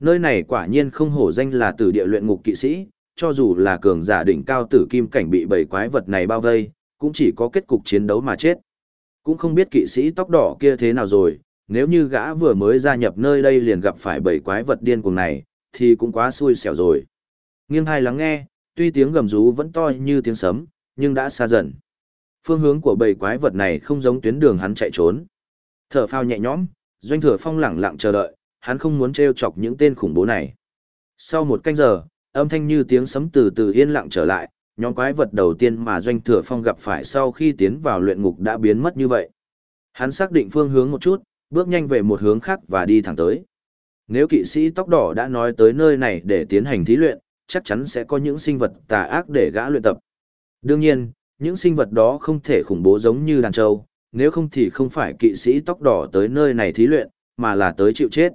Nơi này quả nhiên không hổ danh là tử địa luyện ngục kỵ sĩ, cho dù là cường giả đỉnh cao tử kim cảnh bị bảy quái vật này bao vây, cũng chỉ có kết cục chiến đấu mà chết. Cũng không biết kỵ sĩ tóc đỏ kia thế nào rồi, nếu như gã vừa mới gia nhập nơi đây liền gặp phải bảy quái vật điên cuồng này, thì cũng quá xui xẻo rồi. Nghiêng hai lắng nghe, tuy tiếng gầm rú vẫn to như tiếng sấm, nhưng đã xa dần. Phương hướng của bầy quái vật này không giống tuyến đường hắn chạy trốn. Thở phao nhẹ nhõm, doanh thừa phong lẳng lặng chờ đợi, hắn không muốn trêu chọc những tên khủng bố này. Sau một canh giờ, âm thanh như tiếng sấm từ từ yên lặng trở lại, nhóm quái vật đầu tiên mà doanh thừa phong gặp phải sau khi tiến vào luyện ngục đã biến mất như vậy. Hắn xác định phương hướng một chút, bước nhanh về một hướng khác và đi thẳng tới. Nếu kỵ sĩ tóc đỏ đã nói tới nơi này để tiến hành thí luyện, chắc chắn sẽ có những sinh vật tà ác để gã luyện tập. Đương nhiên, những sinh vật đó không thể khủng bố giống như đàn trâu, nếu không thì không phải kỵ sĩ tóc đỏ tới nơi này thí luyện, mà là tới chịu chết.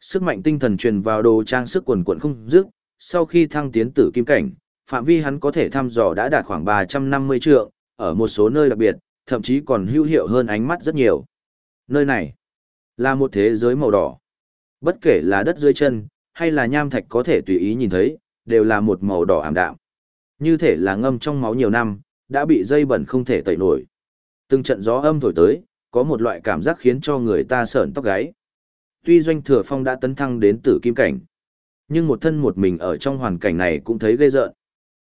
Sức mạnh tinh thần truyền vào đồ trang sức quần quần không dứt, sau khi thăng tiến tử kim cảnh, phạm vi hắn có thể thăm dò đã đạt khoảng 350 trượng, ở một số nơi đặc biệt, thậm chí còn hữu hiệu hơn ánh mắt rất nhiều. Nơi này là một thế giới màu đỏ. Bất kể là đất dưới chân, hay là nham thạch có thể tùy ý nhìn thấy, đều là một màu đỏ ảm đạm. Như thể là ngâm trong máu nhiều năm, đã bị dây bẩn không thể tẩy nổi. Từng trận gió âm thổi tới, có một loại cảm giác khiến cho người ta sởn tóc gáy. Tuy doanh thừa phong đã tấn thăng đến tử kim cảnh, nhưng một thân một mình ở trong hoàn cảnh này cũng thấy ghê rợn.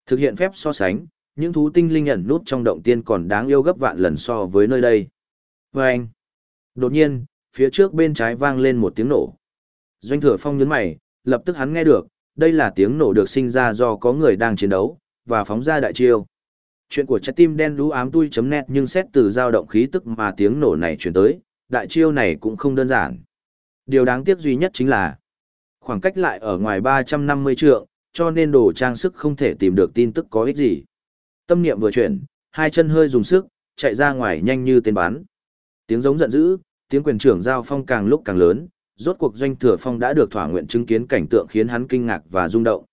Thực hiện phép so sánh, những thú tinh linh ẩn nút trong động tiên còn đáng yêu gấp vạn lần so với nơi đây. Và anh, đột nhiên, phía trước bên trái vang lên một tiếng nổ. Doanh thừa phong nhấn mày, lập tức hắn nghe được, đây là tiếng nổ được sinh ra do có người đang chiến đấu, và phóng ra đại chiêu. Chuyện của trái tim đen đú ám tui chấm net nhưng xét từ dao động khí tức mà tiếng nổ này truyền tới, đại chiêu này cũng không đơn giản. Điều đáng tiếc duy nhất chính là khoảng cách lại ở ngoài 350 trượng, cho nên đồ trang sức không thể tìm được tin tức có ích gì. Tâm niệm vừa chuyển, hai chân hơi dùng sức, chạy ra ngoài nhanh như tên bắn. Tiếng giống giận dữ, tiếng quyền trưởng giao phong càng lúc càng lớn, rốt cuộc doanh thừa phong đã được thỏa nguyện chứng kiến cảnh tượng khiến hắn kinh ngạc và rung động.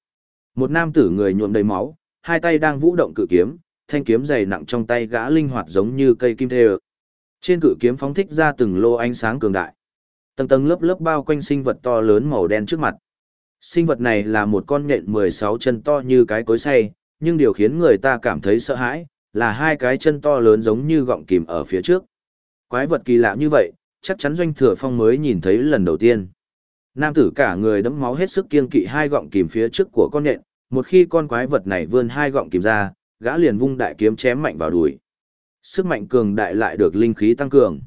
Một nam tử người nhuộm đầy máu, hai tay đang vũ động cự kiếm, thanh kiếm dày nặng trong tay gã linh hoạt giống như cây kim thê Trên cự kiếm phóng thích ra từng lô ánh sáng cường đại. Tầng tầng lớp lớp bao quanh sinh vật to lớn màu đen trước mặt. Sinh vật này là một con nhện 16 chân to như cái cối xay, nhưng điều khiến người ta cảm thấy sợ hãi, là hai cái chân to lớn giống như gọng kìm ở phía trước. Quái vật kỳ lạ như vậy, chắc chắn doanh thừa phong mới nhìn thấy lần đầu tiên. Nam tử cả người đẫm máu hết sức kiên kỵ hai gọng kìm phía trước của con nhện, một khi con quái vật này vươn hai gọng kìm ra, gã liền vung đại kiếm chém mạnh vào đùi. Sức mạnh cường đại lại được linh khí tăng cường.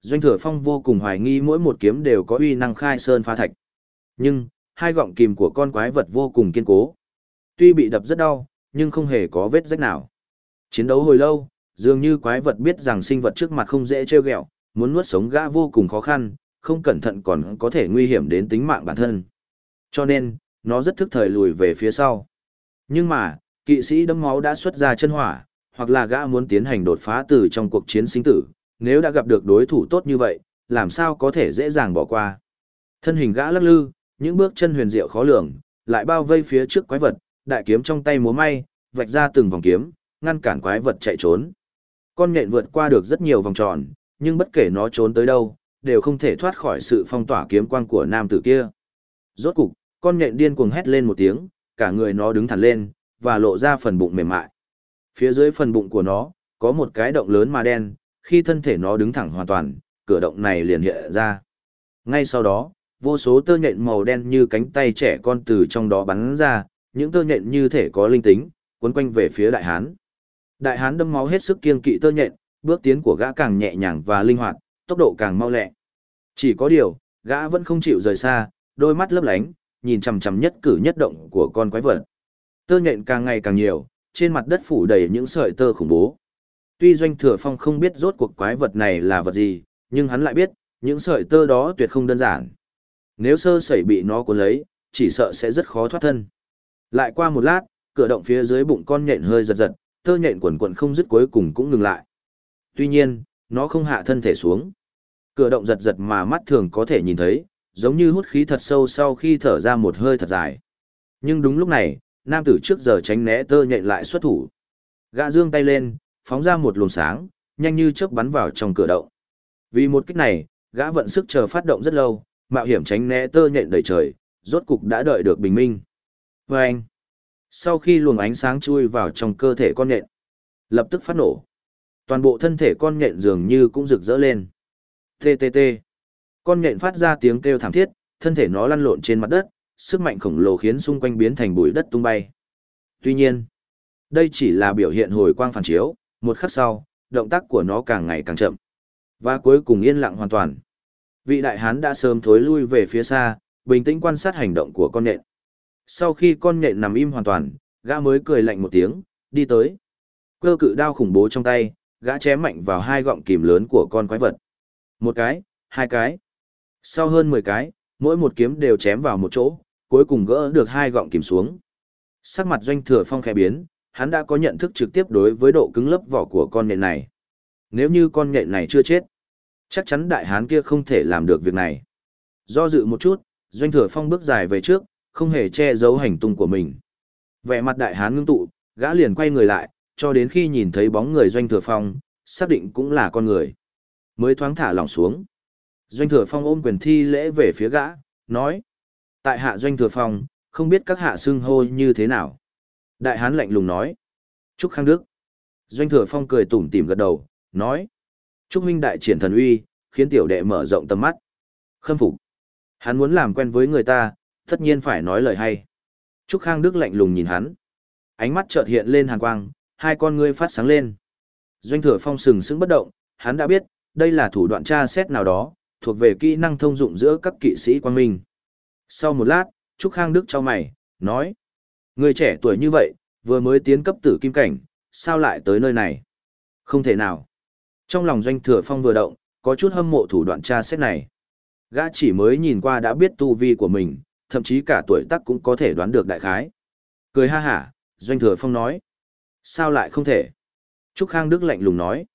Doanh thừa phong vô cùng hoài nghi mỗi một kiếm đều có uy năng khai sơn phá thạch. Nhưng, hai gọng kìm của con quái vật vô cùng kiên cố. Tuy bị đập rất đau, nhưng không hề có vết rách nào. Chiến đấu hồi lâu, dường như quái vật biết rằng sinh vật trước mặt không dễ trêu ghẹo, muốn nuốt sống gã vô cùng khó khăn, không cẩn thận còn có thể nguy hiểm đến tính mạng bản thân. Cho nên, nó rất thức thời lùi về phía sau. Nhưng mà, kỵ sĩ đấm máu đã xuất ra chân hỏa, hoặc là gã muốn tiến hành đột phá từ trong cuộc chiến sinh tử, nếu đã gặp được đối thủ tốt như vậy, làm sao có thể dễ dàng bỏ qua. Thân hình gã lắc lư, những bước chân huyền diệu khó lường, lại bao vây phía trước quái vật, đại kiếm trong tay múa may, vạch ra từng vòng kiếm, ngăn cản quái vật chạy trốn. Con nhện vượt qua được rất nhiều vòng tròn, nhưng bất kể nó trốn tới đâu, đều không thể thoát khỏi sự phong tỏa kiếm quang của nam tử kia. Rốt cục, con nhện điên cuồng hét lên một tiếng, cả người nó đứng thẳng lên, và lộ ra phần bụng mềm mại. Phía dưới phần bụng của nó, có một cái động lớn mà đen, khi thân thể nó đứng thẳng hoàn toàn, cửa động này liền hiện ra. Ngay sau đó, vô số tơ nhện màu đen như cánh tay trẻ con từ trong đó bắn ra, những tơ nhện như thể có linh tính, cuốn quanh về phía đại hán. Đại hán đâm máu hết sức kiên kỵ tơ nhện, bước tiến của gã càng nhẹ nhàng và linh hoạt, tốc độ càng mau lẹ. Chỉ có điều, gã vẫn không chịu rời xa, đôi mắt lấp lánh, nhìn chằm chằm nhất cử nhất động của con quái vật. Tơ nhện càng ngày càng nhiều, trên mặt đất phủ đầy những sợi tơ khủng bố. Tuy Doanh Thừa Phong không biết rốt cuộc quái vật này là vật gì, nhưng hắn lại biết, những sợi tơ đó tuyệt không đơn giản. Nếu sơ sẩy bị nó cuốn lấy, chỉ sợ sẽ rất khó thoát thân. Lại qua một lát, cửa động phía dưới bụng con nhện hơi giật giật, tơ nhện quần quần không dứt cuối cùng cũng ngừng lại. Tuy nhiên, nó không hạ thân thể xuống. Cửa động giật giật mà mắt thường có thể nhìn thấy, giống như hút khí thật sâu sau khi thở ra một hơi thật dài. Nhưng đúng lúc này, nam tử trước giờ tránh né tơ nhện lại xuất thủ. Gã dương tay lên, phóng ra một luồng sáng, nhanh như chớp bắn vào trong cửa động. Vì một kích này, gã vận sức chờ phát động rất lâu, mạo hiểm tránh né tơ nhện đầy trời, rốt cục đã đợi được bình minh. Và anh, sau khi luồng ánh sáng chui vào trong cơ thể con nhện, lập tức phát nổ. Toàn bộ thân thể con nhện dường như cũng rực rỡ lên. TTT. Con nhện phát ra tiếng kêu thảm thiết, thân thể nó lăn lộn trên mặt đất, sức mạnh khổng lồ khiến xung quanh biến thành bụi đất tung bay. Tuy nhiên, đây chỉ là biểu hiện hồi quang phản chiếu, một khắc sau, động tác của nó càng ngày càng chậm. Và cuối cùng yên lặng hoàn toàn. Vị đại hán đã sớm thối lui về phía xa, bình tĩnh quan sát hành động của con nện. Sau khi con nện nằm im hoàn toàn, gã mới cười lạnh một tiếng, đi tới. Cơ cự đao khủng bố trong tay, gã chém mạnh vào hai gọng kìm lớn của con quái vật. Một cái, hai cái. Sau hơn 10 cái, mỗi một kiếm đều chém vào một chỗ, cuối cùng gỡ được hai gọng kìm xuống. Sắc mặt doanh thừa phong khẽ biến, hắn đã có nhận thức trực tiếp đối với độ cứng lớp vỏ của con nhện này. Nếu như con nhện này chưa chết, chắc chắn đại hán kia không thể làm được việc này. Do dự một chút, doanh thừa phong bước dài về trước, không hề che giấu hành tung của mình. Vẻ mặt đại hán ngưng tụ, gã liền quay người lại, cho đến khi nhìn thấy bóng người doanh thừa phong, xác định cũng là con người. Mới thoáng thả lỏng xuống. Doanh thừa phong ôm quyền thi lễ về phía gã, nói. Tại hạ doanh thừa phong, không biết các hạ xưng hô như thế nào. Đại hán lạnh lùng nói. Trúc Khang Đức. Doanh thừa phong cười tủm tỉm gật đầu, nói. Trúc Minh đại triển thần uy, khiến tiểu đệ mở rộng tầm mắt. Khâm phục. Hắn muốn làm quen với người ta, tất nhiên phải nói lời hay. Trúc Khang Đức lạnh lùng nhìn hắn. Ánh mắt chợt hiện lên hàn quang, hai con ngươi phát sáng lên. Doanh thừa phong sừng sững bất động, hắn đã biết, đây là thủ đoạn tra xét nào đó, thuộc về kỹ năng thông dụng giữa các kỵ sĩ quan minh. Sau một lát, Trúc Khang Đức cho mày, nói. Người trẻ tuổi như vậy, vừa mới tiến cấp tử kim cảnh, sao lại tới nơi này? Không thể nào. Trong lòng doanh thừa phong vừa động, có chút hâm mộ thủ đoạn tra xét này. Gã chỉ mới nhìn qua đã biết tu vi của mình, thậm chí cả tuổi tác cũng có thể đoán được đại khái. Cười ha hả, doanh thừa phong nói. Sao lại không thể? Trúc Khang Đức lạnh lùng nói.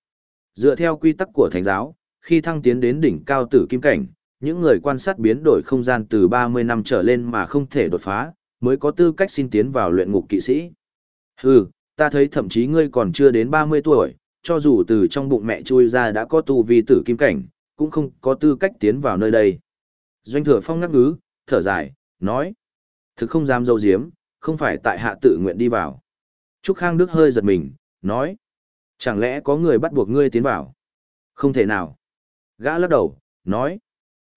Dựa theo quy tắc của thánh giáo, khi thăng tiến đến đỉnh cao tử kim cảnh, những người quan sát biến đổi không gian từ 30 năm trở lên mà không thể đột phá, mới có tư cách xin tiến vào luyện ngục kỵ sĩ. Hừ, ta thấy thậm chí ngươi còn chưa đến 30 tuổi, cho dù từ trong bụng mẹ chui ra đã có tu vi tử kim cảnh, cũng không có tư cách tiến vào nơi đây. Doanh thừa phong ngắc ngứ, thở dài, nói. Thực không dám dâu diếm, không phải tại hạ tự nguyện đi vào. Trúc Khang Đức hơi giật mình, nói. Chẳng lẽ có người bắt buộc ngươi tiến vào? Không thể nào. Gã lắc đầu, nói.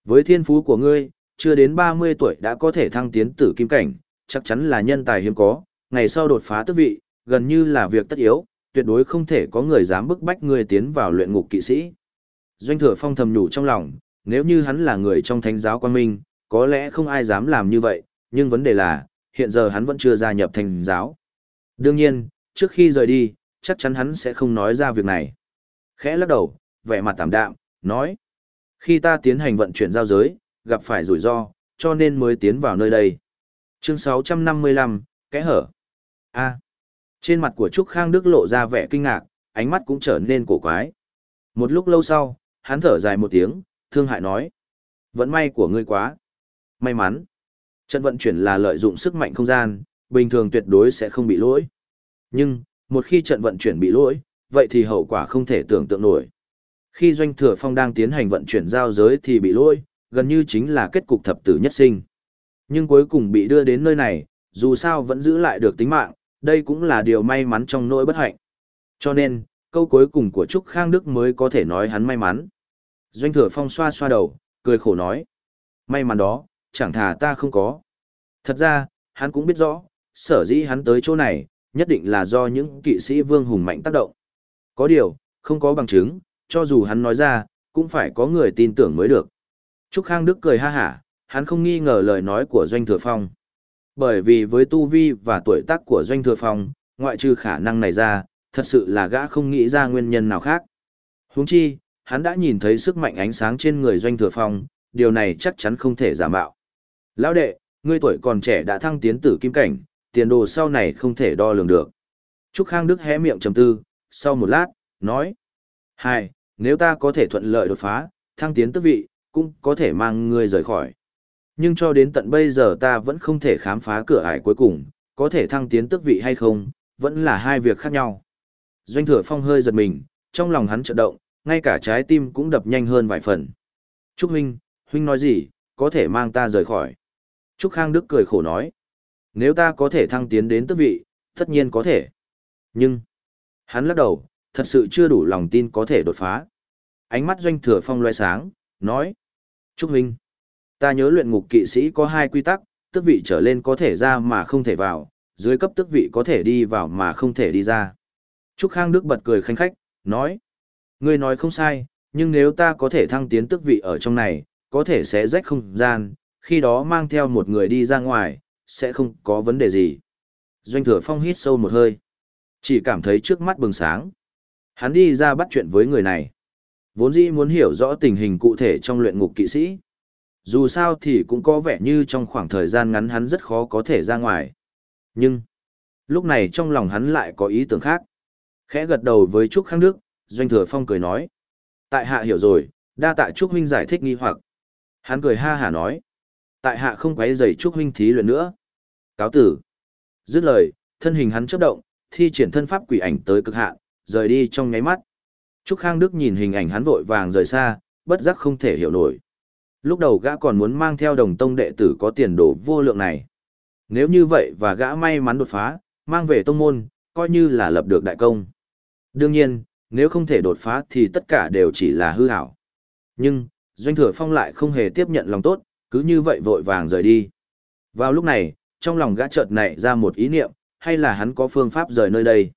Với thiên phú của ngươi, chưa đến 30 tuổi đã có thể thăng tiến tử kim cảnh, chắc chắn là nhân tài hiếm có, ngày sau đột phá tước vị, gần như là việc tất yếu, tuyệt đối không thể có người dám bức bách ngươi tiến vào luyện ngục kỵ sĩ. Doanh thừa phong thầm nhủ trong lòng, nếu như hắn là người trong thánh giáo quan minh, có lẽ không ai dám làm như vậy, nhưng vấn đề là, hiện giờ hắn vẫn chưa gia nhập thánh giáo. Đương nhiên, trước khi rời đi, chắc chắn hắn sẽ không nói ra việc này. Khẽ lắc đầu, vẻ mặt tạm đạm, nói. Khi ta tiến hành vận chuyển giao giới, gặp phải rủi ro, cho nên mới tiến vào nơi đây. Chương 655, kẽ hở. A. Trên mặt của Trúc Khang Đức lộ ra vẻ kinh ngạc, ánh mắt cũng trở nên cổ quái. Một lúc lâu sau, hắn thở dài một tiếng, thương hại nói. Vẫn may của ngươi quá. May mắn. Trận vận chuyển là lợi dụng sức mạnh không gian, bình thường tuyệt đối sẽ không bị lỗi. Nhưng, một khi trận vận chuyển bị lỗi, vậy thì hậu quả không thể tưởng tượng nổi. Khi doanh thừa phong đang tiến hành vận chuyển giao giới thì bị lỗi, gần như chính là kết cục thập tử nhất sinh. Nhưng cuối cùng bị đưa đến nơi này, dù sao vẫn giữ lại được tính mạng, đây cũng là điều may mắn trong nỗi bất hạnh. Cho nên, câu cuối cùng của Trúc Khang Đức mới có thể nói hắn may mắn. Doanh thừa phong xoa xoa đầu, cười khổ nói. May mắn đó, chẳng thà ta không có. Thật ra, hắn cũng biết rõ, sở dĩ hắn tới chỗ này, nhất định là do những kỵ sĩ vương hùng mạnh tác động. Có điều, không có bằng chứng, cho dù hắn nói ra, cũng phải có người tin tưởng mới được. Trúc Khang Đức cười ha hả, hắn không nghi ngờ lời nói của Doanh Thừa Phong. Bởi vì với tu vi và tuổi tác của Doanh Thừa Phong, ngoại trừ khả năng này ra, thật sự là gã không nghĩ ra nguyên nhân nào khác. Huống chi, hắn đã nhìn thấy sức mạnh ánh sáng trên người Doanh Thừa Phong, điều này chắc chắn không thể giả mạo. Lão đệ, ngươi tuổi còn trẻ đã thăng tiến tử kim cảnh, tiền đồ sau này không thể đo lường được. Trúc Khang Đức hé miệng trầm tư, sau một lát, nói. Hai, nếu ta có thể thuận lợi đột phá, thăng tiến tước vị, cũng có thể mang ngươi rời khỏi. Nhưng cho đến tận bây giờ ta vẫn không thể khám phá cửa ải cuối cùng, có thể thăng tiến tước vị hay không, vẫn là hai việc khác nhau. Doanh thừa phong hơi giật mình, trong lòng hắn chợt động, ngay cả trái tim cũng đập nhanh hơn vài phần. Trúc Huynh, Huynh nói gì, có thể mang ta rời khỏi. Trúc Khang Đức cười khổ nói. Nếu ta có thể thăng tiến đến tước vị, tất nhiên có thể. Nhưng, hắn lắc đầu, thật sự chưa đủ lòng tin có thể đột phá. Ánh mắt doanh thừa phong loe sáng, nói. Trúc Huynh, ta nhớ luyện ngục kỵ sĩ có hai quy tắc, tước vị trở lên có thể ra mà không thể vào, dưới cấp tước vị có thể đi vào mà không thể đi ra. Trúc Khang Đức bật cười khanh khách, nói. Ngươi nói không sai, nhưng nếu ta có thể thăng tiến tước vị ở trong này, có thể sẽ rách không gian, khi đó mang theo một người đi ra ngoài, sẽ không có vấn đề gì. Doanh thừa phong hít sâu một hơi. Chỉ cảm thấy trước mắt bừng sáng. Hắn đi ra bắt chuyện với người này. Vốn dĩ muốn hiểu rõ tình hình cụ thể trong luyện ngục kỵ sĩ. Dù sao thì cũng có vẻ như trong khoảng thời gian ngắn hắn rất khó có thể ra ngoài. Nhưng, lúc này trong lòng hắn lại có ý tưởng khác. Khẽ gật đầu với Trúc Khang Đức, Doanh Thừa Phong cười nói. Tại hạ hiểu rồi, đa tạ Trúc Huynh giải thích nghi hoặc. Hắn cười ha hả nói. Tại hạ không quấy rầy Trúc Huynh thí luyện nữa. Cáo tử. Dứt lời, thân hình hắn chấp động, thi triển thân pháp quỷ ảnh tới cực hạn, rời đi trong nháy mắt. Trúc Khang Đức nhìn hình ảnh hắn vội vàng rời xa, bất giác không thể hiểu nổi. Lúc đầu gã còn muốn mang theo đồng tông đệ tử có tiền đồ vô lượng này. Nếu như vậy và gã may mắn đột phá, mang về tông môn, coi như là lập được đại công. Đương nhiên, nếu không thể đột phá thì tất cả đều chỉ là hư hảo. Nhưng, Doanh Thừa Phong lại không hề tiếp nhận lòng tốt, cứ như vậy vội vàng rời đi. Vào lúc này, trong lòng gã chợt nảy ra một ý niệm, hay là hắn có phương pháp rời nơi đây.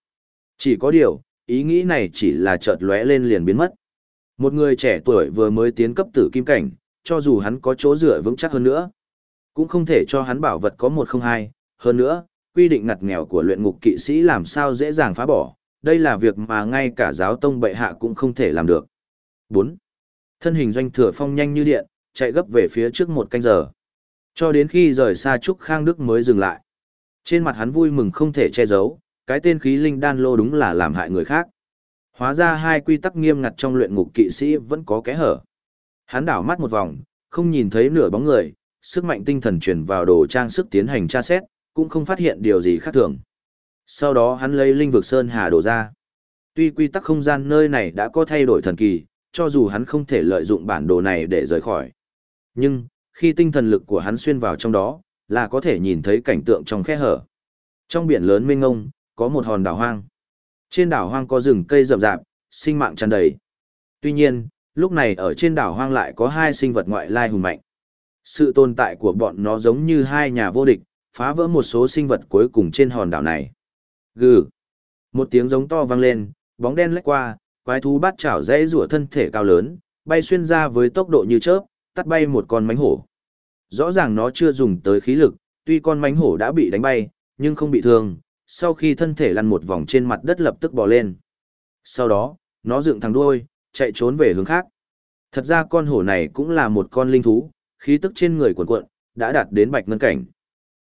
Chỉ có điều, ý nghĩ này chỉ là chợt lóe lên liền biến mất. Một người trẻ tuổi vừa mới tiến cấp tử kim cảnh, cho dù hắn có chỗ dựa vững chắc hơn nữa, cũng không thể cho hắn bảo vật có một không hai. Hơn nữa, quy định ngặt nghèo của luyện ngục kỵ sĩ làm sao dễ dàng phá bỏ, đây là việc mà ngay cả giáo tông bệ hạ cũng không thể làm được. 4. Thân hình doanh thừa phong nhanh như điện, chạy gấp về phía trước một canh giờ. Cho đến khi rời xa Trúc Khang Đức mới dừng lại. Trên mặt hắn vui mừng không thể che giấu, cái tên khí linh đan lô đúng là làm hại người khác. Hóa ra hai quy tắc nghiêm ngặt trong luyện ngục kỵ sĩ vẫn có kẽ hở. Hắn đảo mắt một vòng, không nhìn thấy nửa bóng người, sức mạnh tinh thần truyền vào đồ trang sức tiến hành tra xét, cũng không phát hiện điều gì khác thường. Sau đó hắn lấy linh vực sơn hà đồ ra. Tuy quy tắc không gian nơi này đã có thay đổi thần kỳ, cho dù hắn không thể lợi dụng bản đồ này để rời khỏi. Nhưng, khi tinh thần lực của hắn xuyên vào trong đó, là có thể nhìn thấy cảnh tượng trong khe hở. Trong biển lớn mênh ngông, có một hòn đảo hoang. Trên đảo hoang có rừng cây rậm rạp, sinh mạng tràn đầy. Tuy nhiên, lúc này ở trên đảo hoang lại có hai sinh vật ngoại lai hùng mạnh. Sự tồn tại của bọn nó giống như hai nhà vô địch, phá vỡ một số sinh vật cuối cùng trên hòn đảo này. Gừ. Một tiếng giống to vang lên, bóng đen lách qua, quái thú bát chảo dãy rủa thân thể cao lớn, bay xuyên ra với tốc độ như chớp, tắt bay một con mánh hổ. Rõ ràng nó chưa dùng tới khí lực, tuy con mánh hổ đã bị đánh bay, nhưng không bị thương, sau khi thân thể lăn một vòng trên mặt đất lập tức bò lên. Sau đó, nó dựng thẳng đuôi, chạy trốn về hướng khác. Thật ra con hổ này cũng là một con linh thú, khí tức trên người cuộn cuộn, đã đạt đến bạch ngân cảnh.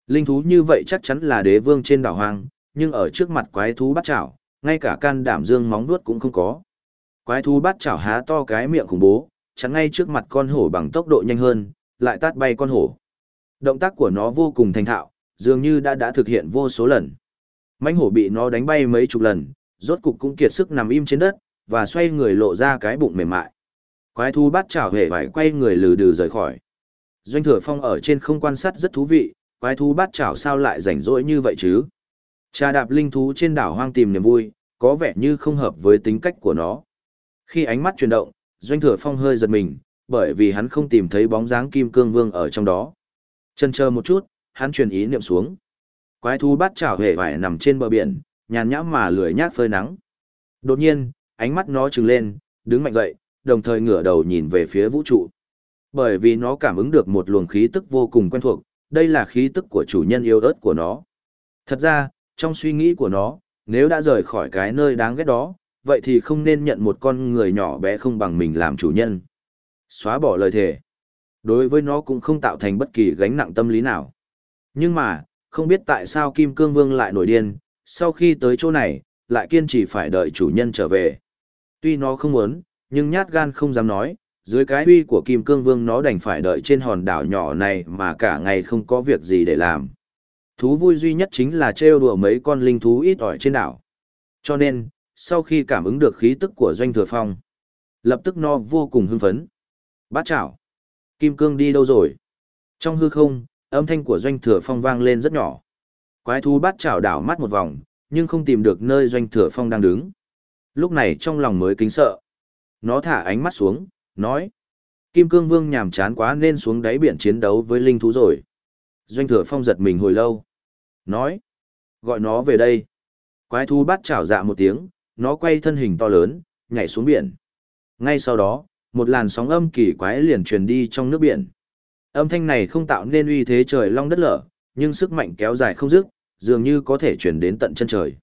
Linh thú như vậy chắc chắn là đế vương trên đảo hoang, nhưng ở trước mặt quái thú bắt chảo, ngay cả can đảm dương móng vuốt cũng không có. Quái thú bắt chảo há to cái miệng khủng bố, chắn ngay trước mặt con hổ bằng tốc độ nhanh hơn, lại tát bay con hổ. Động tác của nó vô cùng thành thạo, dường như đã đã thực hiện vô số lần. Mãnh hổ bị nó đánh bay mấy chục lần, rốt cục cũng kiệt sức nằm im trên đất, và xoay người lộ ra cái bụng mềm mại. Quái thú bắt chảo hề vải quay người lừ đừ rời khỏi. Doanh thừa phong ở trên không quan sát rất thú vị, quái thú bắt chảo sao lại rảnh rỗi như vậy chứ? Trà đạp linh thú trên đảo hoang tìm niềm vui, có vẻ như không hợp với tính cách của nó. Khi ánh mắt chuyển động, Doanh Thừa Phong hơi giật mình, bởi vì hắn không tìm thấy bóng dáng Kim Cương Vương ở trong đó. Chân chờ một chút, hắn truyền ý niệm xuống. Quái thú bắt chảo hề vải nằm trên bờ biển, nhàn nhã mà lười nhác phơi nắng. Đột nhiên, ánh mắt nó trừng lên, đứng mạnh dậy, đồng thời ngửa đầu nhìn về phía vũ trụ. Bởi vì nó cảm ứng được một luồng khí tức vô cùng quen thuộc, đây là khí tức của chủ nhân yêu ớt của nó. Thật ra, trong suy nghĩ của nó, nếu đã rời khỏi cái nơi đáng ghét đó, vậy thì không nên nhận một con người nhỏ bé không bằng mình làm chủ nhân. Xóa bỏ lời thề. Đối với nó cũng không tạo thành bất kỳ gánh nặng tâm lý nào. Nhưng mà, không biết tại sao Kim Cương Vương lại nổi điên, sau khi tới chỗ này, lại kiên trì phải đợi chủ nhân trở về. Tuy nó không muốn, nhưng nhát gan không dám nói, dưới cái uy của Kim Cương Vương nó đành phải đợi trên hòn đảo nhỏ này mà cả ngày không có việc gì để làm. Thú vui duy nhất chính là trêu đùa mấy con linh thú ít ỏi trên đảo. Cho nên, sau khi cảm ứng được khí tức của Doanh Thừa Phong, lập tức nó vô cùng hưng phấn. Bát chảo! Kim Cương đi đâu rồi? Trong hư không, âm thanh của Doanh Thừa Phong vang lên rất nhỏ. Quái thú bát chảo đảo mắt một vòng, nhưng không tìm được nơi Doanh Thừa Phong đang đứng. Lúc này trong lòng mới kính sợ. Nó thả ánh mắt xuống, nói. Kim Cương Vương nhàm chán quá nên xuống đáy biển chiến đấu với linh thú rồi. Doanh thừa phong giật mình hồi lâu. Nói. Gọi nó về đây. Quái thú bắt chảo dạ một tiếng, nó quay thân hình to lớn, nhảy xuống biển. Ngay sau đó, một làn sóng âm kỳ quái liền truyền đi trong nước biển. Âm thanh này không tạo nên uy thế trời long đất lở, nhưng sức mạnh kéo dài không dứt, dường như có thể truyền đến tận chân trời.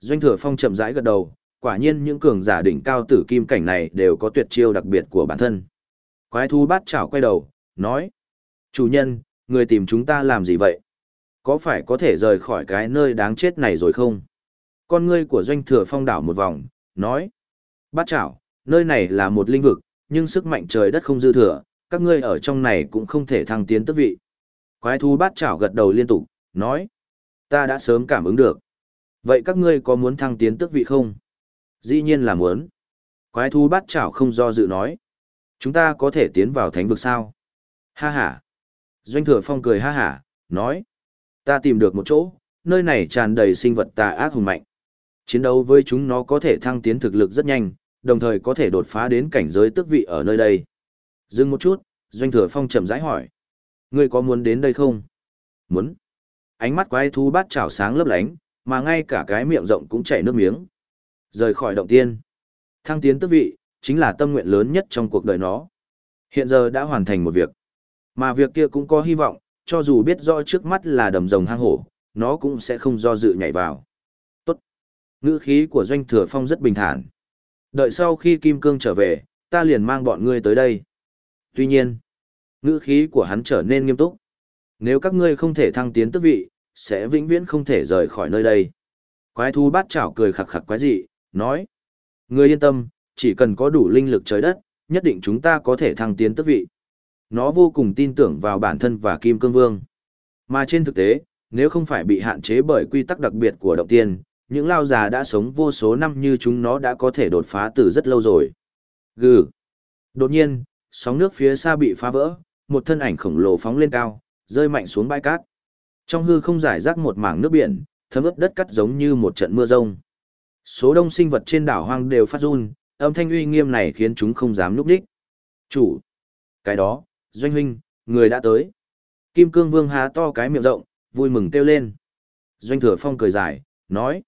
Doanh thừa phong chậm rãi gật đầu, quả nhiên những cường giả đỉnh cao tử kim cảnh này đều có tuyệt chiêu đặc biệt của bản thân. Quái thú bát chảo quay đầu, nói. Chủ nhân, người tìm chúng ta làm gì vậy? Có phải có thể rời khỏi cái nơi đáng chết này rồi không? Con ngươi của doanh thừa phong đảo một vòng, nói. Bát chảo, nơi này là một linh vực, nhưng sức mạnh trời đất không dư thừa, các ngươi ở trong này cũng không thể thăng tiến tước vị. Quái thú bát chảo gật đầu liên tục, nói. Ta đã sớm cảm ứng được. Vậy các ngươi có muốn thăng tiến tước vị không? Dĩ nhiên là muốn. Quái thú bát chảo không do dự nói. Chúng ta có thể tiến vào thánh vực sao? Ha ha. Doanh thừa phong cười ha ha, nói. Ta tìm được một chỗ, nơi này tràn đầy sinh vật tà ác hùng mạnh. Chiến đấu với chúng nó có thể thăng tiến thực lực rất nhanh, đồng thời có thể đột phá đến cảnh giới tước vị ở nơi đây. Dừng một chút, Doanh thừa phong chậm rãi hỏi. Ngươi có muốn đến đây không? Muốn. Ánh mắt quái thú bát chảo sáng lấp lánh, mà ngay cả cái miệng rộng cũng chảy nước miếng. Rời khỏi động tiên. Thăng tiến tước vị, chính là tâm nguyện lớn nhất trong cuộc đời nó. Hiện giờ đã hoàn thành một việc. Mà việc kia cũng có hy vọng, cho dù biết rõ trước mắt là đầm rồng hang hổ, nó cũng sẽ không do dự nhảy vào. Tốt. Ngữ khí của doanh thừa phong rất bình thản. Đợi sau khi Kim Cương trở về, ta liền mang bọn ngươi tới đây. Tuy nhiên, ngữ khí của hắn trở nên nghiêm túc. Nếu các ngươi không thể thăng tiến tước vị, sẽ vĩnh viễn không thể rời khỏi nơi đây. Quái thú bát chảo cười khặc khặc quái dị, nói. Ngươi yên tâm, chỉ cần có đủ linh lực trời đất, nhất định chúng ta có thể thăng tiến tước vị. Nó vô cùng tin tưởng vào bản thân và Kim Cương Vương. Mà trên thực tế, nếu không phải bị hạn chế bởi quy tắc đặc biệt của động tiên, những lao già đã sống vô số năm như chúng nó đã có thể đột phá từ rất lâu rồi. Gừ. Đột nhiên, sóng nước phía xa bị phá vỡ, một thân ảnh khổng lồ phóng lên cao, rơi mạnh xuống bãi cát. Trong hư không giải rác một mảng nước biển, thấm ướt đất cắt giống như một trận mưa rông. Số đông sinh vật trên đảo hoang đều phát run, âm thanh uy nghiêm này khiến chúng không dám núp đích. Chủ. Cái đó, doanh huynh, người đã tới. Kim cương vương há to cái miệng rộng, vui mừng kêu lên. Doanh thừa phong cười dài, nói.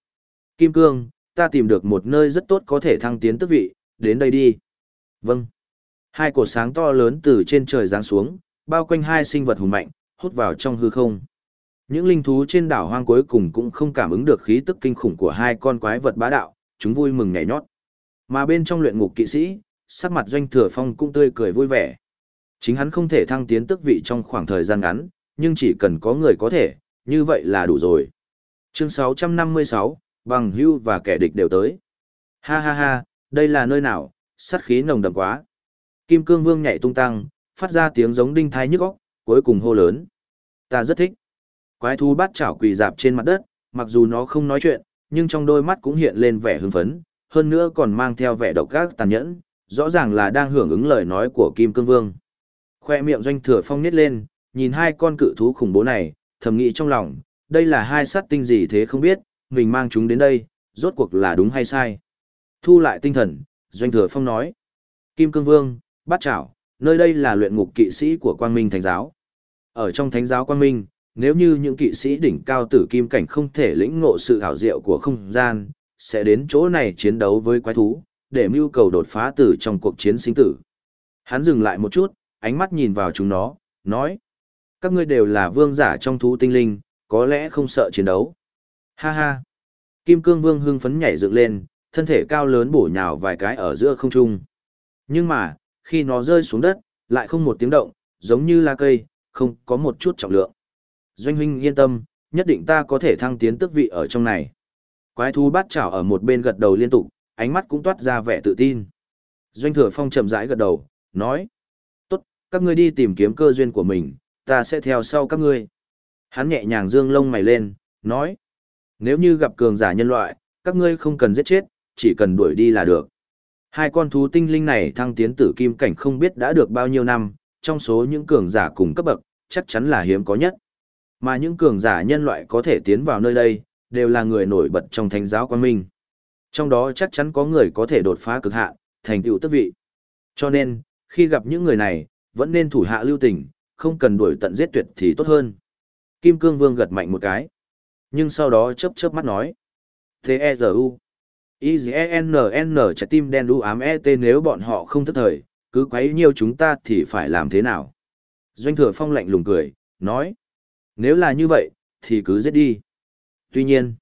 Kim cương, ta tìm được một nơi rất tốt có thể thăng tiến tước vị, đến đây đi. Vâng. Hai cột sáng to lớn từ trên trời giáng xuống, bao quanh hai sinh vật hùng mạnh, hút vào trong hư không. Những linh thú trên đảo hoang cuối cùng cũng không cảm ứng được khí tức kinh khủng của hai con quái vật bá đạo, chúng vui mừng nhảy nhót. Mà bên trong luyện ngục kỵ sĩ, sắc mặt doanh thừa phong cũng tươi cười vui vẻ. Chính hắn không thể thăng tiến tước vị trong khoảng thời gian ngắn, nhưng chỉ cần có người có thể, như vậy là đủ rồi. Chương 656, bằng hưu và kẻ địch đều tới. Ha ha ha, đây là nơi nào, sát khí nồng đậm quá. Kim cương vương nhảy tung tăng, phát ra tiếng giống đinh thai nhức óc, cuối cùng hô lớn. Ta rất thích. Quái thú bát chảo quỳ dạp trên mặt đất, mặc dù nó không nói chuyện, nhưng trong đôi mắt cũng hiện lên vẻ hưng phấn, hơn nữa còn mang theo vẻ độc ác tàn nhẫn, rõ ràng là đang hưởng ứng lời nói của Kim Cương Vương. Khoe miệng doanh thừa phong nít lên, nhìn hai con cự thú khủng bố này, thầm nghĩ trong lòng, đây là hai sát tinh gì thế không biết, mình mang chúng đến đây, rốt cuộc là đúng hay sai. Thu lại tinh thần, doanh thừa phong nói. Kim Cương Vương, bắt chảo, nơi đây là luyện ngục kỵ sĩ của Quang Minh Thánh Giáo. Ở trong Thánh Giáo Quang Minh, nếu như những kỵ sĩ đỉnh cao tử kim cảnh không thể lĩnh ngộ sự hảo diệu của không gian, sẽ đến chỗ này chiến đấu với quái thú, để mưu cầu đột phá tử trong cuộc chiến sinh tử. Hắn dừng lại một chút, ánh mắt nhìn vào chúng nó, nói. Các ngươi đều là vương giả trong thú tinh linh, có lẽ không sợ chiến đấu. Ha ha. Kim cương vương hưng phấn nhảy dựng lên, thân thể cao lớn bổ nhào vài cái ở giữa không trung. Nhưng mà, khi nó rơi xuống đất, lại không một tiếng động, giống như là cây, không có một chút trọng lượng. Doanh huynh yên tâm, nhất định ta có thể thăng tiến tước vị ở trong này. Quái thú bát chảo ở một bên gật đầu liên tục, ánh mắt cũng toát ra vẻ tự tin. Doanh thừa phong chậm rãi gật đầu, nói. Tốt, các ngươi đi tìm kiếm cơ duyên của mình, ta sẽ theo sau các ngươi. Hắn nhẹ nhàng dương lông mày lên, nói. Nếu như gặp cường giả nhân loại, các ngươi không cần giết chết, chỉ cần đuổi đi là được. Hai con thú tinh linh này thăng tiến tử kim cảnh không biết đã được bao nhiêu năm, trong số những cường giả cùng cấp bậc, chắc chắn là hiếm có nhất. Mà những cường giả nhân loại có thể tiến vào nơi đây, đều là người nổi bật trong thánh giáo quan minh. Trong đó chắc chắn có người có thể đột phá cực hạn, thành tựu tước vị. Cho nên, khi gặp những người này, vẫn nên thủ hạ lưu tình, không cần đuổi tận giết tuyệt thì tốt hơn. Kim Cương Vương gật mạnh một cái. Nhưng sau đó chớp chớp mắt nói. T-E-Z-U. I-Z-N-N trái tim đen đu ám E-T nếu bọn họ không thức thời, cứ quấy nhiều chúng ta thì phải làm thế nào? Doanh thừa phong lạnh lùng cười, nói. Nếu là như vậy, thì cứ giết đi. Tuy nhiên,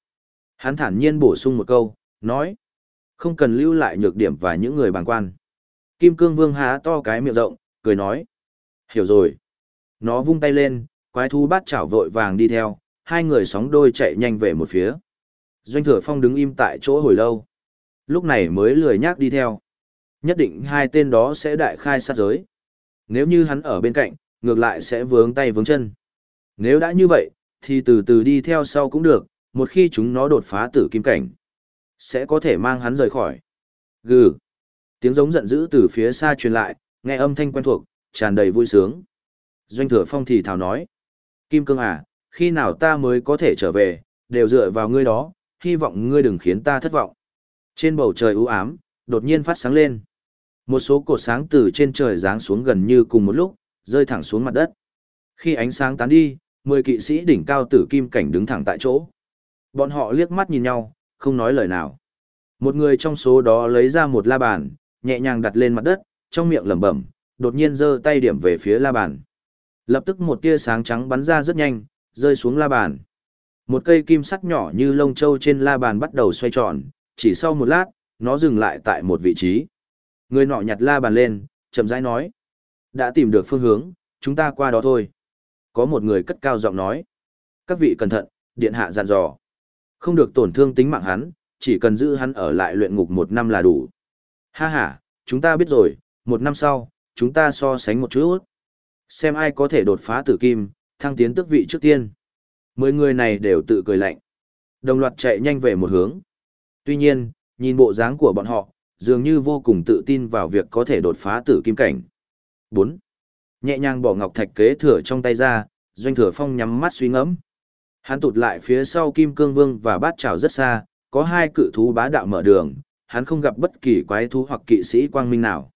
hắn thản nhiên bổ sung một câu, nói. Không cần lưu lại nhược điểm và những người bàng quan. Kim cương vương há to cái miệng rộng, cười nói. Hiểu rồi. Nó vung tay lên, quái thú bát chảo vội vàng đi theo, hai người sóng đôi chạy nhanh về một phía. Doanh thừa phong đứng im tại chỗ hồi lâu. Lúc này mới lười nhác đi theo. Nhất định hai tên đó sẽ đại khai sát giới. Nếu như hắn ở bên cạnh, ngược lại sẽ vướng tay vướng chân. Nếu đã như vậy, thì từ từ đi theo sau cũng được, một khi chúng nó đột phá tử kim cảnh, sẽ có thể mang hắn rời khỏi. Gừ. Tiếng giống giận dữ từ phía xa truyền lại, nghe âm thanh quen thuộc, tràn đầy vui sướng. Doanh thừa phong thì thào nói. Kim cương à, khi nào ta mới có thể trở về, đều dựa vào ngươi đó, hy vọng ngươi đừng khiến ta thất vọng. Trên bầu trời u ám, đột nhiên phát sáng lên. Một số cột sáng từ trên trời giáng xuống gần như cùng một lúc, rơi thẳng xuống mặt đất. Khi ánh sáng tán đi, mười kỵ sĩ đỉnh cao tử kim cảnh đứng thẳng tại chỗ. Bọn họ liếc mắt nhìn nhau, không nói lời nào. Một người trong số đó lấy ra một la bàn, nhẹ nhàng đặt lên mặt đất, trong miệng lẩm bẩm, đột nhiên giơ tay điểm về phía la bàn. Lập tức một tia sáng trắng bắn ra rất nhanh, rơi xuống la bàn. Một cây kim sắt nhỏ như lông châu trên la bàn bắt đầu xoay tròn, chỉ sau một lát, nó dừng lại tại một vị trí. Người nọ nhặt la bàn lên, chậm rãi nói. Đã tìm được phương hướng, chúng ta qua đó thôi. Có một người cất cao giọng nói. Các vị cẩn thận, điện hạ dặn dò. Không được tổn thương tính mạng hắn, chỉ cần giữ hắn ở lại luyện ngục một năm là đủ. Ha ha, chúng ta biết rồi, một năm sau, chúng ta so sánh một chút. Xem ai có thể đột phá tử kim, thăng tiến tước vị trước tiên. Mười người này đều tự cười lạnh. Đồng loạt chạy nhanh về một hướng. Tuy nhiên, nhìn bộ dáng của bọn họ, dường như vô cùng tự tin vào việc có thể đột phá tử kim cảnh. 4. Nhẹ nhàng bỏ ngọc thạch kế thừa trong tay ra, doanh thừa phong nhắm mắt suy ngẫm. Hắn tụt lại phía sau kim cương vương và bát trảo rất xa, có hai cự thú bá đạo mở đường, hắn không gặp bất kỳ quái thú hoặc kỵ sĩ quang minh nào.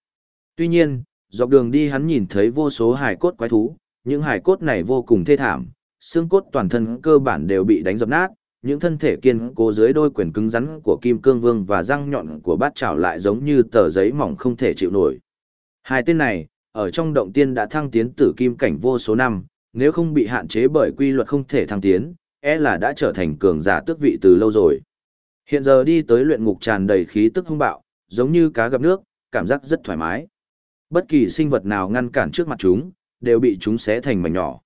Tuy nhiên, dọc đường đi hắn nhìn thấy vô số hải cốt quái thú, những hải cốt này vô cùng thê thảm, xương cốt toàn thân cơ bản đều bị đánh dập nát, những thân thể kiên cố dưới đôi quyền cứng rắn của kim cương vương và răng nhọn của bát trảo lại giống như tờ giấy mỏng không thể chịu nổi. Hai tên này, ở trong động tiên đã thăng tiến tử kim cảnh vô số năm, nếu không bị hạn chế bởi quy luật không thể thăng tiến, e là đã trở thành cường giả tước vị từ lâu rồi. Hiện giờ đi tới luyện ngục tràn đầy khí tức hung bạo, giống như cá gặp nước, cảm giác rất thoải mái. Bất kỳ sinh vật nào ngăn cản trước mặt chúng, đều bị chúng xé thành mảnh nhỏ.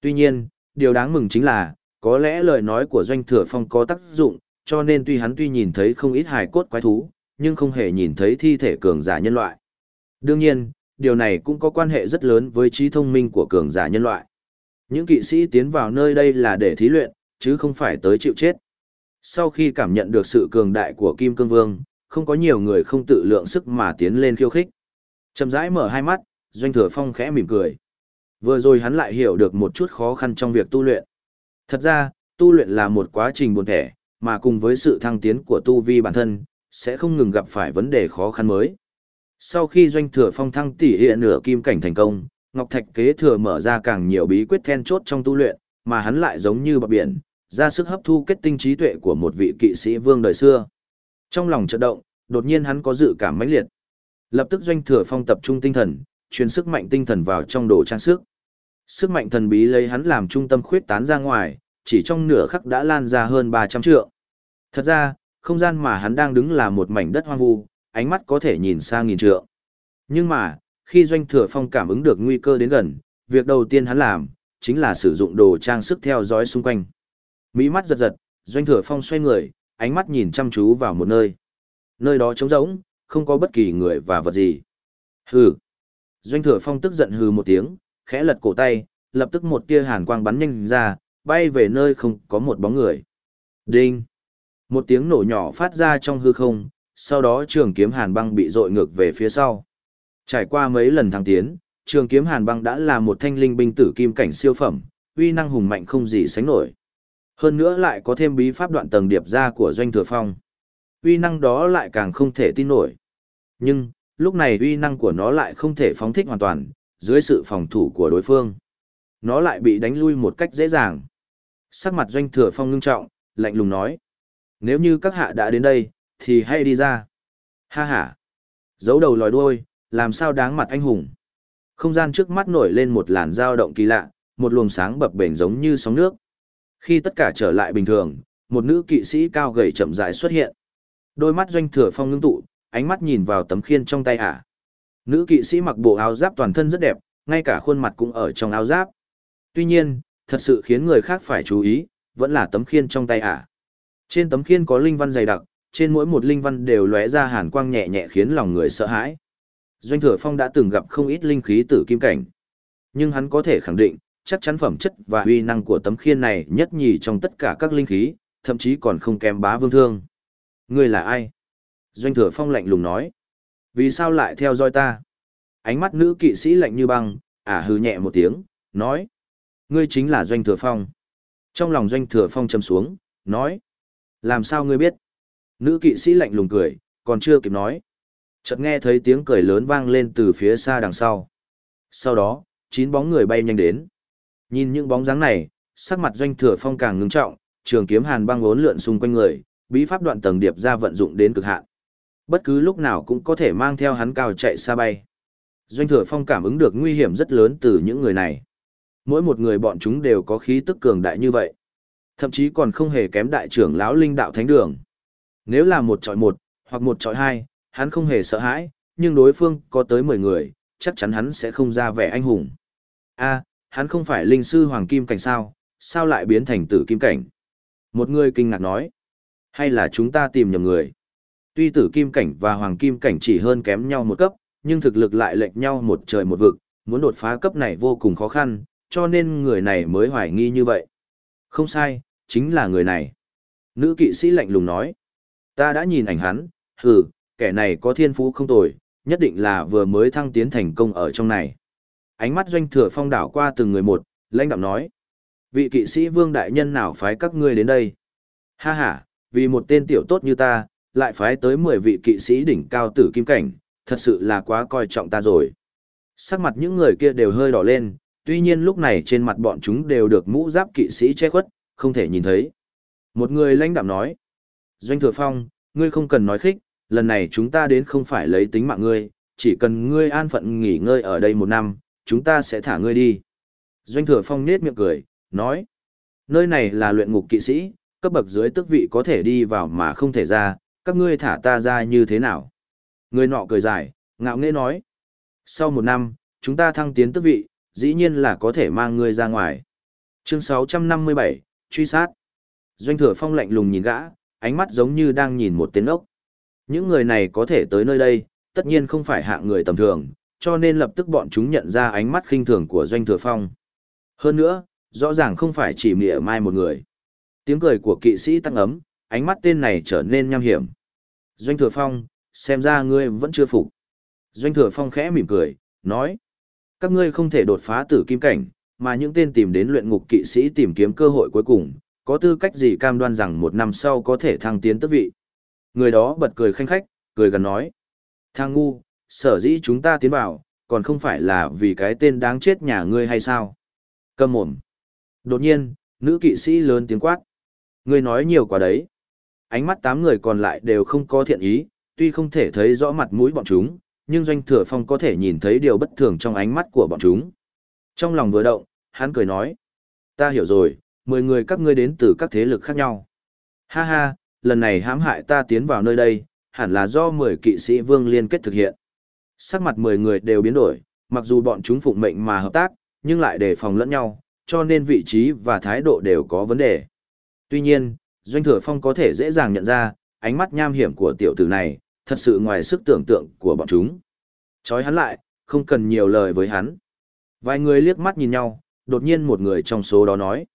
Tuy nhiên, điều đáng mừng chính là, có lẽ lời nói của Doanh Thừa Phong có tác dụng, cho nên tuy hắn tuy nhìn thấy không ít hài cốt quái thú, nhưng không hề nhìn thấy thi thể cường giả nhân loại. Đương nhiên, điều này cũng có quan hệ rất lớn với trí thông minh của cường giả nhân loại. Những kỵ sĩ tiến vào nơi đây là để thí luyện, chứ không phải tới chịu chết. Sau khi cảm nhận được sự cường đại của Kim Cương Vương, không có nhiều người không tự lượng sức mà tiến lên khiêu khích. Chậm rãi mở hai mắt, Doanh Thừa Phong khẽ mỉm cười. Vừa rồi hắn lại hiểu được một chút khó khăn trong việc tu luyện. Thật ra, tu luyện là một quá trình buồn thẻ, mà cùng với sự thăng tiến của tu vi bản thân, sẽ không ngừng gặp phải vấn đề khó khăn mới. Sau khi doanh thừa phong thăng tỷ hiện nửa kim cảnh thành công, Ngọc Thạch kế thừa mở ra càng nhiều bí quyết then chốt trong tu luyện, mà hắn lại giống như bạc biển, ra sức hấp thu kết tinh trí tuệ của một vị kỵ sĩ vương đời xưa. Trong lòng chợt động, đột nhiên hắn có dự cảm mãnh liệt. Lập tức doanh thừa phong tập trung tinh thần, truyền sức mạnh tinh thần vào trong đồ trang sức. Sức mạnh thần bí lấy hắn làm trung tâm khuyết tán ra ngoài, chỉ trong nửa khắc đã lan ra hơn 300 trượng. Thật ra, không gian mà hắn đang đứng là một mảnh đất hoang vu, ánh mắt có thể nhìn xa nghìn trượng. Nhưng mà, khi doanh thừa phong cảm ứng được nguy cơ đến gần, việc đầu tiên hắn làm, chính là sử dụng đồ trang sức theo dõi xung quanh. Mỹ mắt giật giật, doanh thừa phong xoay người, ánh mắt nhìn chăm chú vào một nơi. Nơi đó trống rỗng, không có bất kỳ người và vật gì. Hừ. Doanh thừa phong tức giận hừ một tiếng, khẽ lật cổ tay, lập tức một tia hàn quang bắn nhanh ra, bay về nơi không có một bóng người. Đinh! Một tiếng nổ nhỏ phát ra trong hư không, sau đó trường kiếm hàn băng bị dội ngược về phía sau. Trải qua mấy lần thăng tiến, trường kiếm hàn băng đã là một thanh linh binh tử kim cảnh siêu phẩm, uy năng hùng mạnh không gì sánh nổi. Hơn nữa lại có thêm bí pháp đoạn tầng điệp ra của doanh thừa phong. Uy năng đó lại càng không thể tin nổi. Nhưng, lúc này uy năng của nó lại không thể phóng thích hoàn toàn, dưới sự phòng thủ của đối phương. Nó lại bị đánh lui một cách dễ dàng. Sắc mặt doanh thừa phong ngưng trọng, lạnh lùng nói. Nếu như các hạ đã đến đây, thì hãy đi ra. Ha ha. Giấu đầu lòi đuôi, làm sao đáng mặt anh hùng. Không gian trước mắt nổi lên một làn dao động kỳ lạ, một luồng sáng bập bềnh giống như sóng nước. Khi tất cả trở lại bình thường, một nữ kỵ sĩ cao gầy chậm rãi xuất hiện. Đôi mắt doanh thừa phong ngưng tụ, ánh mắt nhìn vào tấm khiên trong tay ả. Nữ kỵ sĩ mặc bộ áo giáp toàn thân rất đẹp, ngay cả khuôn mặt cũng ở trong áo giáp. Tuy nhiên, thật sự khiến người khác phải chú ý, vẫn là tấm khiên trong tay ả. Trên tấm khiên có linh văn dày đặc, trên mỗi một linh văn đều lóe ra hàn quang nhẹ nhẹ khiến lòng người sợ hãi. Doanh Thừa Phong đã từng gặp không ít linh khí tử kim cảnh, nhưng hắn có thể khẳng định, chắc chắn phẩm chất và uy năng của tấm khiên này nhất nhì trong tất cả các linh khí, thậm chí còn không kém bá vương thương. Ngươi là ai? Doanh Thừa Phong lạnh lùng nói. Vì sao lại theo dõi ta? Ánh mắt nữ kỵ sĩ lạnh như băng, ả hừ nhẹ một tiếng, nói. Ngươi chính là Doanh Thừa Phong. Trong lòng Doanh Thừa Phong trầm xuống, nói. Làm sao ngươi biết? Nữ kỵ sĩ lạnh lùng cười, còn chưa kịp nói. Chợt nghe thấy tiếng cười lớn vang lên từ phía xa đằng sau. Sau đó, chín bóng người bay nhanh đến. Nhìn những bóng dáng này, sắc mặt Doanh Thừa Phong càng ngưng trọng, trường kiếm hàn băng uốn lượn xung quanh người, bí pháp đoạn tầng điệp ra vận dụng đến cực hạn. Bất cứ lúc nào cũng có thể mang theo hắn cao chạy xa bay. Doanh Thừa Phong cảm ứng được nguy hiểm rất lớn từ những người này. Mỗi một người bọn chúng đều có khí tức cường đại như vậy. Thậm chí còn không hề kém đại trưởng lão linh đạo thánh đường. Nếu là một trọi một, hoặc một trọi hai, hắn không hề sợ hãi, nhưng đối phương có tới 10 người, chắc chắn hắn sẽ không ra vẻ anh hùng. a hắn không phải linh sư hoàng kim cảnh sao, sao lại biến thành tử kim cảnh? Một người kinh ngạc nói. Hay là chúng ta tìm nhầm người? Tuy tử kim cảnh và hoàng kim cảnh chỉ hơn kém nhau một cấp, nhưng thực lực lại lệch nhau một trời một vực, muốn đột phá cấp này vô cùng khó khăn, cho nên người này mới hoài nghi như vậy. Không sai, chính là người này. Nữ kỵ sĩ lạnh lùng nói. Ta đã nhìn ảnh hắn, hừ, kẻ này có thiên phú không tồi, nhất định là vừa mới thăng tiến thành công ở trong này. Ánh mắt doanh thừa phong đảo qua từng người một, lãnh đạm nói. Vị kỵ sĩ vương đại nhân nào phái các ngươi đến đây? Ha ha, vì một tên tiểu tốt như ta, lại phái tới 10 vị kỵ sĩ đỉnh cao tử kim cảnh, thật sự là quá coi trọng ta rồi. Sắc mặt những người kia đều hơi đỏ lên, tuy nhiên lúc này trên mặt bọn chúng đều được mũ giáp kỵ sĩ che khuất, không thể nhìn thấy. Một người lãnh đạm nói, Doanh Thừa Phong, ngươi không cần nói khích, lần này chúng ta đến không phải lấy tính mạng ngươi, chỉ cần ngươi an phận nghỉ ngơi ở đây một năm, chúng ta sẽ thả ngươi đi. Doanh Thừa Phong nết miệng cười, nói, nơi này là luyện ngục kỵ sĩ, cấp bậc dưới tước vị có thể đi vào mà không thể ra, các ngươi thả ta ra như thế nào? Người nọ cười dài, ngạo nghễ nói, sau một năm, chúng ta thăng tiến tước vị, dĩ nhiên là có thể mang ngươi ra ngoài. Chương 657, truy sát. Doanh Thừa Phong lạnh lùng nhìn gã, ánh mắt giống như đang nhìn một tên ốc. Những người này có thể tới nơi đây, tất nhiên không phải hạng người tầm thường, cho nên lập tức bọn chúng nhận ra ánh mắt khinh thường của Doanh Thừa Phong. Hơn nữa, rõ ràng không phải chỉ mỉa mai một người. Tiếng cười của kỵ sĩ tăng ấm, ánh mắt tên này trở nên nham hiểm. Doanh Thừa Phong, xem ra ngươi vẫn chưa phục. Doanh Thừa Phong khẽ mỉm cười, nói. Các ngươi không thể đột phá tử kim cảnh, mà những tên tìm đến luyện ngục kỵ sĩ tìm kiếm cơ hội cuối cùng, có tư cách gì cam đoan rằng một năm sau có thể thăng tiến tước vị. Người đó bật cười khanh khách, cười gần nói. Thang ngu, sở dĩ chúng ta tiến vào, còn không phải là vì cái tên đáng chết nhà ngươi hay sao? Cầm mồm. Đột nhiên, nữ kỵ sĩ lớn tiếng quát. Ngươi nói nhiều quá đấy. Ánh mắt tám người còn lại đều không có thiện ý, tuy không thể thấy rõ mặt mũi bọn chúng, nhưng doanh thừa phong có thể nhìn thấy điều bất thường trong ánh mắt của bọn chúng. Trong lòng vừa động, hắn cười nói. Ta hiểu rồi, mười người các ngươi đến từ các thế lực khác nhau. Ha ha, lần này hãm hại ta tiến vào nơi đây, hẳn là do mười kỵ sĩ vương liên kết thực hiện. Sắc mặt mười người đều biến đổi, mặc dù bọn chúng phụng mệnh mà hợp tác, nhưng lại đề phòng lẫn nhau, cho nên vị trí và thái độ đều có vấn đề. Tuy nhiên, Doanh Thừa Phong có thể dễ dàng nhận ra, ánh mắt nham hiểm của tiểu tử này, thật sự ngoài sức tưởng tượng của bọn chúng. Chói hắn lại, không cần nhiều lời với hắn. Vài người liếc mắt nhìn nhau, đột nhiên một người trong số đó nói.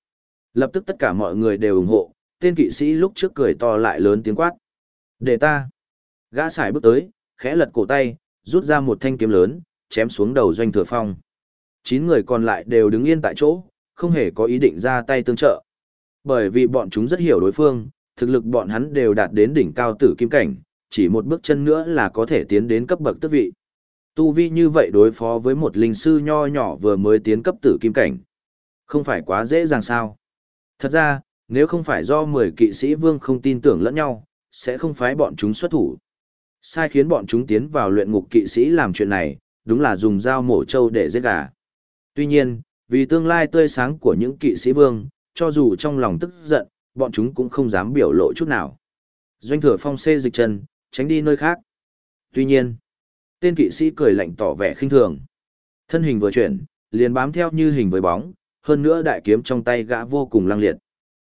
Lập tức tất cả mọi người đều ủng hộ, tên kỵ sĩ lúc trước cười to lại lớn tiếng quát. Để ta. Gã xài bước tới, khẽ lật cổ tay, rút ra một thanh kiếm lớn, chém xuống đầu doanh thừa phong. Chín người còn lại đều đứng yên tại chỗ, không hề có ý định ra tay tương trợ. Bởi vì bọn chúng rất hiểu đối phương, thực lực bọn hắn đều đạt đến đỉnh cao tử kim cảnh, chỉ một bước chân nữa là có thể tiến đến cấp bậc tước vị. Tu vi như vậy đối phó với một linh sư nho nhỏ vừa mới tiến cấp tử kim cảnh. Không phải quá dễ dàng sao. Thật ra, nếu không phải do 10 kỵ sĩ vương không tin tưởng lẫn nhau, sẽ không phái bọn chúng xuất thủ. Sai khiến bọn chúng tiến vào luyện ngục kỵ sĩ làm chuyện này, đúng là dùng dao mổ trâu để giết gà. Tuy nhiên, vì tương lai tươi sáng của những kỵ sĩ vương, cho dù trong lòng tức giận, bọn chúng cũng không dám biểu lộ chút nào. Doanh thừa phong xê dịch chân, tránh đi nơi khác. Tuy nhiên, tên kỵ sĩ cười lạnh tỏ vẻ khinh thường. Thân hình vừa chuyển, liền bám theo như hình với bóng, hơn nữa đại kiếm trong tay gã vô cùng lăng liệt.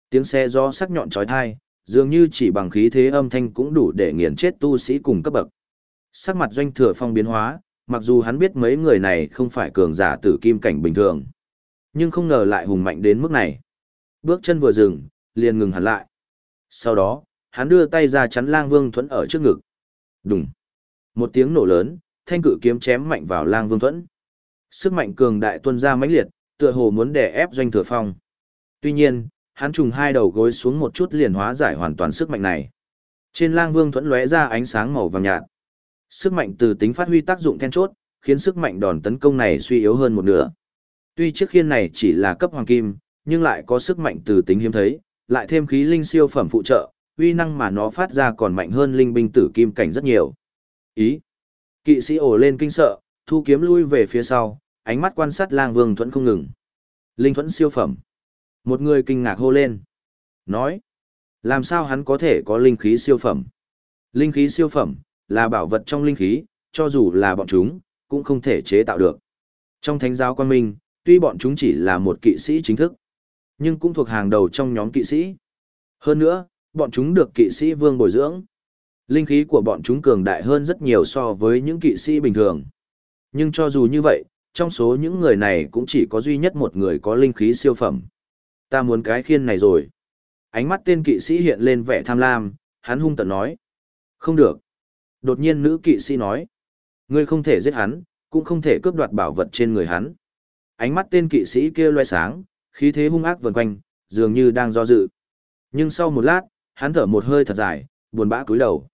Tiếng xe do sắc nhọn trói thai, dường như chỉ bằng khí thế âm thanh cũng đủ để nghiền chết tu sĩ cùng cấp bậc. Sắc mặt doanh thừa phong biến hóa, mặc dù hắn biết mấy người này không phải cường giả tử kim cảnh bình thường, nhưng không ngờ lại hùng mạnh đến mức này. Bước chân vừa dừng, liền ngừng hẳn lại. Sau đó, hắn đưa tay ra chắn lang vương thuẫn ở trước ngực. Đùng. Một tiếng nổ lớn, thanh cự kiếm chém mạnh vào lang vương thuẫn. Sức mạnh cường đại tuân ra mãnh liệt, Tựa hồ muốn đè ép doanh thừa phong. Tuy nhiên, hắn trùng hai đầu gối xuống một chút liền hóa giải hoàn toàn sức mạnh này. Trên lang vương thuẫn lóe ra ánh sáng màu vàng nhạt. Sức mạnh từ tính phát huy tác dụng then chốt, khiến sức mạnh đòn tấn công này suy yếu hơn một nửa. Tuy chiếc khiên này chỉ là cấp hoàng kim, nhưng lại có sức mạnh từ tính hiếm thấy, lại thêm khí linh siêu phẩm phụ trợ, uy năng mà nó phát ra còn mạnh hơn linh binh tử kim cảnh rất nhiều. Ý. Kỵ sĩ ồ lên kinh sợ, thu kiếm lui về phía sau, ánh mắt quan sát lang vương thuẫn không ngừng. Linh thuẫn siêu phẩm. Một người kinh ngạc hô lên. Nói. Làm sao hắn có thể có linh khí siêu phẩm? Linh khí siêu phẩm, là bảo vật trong linh khí, cho dù là bọn chúng, cũng không thể chế tạo được. Trong thánh giáo quan minh, tuy bọn chúng chỉ là một kỵ sĩ chính thức, nhưng cũng thuộc hàng đầu trong nhóm kỵ sĩ. Hơn nữa, bọn chúng được kỵ sĩ vương bồi dưỡng. Linh khí của bọn chúng cường đại hơn rất nhiều so với những kỵ sĩ bình thường. Nhưng cho dù như vậy, trong số những người này cũng chỉ có duy nhất một người có linh khí siêu phẩm. Ta muốn cái khiên này rồi. Ánh mắt tên kỵ sĩ hiện lên vẻ tham lam, hắn hung tận nói. Không được. Đột nhiên nữ kỵ sĩ nói. Ngươi không thể giết hắn, cũng không thể cướp đoạt bảo vật trên người hắn. Ánh mắt tên kỵ sĩ kia loe sáng, khí thế hung ác vần quanh, dường như đang do dự. Nhưng sau một lát, hắn thở một hơi thật dài, buồn bã cúi đầu.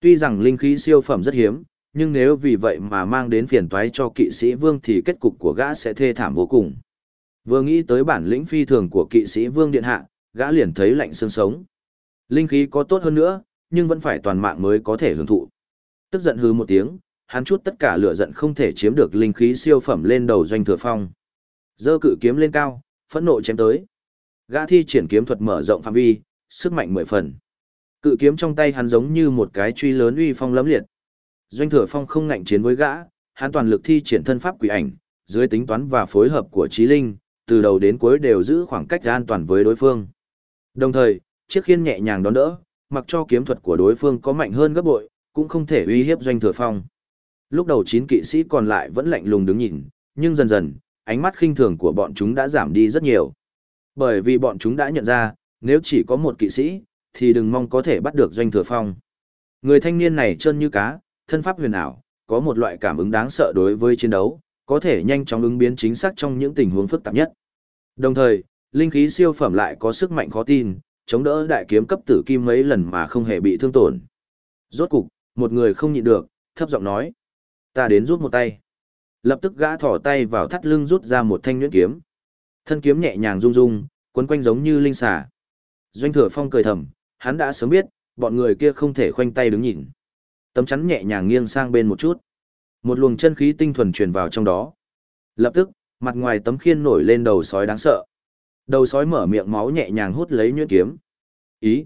Tuy rằng linh khí siêu phẩm rất hiếm, nhưng nếu vì vậy mà mang đến phiền toái cho kỵ sĩ vương thì kết cục của gã sẽ thê thảm vô cùng. Vừa nghĩ tới bản lĩnh phi thường của kỵ sĩ vương điện hạ, gã liền thấy lạnh xương sống. Linh khí có tốt hơn nữa, nhưng vẫn phải toàn mạng mới có thể hưởng thụ. Tức giận hừ một tiếng, hắn chút tất cả lửa giận không thể chiếm được linh khí siêu phẩm lên đầu doanh thừa phong. Dơ cự kiếm lên cao, phẫn nộ chém tới. Gã thi triển kiếm thuật mở rộng phạm vi, sức mạnh mười phần. Cự kiếm trong tay hắn giống như một cái truy lớn uy phong lẫm liệt. Doanh thừa phong không ngạnh chiến với gã, hắn toàn lực thi triển thân pháp quỷ ảnh, dưới tính toán và phối hợp của trí linh, từ đầu đến cuối đều giữ khoảng cách an toàn với đối phương. Đồng thời, chiếc khiên nhẹ nhàng đón đỡ, mặc cho kiếm thuật của đối phương có mạnh hơn gấp bội, cũng không thể uy hiếp doanh thừa phong. Lúc đầu chín kỵ sĩ còn lại vẫn lạnh lùng đứng nhìn, nhưng dần dần, ánh mắt khinh thường của bọn chúng đã giảm đi rất nhiều. Bởi vì bọn chúng đã nhận ra, nếu chỉ có một kỵ sĩ, thì đừng mong có thể bắt được doanh thừa phong. Người thanh niên này trơn như cá, thân pháp huyền ảo, có một loại cảm ứng đáng sợ đối với chiến đấu, có thể nhanh chóng ứng biến chính xác trong những tình huống phức tạp nhất. Đồng thời, linh khí siêu phẩm lại có sức mạnh khó tin, chống đỡ đại kiếm cấp tử kim mấy lần mà không hề bị thương tổn. Rốt cục, một người không nhịn được, thấp giọng nói: "Ta đến rút một tay." Lập tức gã thỏ tay vào thắt lưng rút ra một thanh nhuyễn kiếm. Thân kiếm nhẹ nhàng rung rung, quấn quanh giống như linh xà. Doanh Thừa Phong cười thầm, hắn đã sớm biết, bọn người kia không thể khoanh tay đứng nhìn. Tấm chắn nhẹ nhàng nghiêng sang bên một chút. Một luồng chân khí tinh thuần truyền vào trong đó. Lập tức, mặt ngoài tấm khiên nổi lên đầu sói đáng sợ. Đầu sói mở miệng máu nhẹ nhàng hút lấy nhuyễn kiếm. Ý.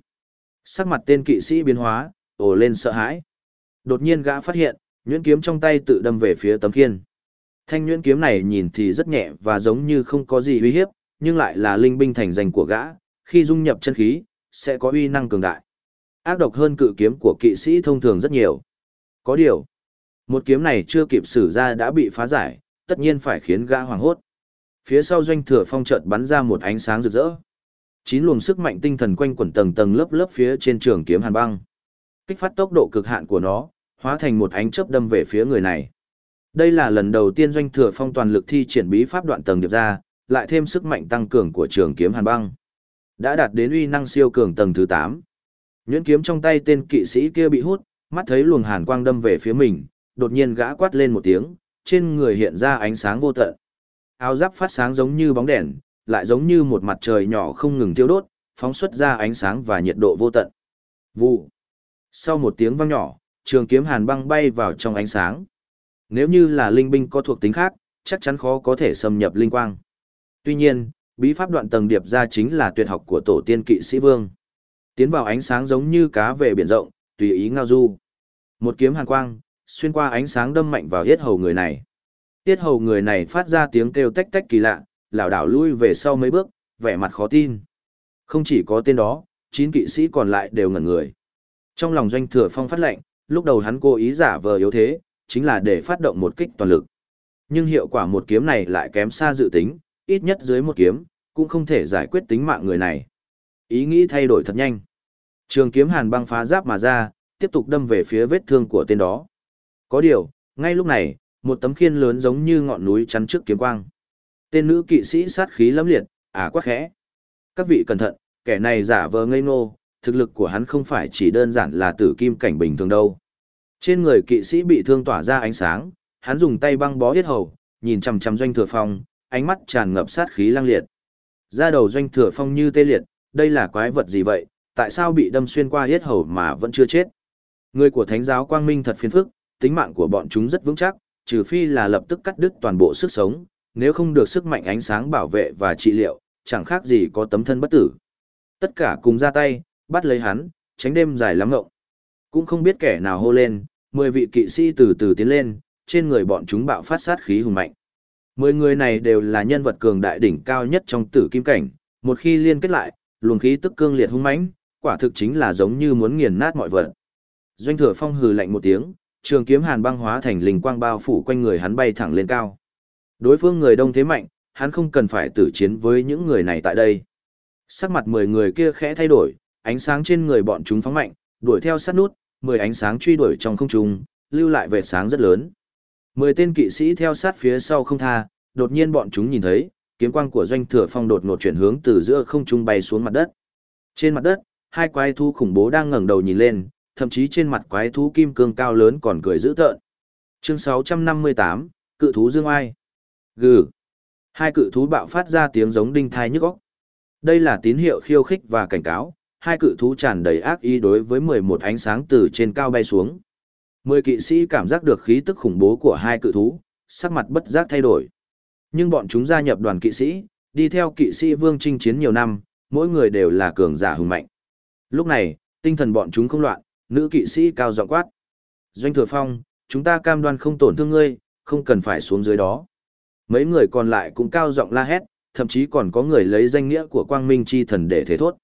Sắc mặt tên kỵ sĩ biến hóa, ồ lên sợ hãi. Đột nhiên gã phát hiện, nhuyễn kiếm trong tay tự đâm về phía tấm khiên. Thanh nhuyễn kiếm này nhìn thì rất nhẹ và giống như không có gì uy hiếp, nhưng lại là linh binh thành danh của gã, khi dung nhập chân khí, sẽ có uy năng cường đại. Ác độc hơn cự kiếm của kỵ sĩ thông thường rất nhiều. Có điều, một kiếm này chưa kịp sử ra đã bị phá giải, tất nhiên phải khiến gã hoảng hốt. Phía sau doanh thừa phong chợt bắn ra một ánh sáng rực rỡ. Chín luồng sức mạnh tinh thần quanh quẩn tầng tầng lớp lớp phía trên trường kiếm hàn băng. Kích phát tốc độ cực hạn của nó, hóa thành một ánh chớp đâm về phía người này. Đây là lần đầu tiên doanh thừa phong toàn lực thi triển bí pháp đoạn tầng điệp ra, lại thêm sức mạnh tăng cường của trường kiếm hàn băng. Đã đạt đến uy năng siêu cường tầng thứ 8. Nhuyễn kiếm trong tay tên kỵ sĩ kia bị hút, mắt thấy luồng hàn quang đâm về phía mình, đột nhiên gã quát lên một tiếng, trên người hiện ra ánh sáng vô tận. Áo giáp phát sáng giống như bóng đèn, lại giống như một mặt trời nhỏ không ngừng tiêu đốt, phóng xuất ra ánh sáng và nhiệt độ vô tận. Vụ. Sau một tiếng vang nhỏ, trường kiếm hàn băng bay vào trong ánh sáng. Nếu như là linh binh có thuộc tính khác, chắc chắn khó có thể xâm nhập linh quang. Tuy nhiên, bí pháp đoạn tầng điệp ra chính là tuyệt học của tổ tiên kỵ sĩ vương. Tiến vào ánh sáng giống như cá về biển rộng, tùy ý ngao du. Một kiếm hàn quang, xuyên qua ánh sáng đâm mạnh vào yết hầu người này. Yết hầu người này phát ra tiếng kêu tách tách kỳ lạ, lảo đảo lui về sau mấy bước, vẻ mặt khó tin. Không chỉ có tên đó, chín kỵ sĩ còn lại đều ngẩn người. Trong lòng doanh thừa phong phát lệnh, lúc đầu hắn cố ý giả vờ yếu thế, chính là để phát động một kích toàn lực. Nhưng hiệu quả một kiếm này lại kém xa dự tính, ít nhất dưới một kiếm, cũng không thể giải quyết tính mạng người này. Ý nghĩ thay đổi thật nhanh. Trường kiếm hàn băng phá giáp mà ra, tiếp tục đâm về phía vết thương của tên đó. Có điều, ngay lúc này, một tấm khiên lớn giống như ngọn núi chắn trước kiếm quang. Tên nữ kỵ sĩ sát khí lẫm liệt, à quát khẽ. Các vị cẩn thận, kẻ này giả vờ ngây ngô, thực lực của hắn không phải chỉ đơn giản là tử kim cảnh bình thường đâu. Trên người kỵ sĩ bị thương tỏa ra ánh sáng, hắn dùng tay băng bó huyết hầu, nhìn chằm chằm doanh thừa phong, ánh mắt tràn ngập sát khí lang liệt. da đầu doanh thừa phong như tê liệt, đây là quái vật gì vậy, tại sao bị đâm xuyên qua hết hầu mà vẫn chưa chết? Người của thánh giáo quang minh thật phiền phức, tính mạng của bọn chúng rất vững chắc, trừ phi là lập tức cắt đứt toàn bộ sức sống, nếu không được sức mạnh ánh sáng bảo vệ và trị liệu, chẳng khác gì có tấm thân bất tử. Tất cả cùng ra tay, bắt lấy hắn, tránh đêm dài lắm ngộng. Cũng không biết kẻ nào hô lên, mười vị kỵ sĩ từ từ tiến lên, trên người bọn chúng bạo phát sát khí hùng mạnh. Mười người này đều là nhân vật cường đại đỉnh cao nhất trong tử kim cảnh, một khi liên kết lại, luồng khí tức cương liệt hung mãnh, quả thực chính là giống như muốn nghiền nát mọi vật. Doanh Thừa Phong hừ lạnh một tiếng, trường kiếm hàn băng hóa thành linh quang bao phủ quanh người hắn bay thẳng lên cao. Đối phương người đông thế mạnh, hắn không cần phải tử chiến với những người này tại đây. Sắc mặt mười người kia khẽ thay đổi, ánh sáng trên người bọn chúng phóng mạnh, đuổi theo sát nút, mười ánh sáng truy đuổi trong không trung, lưu lại vệt sáng rất lớn. Mười tên kỵ sĩ theo sát phía sau không tha, đột nhiên bọn chúng nhìn thấy, kiếm quang của doanh thừa phong đột ngột chuyển hướng từ giữa không trung bay xuống mặt đất. Trên mặt đất, hai quái thú khủng bố đang ngẩng đầu nhìn lên, thậm chí trên mặt quái thú kim cương cao lớn còn cười dữ tợn. Chương 658, cự thú dương ai. Gừ. Hai cự thú bạo phát ra tiếng giống đinh thai nhức óc. Đây là tín hiệu khiêu khích và cảnh cáo, hai cự thú tràn đầy ác ý đối với 11 ánh sáng từ trên cao bay xuống. Mười kỵ sĩ cảm giác được khí tức khủng bố của hai cự thú, sắc mặt bất giác thay đổi. Nhưng bọn chúng gia nhập đoàn kỵ sĩ, đi theo kỵ sĩ vương chinh chiến nhiều năm, mỗi người đều là cường giả hùng mạnh. Lúc này, tinh thần bọn chúng không loạn, nữ kỵ sĩ cao giọng quát. Doanh thừa phong, chúng ta cam đoan không tổn thương ngươi, không cần phải xuống dưới đó. Mấy người còn lại cũng cao giọng la hét, thậm chí còn có người lấy danh nghĩa của quang minh chi thần để thế thốt.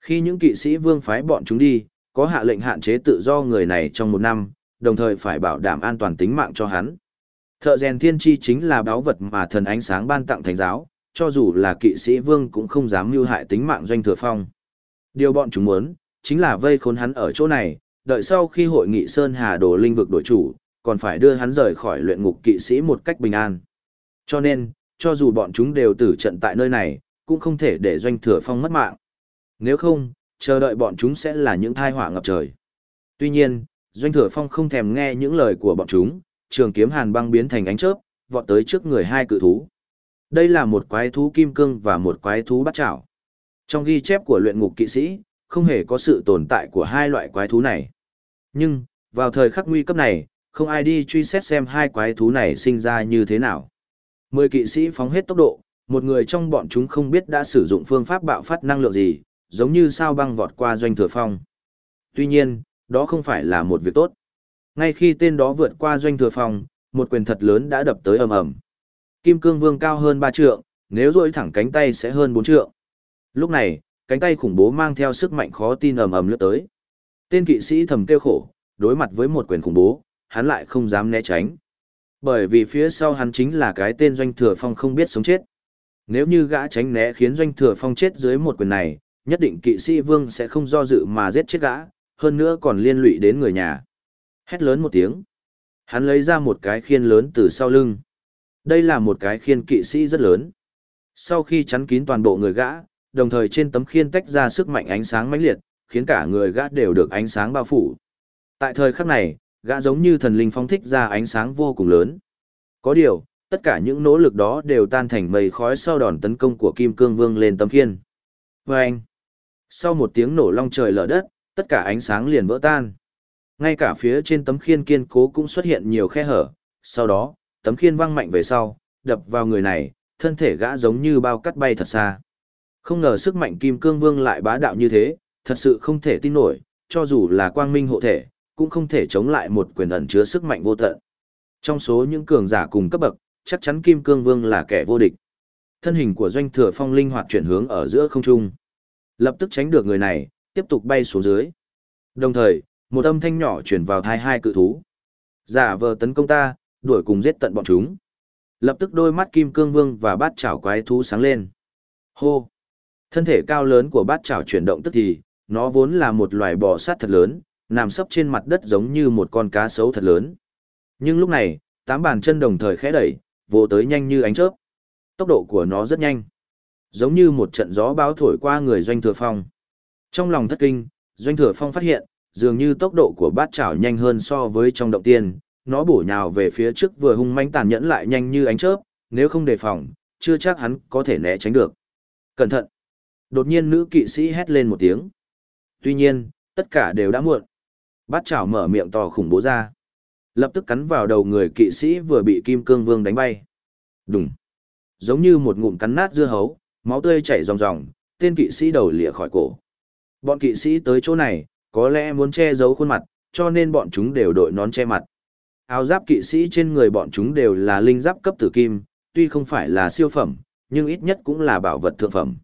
Khi những kỵ sĩ vương phái bọn chúng đi, có hạ lệnh hạn chế tự do người này trong một năm, đồng thời phải bảo đảm an toàn tính mạng cho hắn. Thợ rèn thiên chi chính là báu vật mà thần ánh sáng ban tặng thánh giáo, cho dù là kỵ sĩ vương cũng không dám mưu hại tính mạng doanh thừa phong. Điều bọn chúng muốn, chính là vây khốn hắn ở chỗ này, đợi sau khi hội nghị Sơn Hà Đồ Linh vực đổi chủ, còn phải đưa hắn rời khỏi luyện ngục kỵ sĩ một cách bình an. Cho nên, cho dù bọn chúng đều tử trận tại nơi này, cũng không thể để doanh thừa phong mất mạng. Nếu không, chờ đợi bọn chúng sẽ là những thai họa ngập trời. Tuy nhiên, doanh thừa phong không thèm nghe những lời của bọn chúng, trường kiếm hàn băng biến thành ánh chớp, vọt tới trước người hai cự thú. Đây là một quái thú kim cương và một quái thú bắt chảo. Trong ghi chép của luyện ngục kỵ sĩ, không hề có sự tồn tại của hai loại quái thú này. Nhưng, vào thời khắc nguy cấp này, không ai đi truy xét xem hai quái thú này sinh ra như thế nào. Mười kỵ sĩ phóng hết tốc độ, một người trong bọn chúng không biết đã sử dụng phương pháp bạo phát năng lượng gì, giống như sao băng vọt qua doanh thừa phong. Tuy nhiên, đó không phải là một việc tốt. Ngay khi tên đó vượt qua doanh thừa phong, một quyền thật lớn đã đập tới ầm ầm. Kim cương vương cao hơn 3 trượng, nếu duỗi thẳng cánh tay sẽ hơn 4 trượng. Lúc này, cánh tay khủng bố mang theo sức mạnh khó tin ầm ầm lướt tới. Tên kỵ sĩ thầm kêu khổ, đối mặt với một quyền khủng bố, hắn lại không dám né tránh. Bởi vì phía sau hắn chính là cái tên doanh thừa phong không biết sống chết. Nếu như gã tránh né khiến doanh thừa phong chết dưới một quyền này, nhất định kỵ sĩ vương sẽ không do dự mà giết chết gã, hơn nữa còn liên lụy đến người nhà. Hét lớn một tiếng. Hắn lấy ra một cái khiên lớn từ sau lưng. Đây là một cái khiên kỵ sĩ rất lớn. Sau khi chắn kín toàn bộ người gã, đồng thời trên tấm khiên tách ra sức mạnh ánh sáng mãnh liệt, khiến cả người gã đều được ánh sáng bao phủ. Tại thời khắc này, gã giống như thần linh phong thích ra ánh sáng vô cùng lớn. Có điều, tất cả những nỗ lực đó đều tan thành mây khói sau đòn tấn công của Kim Cương Vương lên tấm khiên. Vâng! sau một tiếng nổ long trời lở đất, tất cả ánh sáng liền vỡ tan. Ngay cả phía trên tấm khiên kiên cố cũng xuất hiện nhiều khe hở, sau đó, tấm khiên văng mạnh về sau, đập vào người này, thân thể gã giống như bao cắt bay thật xa. Không ngờ sức mạnh Kim Cương Vương lại bá đạo như thế, thật sự không thể tin nổi, cho dù là quang minh hộ thể, cũng không thể chống lại một quyền ẩn chứa sức mạnh vô tận. Trong số những cường giả cùng cấp bậc, chắc chắn Kim Cương Vương là kẻ vô địch. Thân hình của Doanh Thừa Phong linh hoạt chuyển hướng ở giữa không trung. Lập tức tránh được người này, tiếp tục bay xuống dưới. Đồng thời, một âm thanh nhỏ truyền vào thai hai cự thú. Giả vờ tấn công ta, đuổi cùng giết tận bọn chúng. Lập tức đôi mắt Kim Cương Vương và bát chảo quái thú sáng lên. Hô! Thân thể cao lớn của bát chảo chuyển động tức thì, nó vốn là một loài bò sát thật lớn, nằm sấp trên mặt đất giống như một con cá sấu thật lớn. Nhưng lúc này, tám bàn chân đồng thời khẽ đẩy, vồ tới nhanh như ánh chớp. Tốc độ của nó rất nhanh. Giống như một trận gió bão thổi qua người doanh thừa phong. Trong lòng thất kinh, doanh thừa phong phát hiện, dường như tốc độ của bát chảo nhanh hơn so với trong động tiên, nó bổ nhào về phía trước vừa hung manh tàn nhẫn lại nhanh như ánh chớp, nếu không đề phòng, chưa chắc hắn có thể né tránh được. Cẩn thận! Đột nhiên nữ kỵ sĩ hét lên một tiếng. Tuy nhiên, tất cả đều đã muộn. Bát chảo mở miệng to khủng bố ra. Lập tức cắn vào đầu người kỵ sĩ vừa bị kim cương vương đánh bay. Đùng! Giống như một ngụm cắn nát dưa hấu, máu tươi chảy ròng ròng, tên kỵ sĩ đầu lìa khỏi cổ. Bọn kỵ sĩ tới chỗ này, có lẽ muốn che giấu khuôn mặt, cho nên bọn chúng đều đội nón che mặt. Áo giáp kỵ sĩ trên người bọn chúng đều là linh giáp cấp tử kim, tuy không phải là siêu phẩm, nhưng ít nhất cũng là bảo vật thượng phẩm.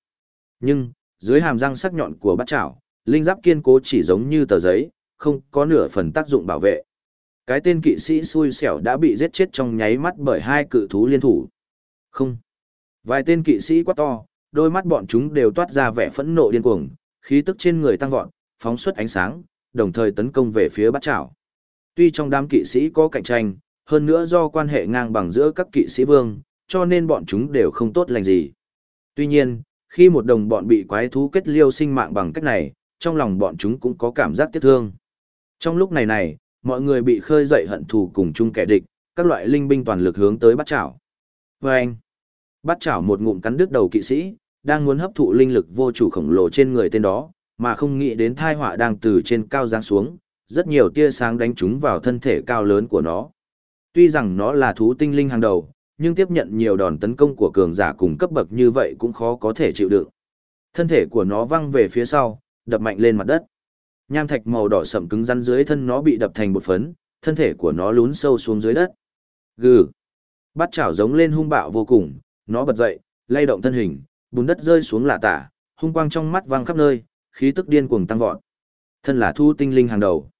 Nhưng, dưới hàm răng sắc nhọn của bát chảo, linh giáp kiên cố chỉ giống như tờ giấy, không có nửa phần tác dụng bảo vệ. Cái tên kỵ sĩ xui xẻo đã bị giết chết trong nháy mắt bởi hai cự thú liên thủ. Không. Vài tên kỵ sĩ quá to, đôi mắt bọn chúng đều toát ra vẻ phẫn nộ điên cuồng, khí tức trên người tăng vọt, phóng xuất ánh sáng, đồng thời tấn công về phía bát chảo. Tuy trong đám kỵ sĩ có cạnh tranh, hơn nữa do quan hệ ngang bằng giữa các kỵ sĩ vương, cho nên bọn chúng đều không tốt lành gì. Tuy nhiên, khi một đồng bọn bị quái thú kết liêu sinh mạng bằng cách này, trong lòng bọn chúng cũng có cảm giác tiếc thương. Trong lúc này này, mọi người bị khơi dậy hận thù cùng chung kẻ địch, các loại linh binh toàn lực hướng tới bắt chảo. Và anh, bắt chảo một ngụm cắn đứt đầu kỵ sĩ, đang muốn hấp thụ linh lực vô chủ khổng lồ trên người tên đó, mà không nghĩ đến thai họa đang từ trên cao giáng xuống, rất nhiều tia sáng đánh trúng vào thân thể cao lớn của nó. Tuy rằng nó là thú tinh linh hàng đầu, nhưng tiếp nhận nhiều đòn tấn công của cường giả cùng cấp bậc như vậy cũng khó có thể chịu đựng. Thân thể của nó văng về phía sau, đập mạnh lên mặt đất. Nham thạch màu đỏ sậm cứng rắn dưới thân nó bị đập thành bột phấn, thân thể của nó lún sâu xuống dưới đất. Gừ. Bắt chảo giống lên hung bạo vô cùng, nó bật dậy, lay động thân hình, bùn đất rơi xuống lạ tả, hung quang trong mắt văng khắp nơi, khí tức điên cuồng tăng vọt. Thân là thu tinh linh hàng đầu.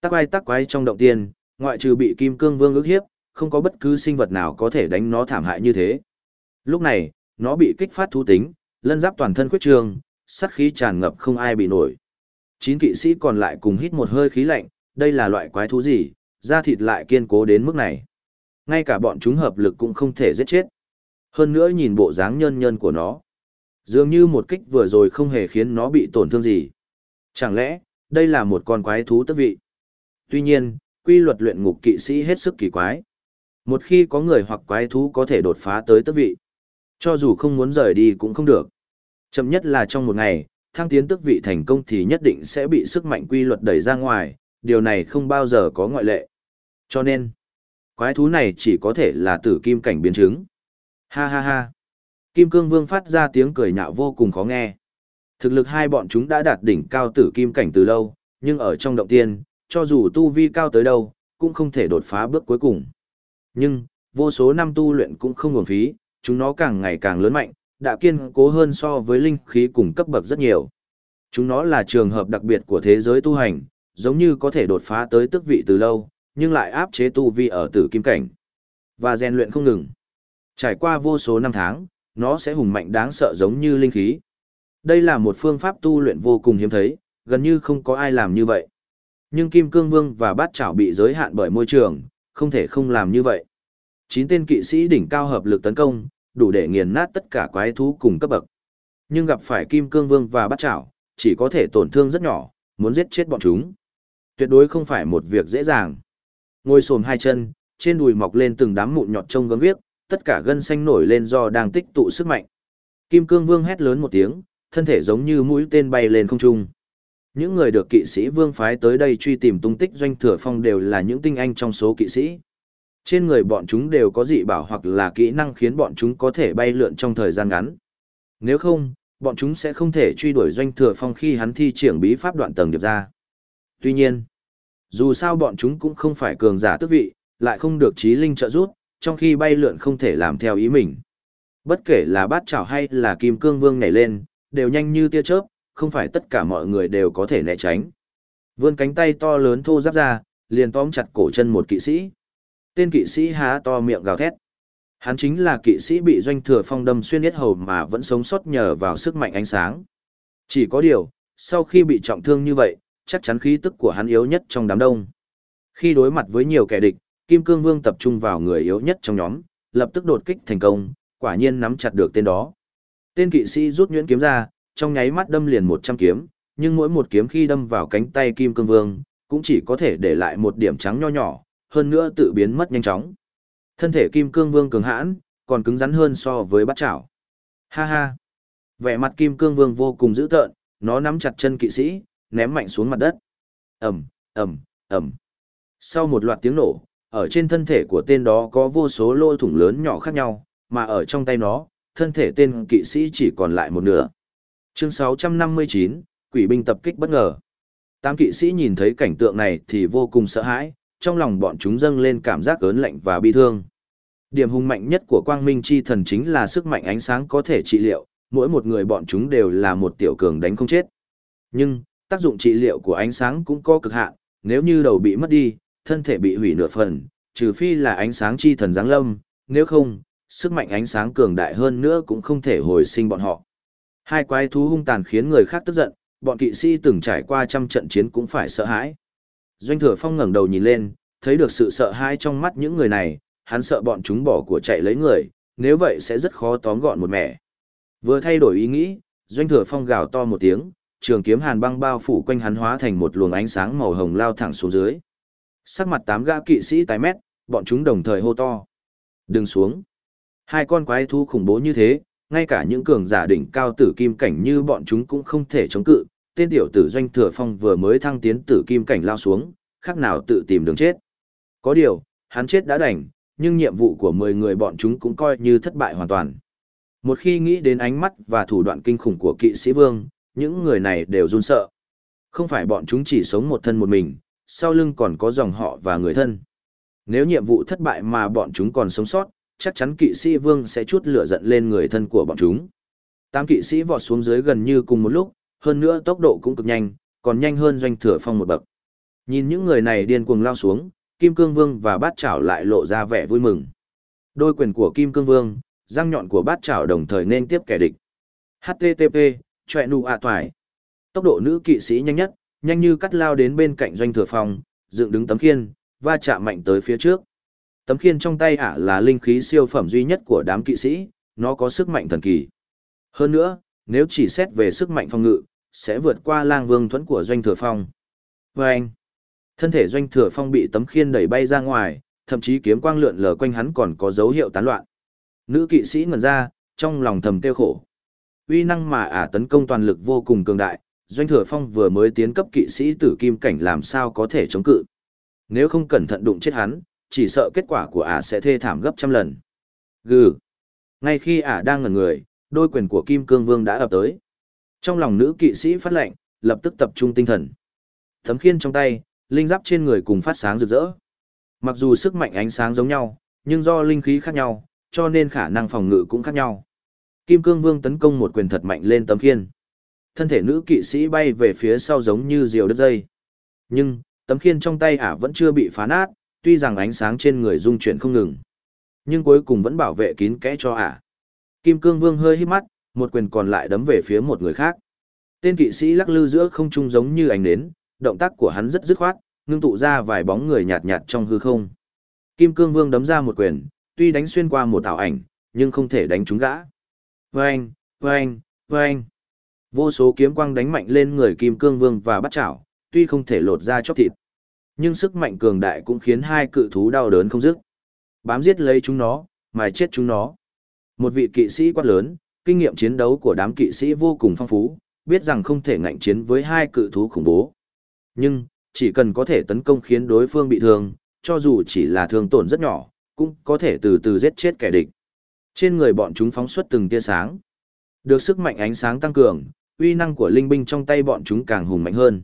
Tắc quái tắc quái trong động tiên, ngoại trừ bị kim cương vương ức hiếp, không có bất cứ sinh vật nào có thể đánh nó thảm hại như thế. Lúc này, nó bị kích phát thú tính, lân giáp toàn thân khuyết trường, sát khí tràn ngập không ai bị nổi. Chín kỵ sĩ còn lại cùng hít một hơi khí lạnh, đây là loại quái thú gì, da thịt lại kiên cố đến mức này. Ngay cả bọn chúng hợp lực cũng không thể giết chết. Hơn nữa nhìn bộ dáng nhân nhân của nó. Dường như một kích vừa rồi không hề khiến nó bị tổn thương gì. Chẳng lẽ, đây là một con quái thú tức vị? Tuy nhiên, quy luật luyện ngục kỵ sĩ hết sức kỳ quái. Một khi có người hoặc quái thú có thể đột phá tới tức vị, cho dù không muốn rời đi cũng không được. Chậm nhất là trong một ngày, thăng tiến tức vị thành công thì nhất định sẽ bị sức mạnh quy luật đẩy ra ngoài, điều này không bao giờ có ngoại lệ. Cho nên, quái thú này chỉ có thể là tử kim cảnh biến chứng. Ha ha ha. Kim cương vương phát ra tiếng cười nhạo vô cùng khó nghe. Thực lực hai bọn chúng đã đạt đỉnh cao tử kim cảnh từ lâu, nhưng ở trong động tiên, cho dù tu vi cao tới đâu, cũng không thể đột phá bước cuối cùng. Nhưng, vô số năm tu luyện cũng không nguồn phí, chúng nó càng ngày càng lớn mạnh, đã kiên cố hơn so với linh khí cùng cấp bậc rất nhiều. Chúng nó là trường hợp đặc biệt của thế giới tu hành, giống như có thể đột phá tới tức vị từ lâu, nhưng lại áp chế tu vi ở tử kim cảnh. Và rèn luyện không ngừng. Trải qua vô số năm tháng, nó sẽ hùng mạnh đáng sợ giống như linh khí. Đây là một phương pháp tu luyện vô cùng hiếm thấy, gần như không có ai làm như vậy. Nhưng Kim Cương Vương và Bát Chảo bị giới hạn bởi môi trường, không thể không làm như vậy. Chín tên kỵ sĩ đỉnh cao hợp lực tấn công, đủ để nghiền nát tất cả quái thú cùng cấp bậc. Nhưng gặp phải Kim Cương Vương và Bát Chảo, chỉ có thể tổn thương rất nhỏ, muốn giết chết bọn chúng. Tuyệt đối không phải một việc dễ dàng. Ngồi xổm hai chân, trên đùi mọc lên từng đám mụn nhọt trông gớm ghiếc, tất cả gân xanh nổi lên do đang tích tụ sức mạnh. Kim Cương Vương hét lớn một tiếng, thân thể giống như mũi tên bay lên không trung. Những người được kỵ sĩ vương phái tới đây truy tìm tung tích doanh thừa phong đều là những tinh anh trong số kỵ sĩ. Trên người bọn chúng đều có dị bảo hoặc là kỹ năng khiến bọn chúng có thể bay lượn trong thời gian ngắn. Nếu không, bọn chúng sẽ không thể truy đuổi doanh thừa phong khi hắn thi triển bí pháp đoạn tầng điệp ra. Tuy nhiên, dù sao bọn chúng cũng không phải cường giả tước vị, lại không được trí linh trợ giúp, trong khi bay lượn không thể làm theo ý mình. Bất kể là bát chảo hay là kim cương vương nhảy lên, đều nhanh như tia chớp, không phải tất cả mọi người đều có thể né tránh. Vươn cánh tay to lớn thô giáp ra, liền tóm chặt cổ chân một kỵ sĩ. Tên kỵ sĩ há to miệng gào thét. Hắn chính là kỵ sĩ bị doanh thừa phong đâm xuyên yết hầu mà vẫn sống sót nhờ vào sức mạnh ánh sáng. Chỉ có điều, sau khi bị trọng thương như vậy, chắc chắn khí tức của hắn yếu nhất trong đám đông. Khi đối mặt với nhiều kẻ địch, Kim Cương Vương tập trung vào người yếu nhất trong nhóm, lập tức đột kích thành công, quả nhiên nắm chặt được tên đó. Tên kỵ sĩ rút nhuyễn kiếm ra, trong nháy mắt đâm liền 100 kiếm, nhưng mỗi một kiếm khi đâm vào cánh tay Kim Cương Vương, cũng chỉ có thể để lại một điểm trắng nho nhỏ, hơn nữa tự biến mất nhanh chóng. Thân thể Kim Cương Vương cường hãn, còn cứng rắn hơn so với bát chảo. Ha ha! Vẻ mặt Kim Cương Vương vô cùng dữ tợn, nó nắm chặt chân kỵ sĩ, ném mạnh xuống mặt đất. Ẩm, Ẩm, Ẩm. Sau một loạt tiếng nổ, ở trên thân thể của tên đó có vô số lỗ thủng lớn nhỏ khác nhau, mà ở trong tay nó, thân thể tên kỵ sĩ chỉ còn lại một nửa. Chương 659, Quỷ binh tập kích bất ngờ. Tám kỵ sĩ nhìn thấy cảnh tượng này thì vô cùng sợ hãi, trong lòng bọn chúng dâng lên cảm giác ớn lạnh và bi thương. Điểm hung mạnh nhất của quang minh chi thần chính là sức mạnh ánh sáng có thể trị liệu, mỗi một người bọn chúng đều là một tiểu cường đánh không chết. Nhưng, tác dụng trị liệu của ánh sáng cũng có cực hạn, nếu như đầu bị mất đi, thân thể bị hủy nửa phần, trừ phi là ánh sáng chi thần giáng lâm, nếu không, sức mạnh ánh sáng cường đại hơn nữa cũng không thể hồi sinh bọn họ. Hai quái thú hung tàn khiến người khác tức giận, bọn kỵ sĩ từng trải qua trăm trận chiến cũng phải sợ hãi. Doanh thừa phong ngẩng đầu nhìn lên, thấy được sự sợ hãi trong mắt những người này, hắn sợ bọn chúng bỏ của chạy lấy người, nếu vậy sẽ rất khó tóm gọn một mẻ. Vừa thay đổi ý nghĩ, doanh thừa phong gào to một tiếng, trường kiếm hàn băng bao phủ quanh hắn hóa thành một luồng ánh sáng màu hồng lao thẳng xuống dưới. Sắc mặt tám gã kỵ sĩ tái mét, bọn chúng đồng thời hô to. Đừng xuống. Hai con quái thú khủng bố như thế, ngay cả những cường giả đỉnh cao tử kim cảnh như bọn chúng cũng không thể chống cự. Tên tiểu tử doanh thừa phong vừa mới thăng tiến tử kim cảnh lao xuống, khác nào tự tìm đường chết. Có điều, hắn chết đã đành, nhưng nhiệm vụ của 10 người bọn chúng cũng coi như thất bại hoàn toàn. Một khi nghĩ đến ánh mắt và thủ đoạn kinh khủng của kỵ sĩ vương, những người này đều run sợ. Không phải bọn chúng chỉ sống một thân một mình, sau lưng còn có dòng họ và người thân. Nếu nhiệm vụ thất bại mà bọn chúng còn sống sót, chắc chắn kỵ sĩ vương sẽ chút lửa giận lên người thân của bọn chúng. Tám kỵ sĩ vọt xuống dưới gần như cùng một lúc, hơn nữa tốc độ cũng cực nhanh, còn nhanh hơn doanh thừa phong một bậc. Nhìn những người này điên cuồng lao xuống, Kim Cương Vương và Bát Chảo lại lộ ra vẻ vui mừng. Đôi quyền của Kim Cương Vương, răng nhọn của Bát Chảo đồng thời nên tiếp kẻ địch. HTTP, chọe nụ ạ toài. Tốc độ nữ kỵ sĩ nhanh nhất, nhanh như cắt lao đến bên cạnh doanh thừa phong, dựng đứng tấm khiên, va chạm mạnh tới phía trước. Tấm khiên trong tay ả là linh khí siêu phẩm duy nhất của đám kỵ sĩ, nó có sức mạnh thần kỳ. Hơn nữa, nếu chỉ xét về sức mạnh phong ngự, sẽ vượt qua lang vương thuẫn của doanh thừa phong. Và anh, thân thể doanh thừa phong bị tấm khiên đẩy bay ra ngoài, thậm chí kiếm quang lượn lờ quanh hắn còn có dấu hiệu tán loạn. Nữ kỵ sĩ ngẩn ra, trong lòng thầm tiêu khổ. Uy năng mà ả tấn công toàn lực vô cùng cường đại, doanh thừa phong vừa mới tiến cấp kỵ sĩ tử kim cảnh làm sao có thể chống cự. Nếu không cẩn thận đụng chết hắn, chỉ sợ kết quả của ả sẽ thê thảm gấp trăm lần. Gừ. Ngay khi ả đang ngẩn người, đôi quyền của Kim Cương Vương đã ập tới. Trong lòng nữ kỵ sĩ phát lệnh, lập tức tập trung tinh thần. Thấm khiên trong tay, linh giáp trên người cùng phát sáng rực rỡ. Mặc dù sức mạnh ánh sáng giống nhau, nhưng do linh khí khác nhau, cho nên khả năng phòng ngự cũng khác nhau. Kim Cương Vương tấn công một quyền thật mạnh lên tấm khiên. Thân thể nữ kỵ sĩ bay về phía sau giống như diều đứt dây. Nhưng, tấm khiên trong tay ả vẫn chưa bị phá nát, tuy rằng ánh sáng trên người dung chuyển không ngừng. Nhưng cuối cùng vẫn bảo vệ kín kẽ cho ả. Kim Cương Vương hơi hít mắt, một quyền còn lại đấm về phía một người khác. Tên kỵ sĩ lắc lư giữa không trung giống như ánh nến, động tác của hắn rất dứt khoát, ngưng tụ ra vài bóng người nhạt nhạt trong hư không. Kim Cương Vương đấm ra một quyền, tuy đánh xuyên qua một ảo ảnh, nhưng không thể đánh trúng gã. Vâng, vâng, vâng. Vô số kiếm quang đánh mạnh lên người Kim Cương Vương và bắt chảo, tuy không thể lột ra chóc thịt. Nhưng sức mạnh cường đại cũng khiến hai cự thú đau đớn không dứt. Bám giết lấy chúng nó, mài chết chúng nó. Một vị kỵ sĩ quát lớn, kinh nghiệm chiến đấu của đám kỵ sĩ vô cùng phong phú, biết rằng không thể ngạnh chiến với hai cự thú khủng bố. Nhưng, chỉ cần có thể tấn công khiến đối phương bị thương, cho dù chỉ là thương tổn rất nhỏ, cũng có thể từ từ giết chết kẻ địch. Trên người bọn chúng phóng xuất từng tia sáng. Được sức mạnh ánh sáng tăng cường, uy năng của linh binh trong tay bọn chúng càng hùng mạnh hơn.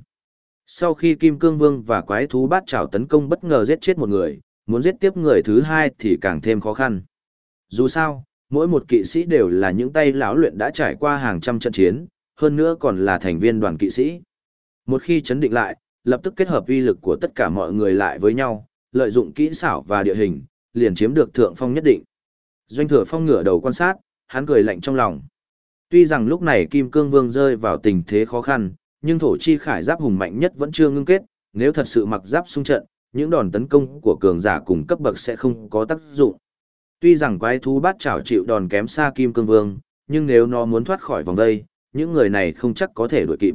Sau khi Kim Cương Vương và quái thú bát trảo tấn công bất ngờ giết chết một người, muốn giết tiếp người thứ hai thì càng thêm khó khăn. Dù sao, mỗi một kỵ sĩ đều là những tay lão luyện đã trải qua hàng trăm trận chiến, hơn nữa còn là thành viên đoàn kỵ sĩ. Một khi chấn định lại, lập tức kết hợp uy lực của tất cả mọi người lại với nhau, lợi dụng kỹ xảo và địa hình, liền chiếm được thượng phong nhất định. Doanh thừa phong ngửa đầu quan sát, hắn cười lạnh trong lòng. Tuy rằng lúc này Kim Cương Vương rơi vào tình thế khó khăn, nhưng thổ chi khải giáp hùng mạnh nhất vẫn chưa ngưng kết, nếu thật sự mặc giáp xung trận, những đòn tấn công của cường giả cùng cấp bậc sẽ không có tác dụng. Tuy rằng quái thú bát chảo chịu đòn kém xa Kim Cương Vương, nhưng nếu nó muốn thoát khỏi vòng đây, những người này không chắc có thể đuổi kịp.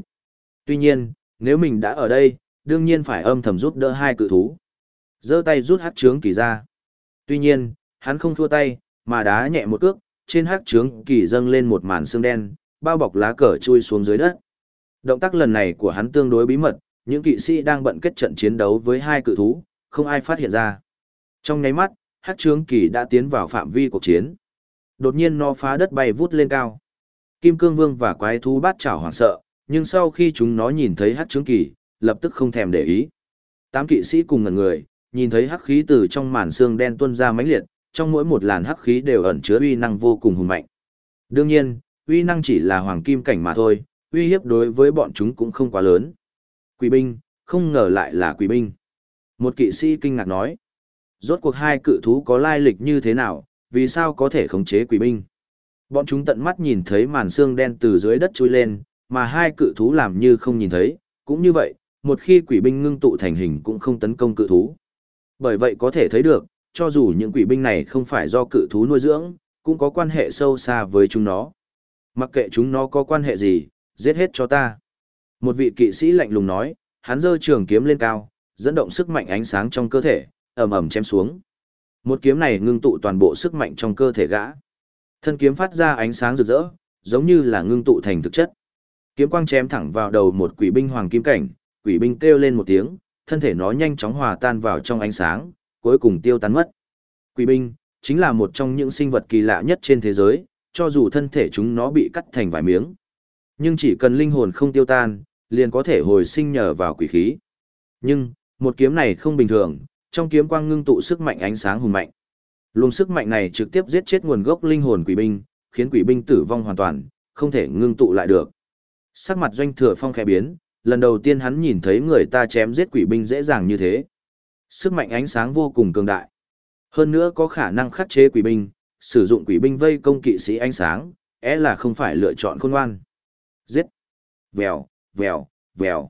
Tuy nhiên, nếu mình đã ở đây, đương nhiên phải âm thầm giúp đỡ hai cự thú. giơ tay rút hắc trướng kỳ ra. Tuy nhiên, hắn không thua tay, mà đá nhẹ một cước, trên hắc trướng kỳ dâng lên một màn xương đen, bao bọc lá cờ chui xuống dưới đất. Động tác lần này của hắn tương đối bí mật, những kỵ sĩ đang bận kết trận chiến đấu với hai cự thú, không ai phát hiện ra. Trong nháy mắt, hắc trướng kỳ đã tiến vào phạm vi cuộc chiến. Đột nhiên nó phá đất bay vút lên cao. Kim cương vương và quái thú bát chảo hoảng sợ, nhưng sau khi chúng nó nhìn thấy hắc trướng kỳ, lập tức không thèm để ý. Tám kỵ sĩ cùng ngẩn người, nhìn thấy hắc khí từ trong màn xương đen tuôn ra mãnh liệt, trong mỗi một làn hắc khí đều ẩn chứa uy năng vô cùng hùng mạnh. Đương nhiên, uy năng chỉ là hoàng kim cảnh mà thôi, uy hiếp đối với bọn chúng cũng không quá lớn. Quỷ binh, không ngờ lại là quỷ binh. Một kỵ sĩ kinh ngạc nói. Rốt cuộc hai cự thú có lai lịch như thế nào, vì sao có thể khống chế quỷ binh? Bọn chúng tận mắt nhìn thấy màn xương đen từ dưới đất chui lên, mà hai cự thú làm như không nhìn thấy, cũng như vậy, một khi quỷ binh ngưng tụ thành hình cũng không tấn công cự thú. Bởi vậy có thể thấy được, cho dù những quỷ binh này không phải do cự thú nuôi dưỡng, cũng có quan hệ sâu xa với chúng nó. Mặc kệ chúng nó có quan hệ gì, giết hết cho ta. Một vị kỵ sĩ lạnh lùng nói, hắn giơ trường kiếm lên cao, dẫn động sức mạnh ánh sáng trong cơ thể, ầm ầm chém xuống. Một kiếm này ngưng tụ toàn bộ sức mạnh trong cơ thể gã. Thân kiếm phát ra ánh sáng rực rỡ, giống như là ngưng tụ thành thực chất. Kiếm quang chém thẳng vào đầu một quỷ binh hoàng kim cảnh, quỷ binh kêu lên một tiếng, thân thể nó nhanh chóng hòa tan vào trong ánh sáng, cuối cùng tiêu tán mất. Quỷ binh chính là một trong những sinh vật kỳ lạ nhất trên thế giới, cho dù thân thể chúng nó bị cắt thành vài miếng. Nhưng chỉ cần linh hồn không tiêu tan, liền có thể hồi sinh nhờ vào quỷ khí. Nhưng, một kiếm này không bình thường, trong kiếm quang ngưng tụ sức mạnh ánh sáng hùng mạnh. Luồng sức mạnh này trực tiếp giết chết nguồn gốc linh hồn quỷ binh, khiến quỷ binh tử vong hoàn toàn, không thể ngưng tụ lại được. Sắc mặt doanh thừa phong khẽ biến, lần đầu tiên hắn nhìn thấy người ta chém giết quỷ binh dễ dàng như thế. Sức mạnh ánh sáng vô cùng cường đại. Hơn nữa có khả năng khắc chế quỷ binh, sử dụng quỷ binh vây công kỵ sĩ ánh sáng, é là không phải lựa chọn khôn ngoan. Giết! Vèo, vèo, vèo.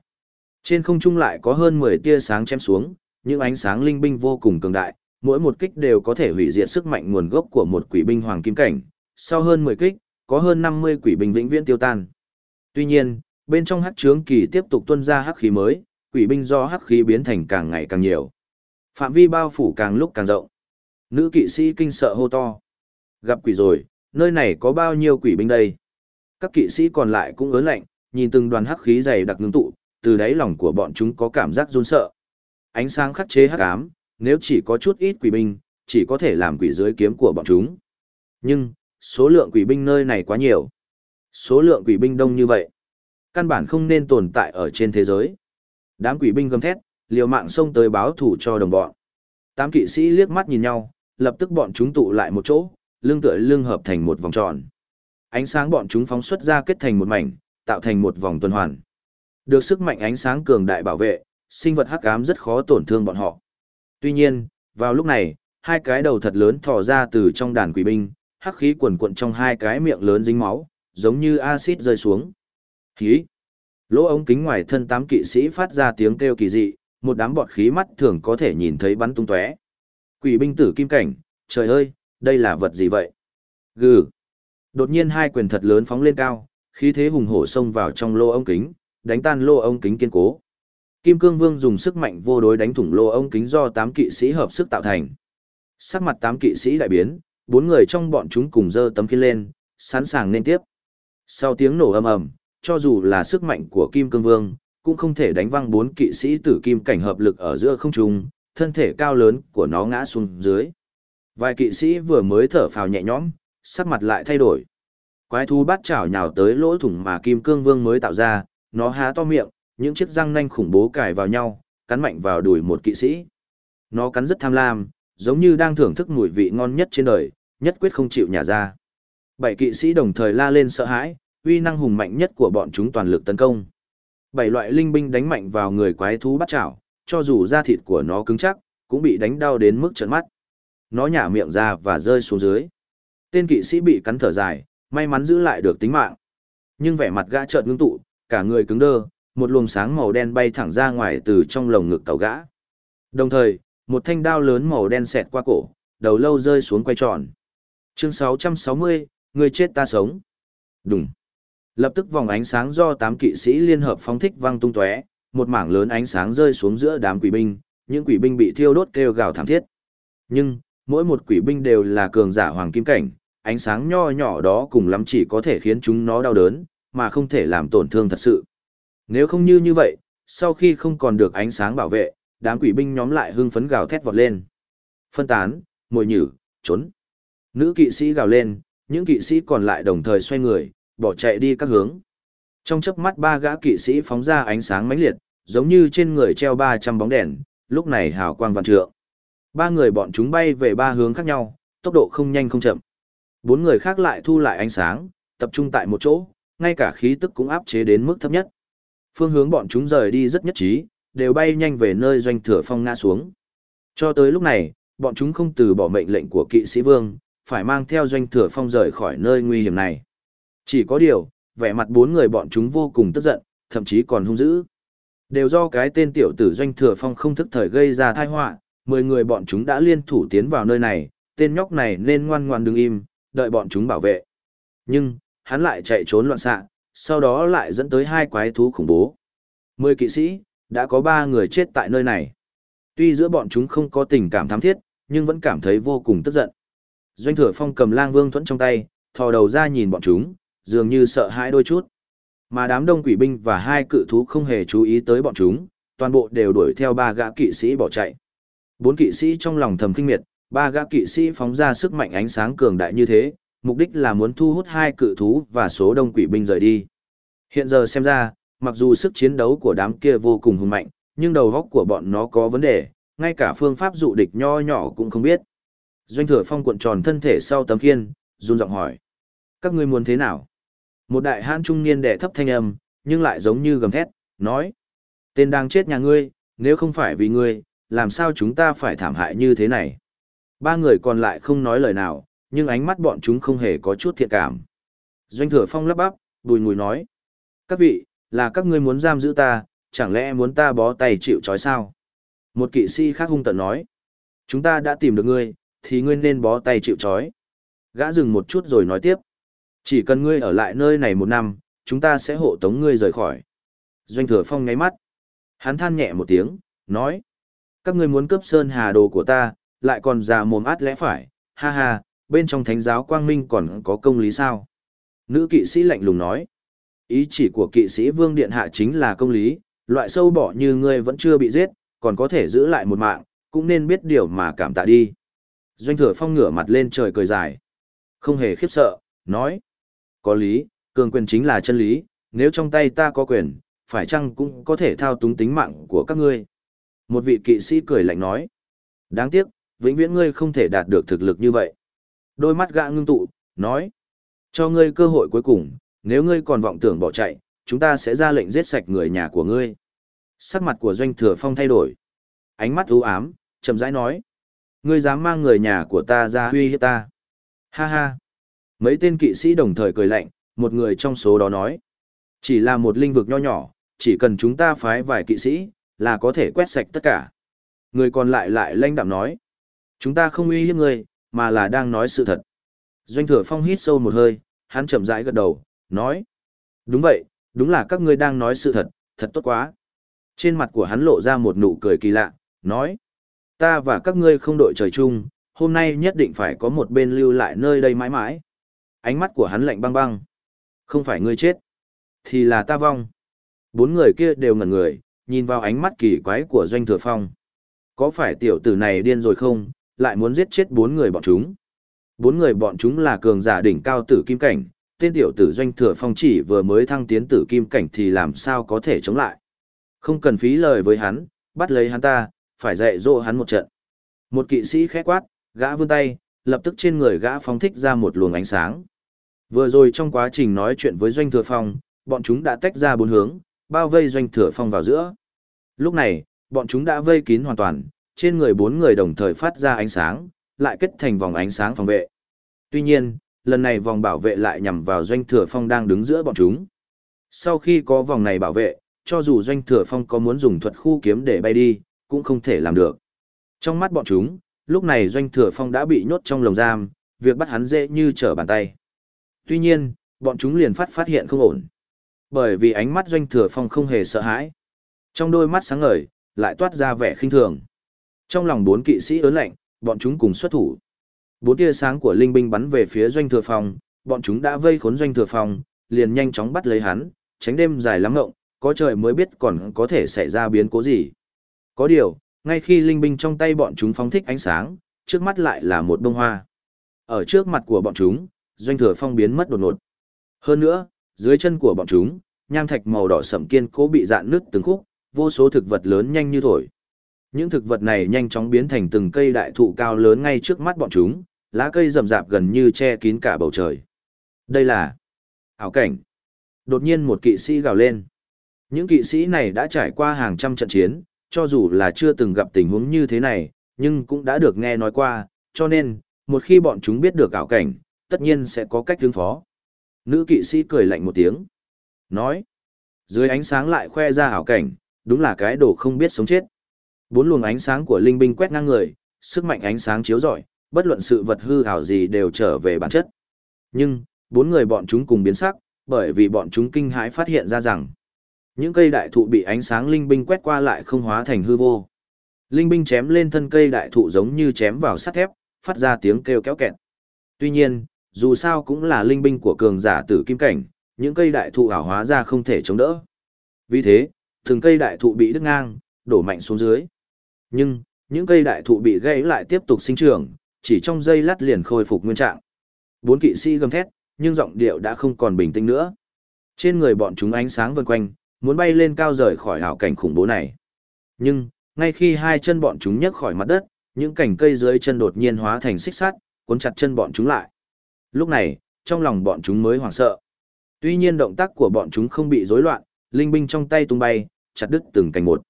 Trên không trung lại có hơn 10 tia sáng chém xuống, những ánh sáng linh binh vô cùng cường đại, mỗi một kích đều có thể hủy diệt sức mạnh nguồn gốc của một quỷ binh hoàng kim cảnh, sau hơn 10 kích, có hơn 50 quỷ binh vĩnh viễn tiêu tan. Tuy nhiên, bên trong hắc trướng kỳ tiếp tục tuôn ra hắc khí mới, quỷ binh do hắc khí biến thành càng ngày càng nhiều. Phạm vi bao phủ càng lúc càng rộng. Nữ kỵ sĩ kinh sợ hô to. Gặp quỷ rồi, nơi này có bao nhiêu quỷ binh đây? Các kỵ sĩ còn lại cũng ớn lạnh, nhìn từng đoàn hắc khí dày đặc ngưng tụ, từ đáy lòng của bọn chúng có cảm giác run sợ. Ánh sáng khắc chế hắc ám, nếu chỉ có chút ít quỷ binh, chỉ có thể làm quỷ dưới kiếm của bọn chúng. Nhưng, số lượng quỷ binh nơi này quá nhiều. Số lượng quỷ binh đông như vậy, căn bản không nên tồn tại ở trên thế giới. Đám quỷ binh gầm thét, liều mạng xông tới báo thủ cho đồng bọn. Tám kỵ sĩ liếc mắt nhìn nhau, lập tức bọn chúng tụ lại một chỗ, lưng tựa lưng hợp thành một vòng tròn. Ánh sáng bọn chúng phóng xuất ra kết thành một mảnh, tạo thành một vòng tuần hoàn. Được sức mạnh ánh sáng cường đại bảo vệ, sinh vật hắc ám rất khó tổn thương bọn họ. Tuy nhiên, vào lúc này, hai cái đầu thật lớn thò ra từ trong đàn quỷ binh, hắc khí quần cuộn trong hai cái miệng lớn dính máu, giống như axit rơi xuống. Khí. Lỗ ống kính ngoài thân tám kỵ sĩ phát ra tiếng kêu kỳ dị, một đám bọt khí mắt thường có thể nhìn thấy bắn tung tóe. Quỷ binh tử kim cảnh, trời ơi, đây là vật gì vậy? Gừ. Đột nhiên hai quyền thật lớn phóng lên cao, khí thế hùng hổ xông vào trong lô ống kính, đánh tan lô ống kính kiên cố. Kim Cương Vương dùng sức mạnh vô đối đánh thủng lô ống kính do tám kỵ sĩ hợp sức tạo thành. Sắc mặt tám kỵ sĩ đại biến, bốn người trong bọn chúng cùng giơ tấm khiên lên, sẵn sàng nên tiếp. Sau tiếng nổ ầm ầm, cho dù là sức mạnh của Kim Cương Vương, cũng không thể đánh văng bốn kỵ sĩ tử kim cảnh hợp lực ở giữa không trung, thân thể cao lớn của nó ngã xuống dưới. Vài kỵ sĩ vừa mới thở phào nhẹ nhõm, sắc mặt lại thay đổi. Quái thú bắt chảo nhào tới lỗ thủng mà Kim Cương Vương mới tạo ra, nó há to miệng, những chiếc răng nanh khủng bố cài vào nhau, cắn mạnh vào đùi một kỵ sĩ. Nó cắn rất tham lam, giống như đang thưởng thức mùi vị ngon nhất trên đời, nhất quyết không chịu nhả ra. Bảy kỵ sĩ đồng thời la lên sợ hãi, uy năng hùng mạnh nhất của bọn chúng toàn lực tấn công. Bảy loại linh binh đánh mạnh vào người quái thú bắt chảo, cho dù da thịt của nó cứng chắc, cũng bị đánh đau đến mức trợn mắt. Nó nhả miệng ra và rơi xuống dưới. Tên kỵ sĩ bị cắn thở dài, may mắn giữ lại được tính mạng. Nhưng vẻ mặt gã chợt ngưng tụ, cả người cứng đơ, một luồng sáng màu đen bay thẳng ra ngoài từ trong lồng ngực tàu gã. Đồng thời, một thanh đao lớn màu đen xẹt qua cổ, đầu lâu rơi xuống quay tròn. Chương 660, người chết ta sống. Đúng. Lập tức vòng ánh sáng do tám kỵ sĩ liên hợp phóng thích văng tung tóe, một mảng lớn ánh sáng rơi xuống giữa đám quỷ binh, những quỷ binh bị thiêu đốt kêu gào thảm thiết. Nhưng, mỗi một quỷ binh đều là cường giả hoàng kim cảnh, ánh sáng nho nhỏ đó cùng lắm chỉ có thể khiến chúng nó đau đớn, mà không thể làm tổn thương thật sự. Nếu không như như vậy, sau khi không còn được ánh sáng bảo vệ, đám quỷ binh nhóm lại hưng phấn gào thét vọt lên. Phân tán, mồi nhử, trốn. Nữ kỵ sĩ gào lên, những kỵ sĩ còn lại đồng thời xoay người, bỏ chạy đi các hướng. Trong chớp mắt ba gã kỵ sĩ phóng ra ánh sáng mãnh liệt, giống như trên người treo 300 bóng đèn, lúc này hào quang vạn trượng. Ba người bọn chúng bay về ba hướng khác nhau, tốc độ không nhanh không chậm. Bốn người khác lại thu lại ánh sáng, tập trung tại một chỗ, ngay cả khí tức cũng áp chế đến mức thấp nhất. Phương hướng bọn chúng rời đi rất nhất trí, đều bay nhanh về nơi doanh thừa phong ngã xuống. Cho tới lúc này, bọn chúng không từ bỏ mệnh lệnh của kỵ sĩ vương, phải mang theo doanh thừa phong rời khỏi nơi nguy hiểm này. Chỉ có điều, vẻ mặt bốn người bọn chúng vô cùng tức giận, thậm chí còn hung dữ. Đều do cái tên tiểu tử doanh thừa phong không thức thời gây ra tai họa, mười người bọn chúng đã liên thủ tiến vào nơi này, tên nhóc này nên ngoan ngoan đứng im, đợi bọn chúng bảo vệ. Nhưng, hắn lại chạy trốn loạn xạ, sau đó lại dẫn tới hai quái thú khủng bố. Mười kỵ sĩ, đã có ba người chết tại nơi này. Tuy giữa bọn chúng không có tình cảm thám thiết, nhưng vẫn cảm thấy vô cùng tức giận. Doanh thừa phong cầm lang vương thuẫn trong tay, thò đầu ra nhìn bọn chúng, dường như sợ hãi đôi chút. Mà đám đông quỷ binh và hai cự thú không hề chú ý tới bọn chúng, toàn bộ đều đuổi theo ba gã kỵ sĩ bỏ chạy. Bốn kỵ sĩ trong lòng thầm kinh miệt, ba gã kỵ sĩ phóng ra sức mạnh ánh sáng cường đại như thế, mục đích là muốn thu hút hai cự thú và số đông quỷ binh rời đi. Hiện giờ xem ra, mặc dù sức chiến đấu của đám kia vô cùng hùng mạnh, nhưng đầu góc của bọn nó có vấn đề, ngay cả phương pháp dụ địch nho nhỏ cũng không biết. Doanh thừa phong cuộn tròn thân thể sau tấm khiên, run giọng hỏi. Các ngươi muốn thế nào? Một đại hãn trung niên đệ thấp thanh âm, nhưng lại giống như gầm thét, nói. Tên đang chết nhà ngươi, nếu không phải vì ngươi, làm sao chúng ta phải thảm hại như thế này? Ba người còn lại không nói lời nào, nhưng ánh mắt bọn chúng không hề có chút thiện cảm. Doanh thừa phong lắp bắp, bùi ngùi nói. Các vị, là các ngươi muốn giam giữ ta, chẳng lẽ muốn ta bó tay chịu trói sao? Một kỵ sĩ khác hung tận nói. Chúng ta đã tìm được ngươi, thì ngươi nên bó tay chịu trói. Gã dừng một chút rồi nói tiếp. Chỉ cần ngươi ở lại nơi này một năm, chúng ta sẽ hộ tống ngươi rời khỏi. Doanh thừa phong ngáy mắt. Hắn than nhẹ một tiếng, nói. Các ngươi muốn cướp sơn hà đồ của ta, lại còn già mồm át lẽ phải, ha ha, bên trong thánh giáo quang minh còn có công lý sao? Nữ kỵ sĩ lạnh lùng nói. Ý chỉ của kỵ sĩ vương điện hạ chính là công lý, loại sâu bỏ như ngươi vẫn chưa bị giết, còn có thể giữ lại một mạng, cũng nên biết điều mà cảm tạ đi. Doanh thừa phong ngửa mặt lên trời cười dài. Không hề khiếp sợ, nói. Có lý, cường quyền chính là chân lý, nếu trong tay ta có quyền, phải chăng cũng có thể thao túng tính mạng của các ngươi. Một vị kỵ sĩ cười lạnh nói. Đáng tiếc, vĩnh viễn ngươi không thể đạt được thực lực như vậy. Đôi mắt gã ngưng tụ, nói. Cho ngươi cơ hội cuối cùng, nếu ngươi còn vọng tưởng bỏ chạy, chúng ta sẽ ra lệnh giết sạch người nhà của ngươi. Sắc mặt của doanh thừa phong thay đổi. Ánh mắt u ám, chậm rãi nói. Ngươi dám mang người nhà của ta ra huy hiếp ta. Ha ha. Mấy tên kỵ sĩ đồng thời cười lạnh, một người trong số đó nói. Chỉ là một linh vực nho nhỏ, chỉ cần chúng ta phái vài kỵ sĩ, là có thể quét sạch tất cả. Người còn lại lại lanh đạm nói. Chúng ta không uy hiếp người, mà là đang nói sự thật. Doanh thừa phong hít sâu một hơi, hắn chậm rãi gật đầu, nói. Đúng vậy, đúng là các ngươi đang nói sự thật, thật tốt quá. Trên mặt của hắn lộ ra một nụ cười kỳ lạ, nói. Ta và các ngươi không đội trời chung, hôm nay nhất định phải có một bên lưu lại nơi đây mãi mãi. Ánh mắt của hắn lạnh băng băng. Không phải ngươi chết, thì là ta vong. Bốn người kia đều ngẩn người, nhìn vào ánh mắt kỳ quái của Doanh Thừa Phong. Có phải tiểu tử này điên rồi không, lại muốn giết chết bốn người bọn chúng? Bốn người bọn chúng là cường giả đỉnh cao tử kim cảnh, tên tiểu tử Doanh Thừa Phong chỉ vừa mới thăng tiến tử kim cảnh thì làm sao có thể chống lại. Không cần phí lời với hắn, bắt lấy hắn ta, phải dạy dỗ hắn một trận. Một kỵ sĩ khẽ quát, gã vươn tay, lập tức trên người gã phóng thích ra một luồng ánh sáng. Vừa rồi trong quá trình nói chuyện với Doanh Thừa Phong, bọn chúng đã tách ra bốn hướng, bao vây Doanh Thừa Phong vào giữa. Lúc này, bọn chúng đã vây kín hoàn toàn, trên người bốn người đồng thời phát ra ánh sáng, lại kết thành vòng ánh sáng phòng vệ. Tuy nhiên, lần này vòng bảo vệ lại nhằm vào Doanh Thừa Phong đang đứng giữa bọn chúng. Sau khi có vòng này bảo vệ, cho dù Doanh Thừa Phong có muốn dùng thuật khu kiếm để bay đi, cũng không thể làm được. Trong mắt bọn chúng, Lúc này Doanh Thừa Phong đã bị nhốt trong lồng giam, việc bắt hắn dễ như trở bàn tay. Tuy nhiên, bọn chúng liền phát phát hiện không ổn. Bởi vì ánh mắt Doanh Thừa Phong không hề sợ hãi. Trong đôi mắt sáng ngời, lại toát ra vẻ khinh thường. Trong lòng bốn kỵ sĩ ớn lạnh, bọn chúng cùng xuất thủ. Bốn tia sáng của linh binh bắn về phía Doanh Thừa Phong, bọn chúng đã vây khốn Doanh Thừa Phong, liền nhanh chóng bắt lấy hắn, tránh đêm dài lắm ngộng, có trời mới biết còn có thể xảy ra biến cố gì. Có điều, ngay khi linh binh trong tay bọn chúng phóng thích ánh sáng, trước mắt lại là một bông hoa. Ở trước mặt của bọn chúng, doanh thừa phong biến mất đột ngột. Hơn nữa, dưới chân của bọn chúng, nham thạch màu đỏ sẫm kiên cố bị dạn nứt từng khúc, vô số thực vật lớn nhanh như thổi. Những thực vật này nhanh chóng biến thành từng cây đại thụ cao lớn ngay trước mắt bọn chúng, lá cây rậm rạp gần như che kín cả bầu trời. Đây là ảo cảnh. Đột nhiên một kỵ sĩ gào lên. Những kỵ sĩ này đã trải qua hàng trăm trận chiến, cho dù là chưa từng gặp tình huống như thế này, nhưng cũng đã được nghe nói qua, cho nên, một khi bọn chúng biết được ảo cảnh, tất nhiên sẽ có cách ứng phó. Nữ kỵ sĩ cười lạnh một tiếng. Nói, dưới ánh sáng lại khoe ra hảo cảnh, đúng là cái đồ không biết sống chết. Bốn luồng ánh sáng của linh binh quét ngang người, sức mạnh ánh sáng chiếu rọi, bất luận sự vật hư ảo gì đều trở về bản chất. Nhưng, bốn người bọn chúng cùng biến sắc, bởi vì bọn chúng kinh hãi phát hiện ra rằng, những cây đại thụ bị ánh sáng linh binh quét qua lại không hóa thành hư vô. Linh binh chém lên thân cây đại thụ giống như chém vào sắt thép, phát ra tiếng kêu kéo kẹt. Tuy nhiên, dù sao cũng là linh binh của cường giả tử kim cảnh, những cây đại thụ ảo hóa ra không thể chống đỡ. Vì thế, từng cây đại thụ bị đứt ngang, đổ mạnh xuống dưới. Nhưng, những cây đại thụ bị gãy lại tiếp tục sinh trưởng, chỉ trong giây lát liền khôi phục nguyên trạng. Bốn kỵ sĩ gầm thét, nhưng giọng điệu đã không còn bình tĩnh nữa. Trên người bọn chúng ánh sáng vần quanh, muốn bay lên cao rời khỏi ảo cảnh khủng bố này. Nhưng, ngay khi hai chân bọn chúng nhấc khỏi mặt đất, những cành cây dưới chân đột nhiên hóa thành xích sắt, cuốn chặt chân bọn chúng lại. Lúc này, trong lòng bọn chúng mới hoảng sợ. Tuy nhiên động tác của bọn chúng không bị rối loạn, linh binh trong tay tung bay, chặt đứt từng cành một.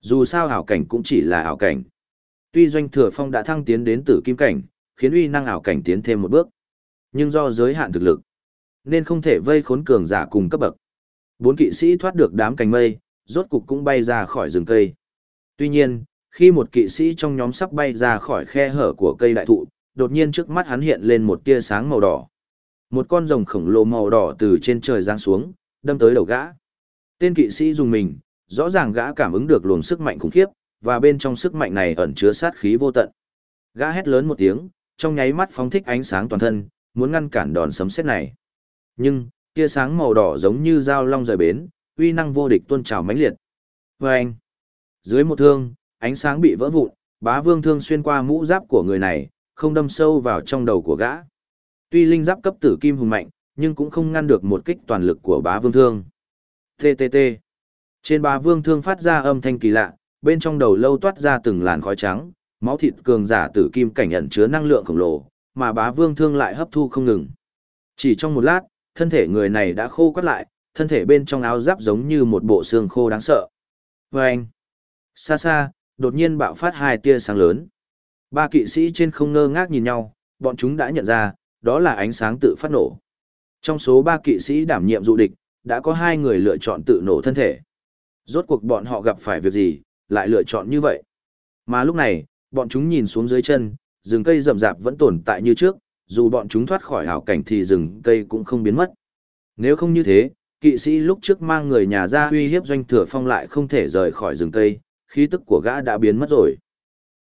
Dù sao ảo cảnh cũng chỉ là ảo cảnh. Tuy doanh thừa phong đã thăng tiến đến tử kim cảnh, khiến uy năng ảo cảnh tiến thêm một bước. Nhưng do giới hạn thực lực, nên không thể vây khốn cường giả cùng cấp bậc. Bốn kỵ sĩ thoát được đám cành mây, rốt cục cũng bay ra khỏi rừng cây. Tuy nhiên, khi một kỵ sĩ trong nhóm sắp bay ra khỏi khe hở của cây đại thụ, đột nhiên trước mắt hắn hiện lên một tia sáng màu đỏ. Một con rồng khổng lồ màu đỏ từ trên trời giáng xuống, đâm tới đầu gã. Tên kỵ sĩ dùng mình, rõ ràng gã cảm ứng được luồng sức mạnh khủng khiếp, và bên trong sức mạnh này ẩn chứa sát khí vô tận. Gã hét lớn một tiếng, trong nháy mắt phóng thích ánh sáng toàn thân, muốn ngăn cản đòn sấm sét này. Nhưng, tia sáng màu đỏ giống như dao long rời bến, uy năng vô địch tuôn trào mãnh liệt. Và anh, dưới một thương, ánh sáng bị vỡ vụn, bá vương thương xuyên qua mũ giáp của người này, không đâm sâu vào trong đầu của gã. Tuy linh giáp cấp tử kim hùng mạnh, nhưng cũng không ngăn được một kích toàn lực của bá vương thương. TTT. Trên bá vương thương phát ra âm thanh kỳ lạ, bên trong đầu lâu toát ra từng làn khói trắng, máu thịt cường giả tử kim cảnh nhận chứa năng lượng khổng lồ, mà bá vương thương lại hấp thu không ngừng. Chỉ trong một lát, thân thể người này đã khô quắt lại, thân thể bên trong áo giáp giống như một bộ xương khô đáng sợ. Và anh, xa xa, đột nhiên bạo phát hai tia sáng lớn. Ba kỵ sĩ trên không ngơ ngác nhìn nhau, bọn chúng đã nhận ra, đó là ánh sáng tự phát nổ. Trong số ba kỵ sĩ đảm nhiệm dụ địch, đã có hai người lựa chọn tự nổ thân thể. Rốt cuộc bọn họ gặp phải việc gì, lại lựa chọn như vậy. Mà lúc này, bọn chúng nhìn xuống dưới chân, rừng cây rậm rạp vẫn tồn tại như trước, dù bọn chúng thoát khỏi hảo cảnh thì rừng cây cũng không biến mất. Nếu không như thế, kỵ sĩ lúc trước mang người nhà ra uy hiếp doanh thừa phong lại không thể rời khỏi rừng cây, khí tức của gã đã biến mất rồi.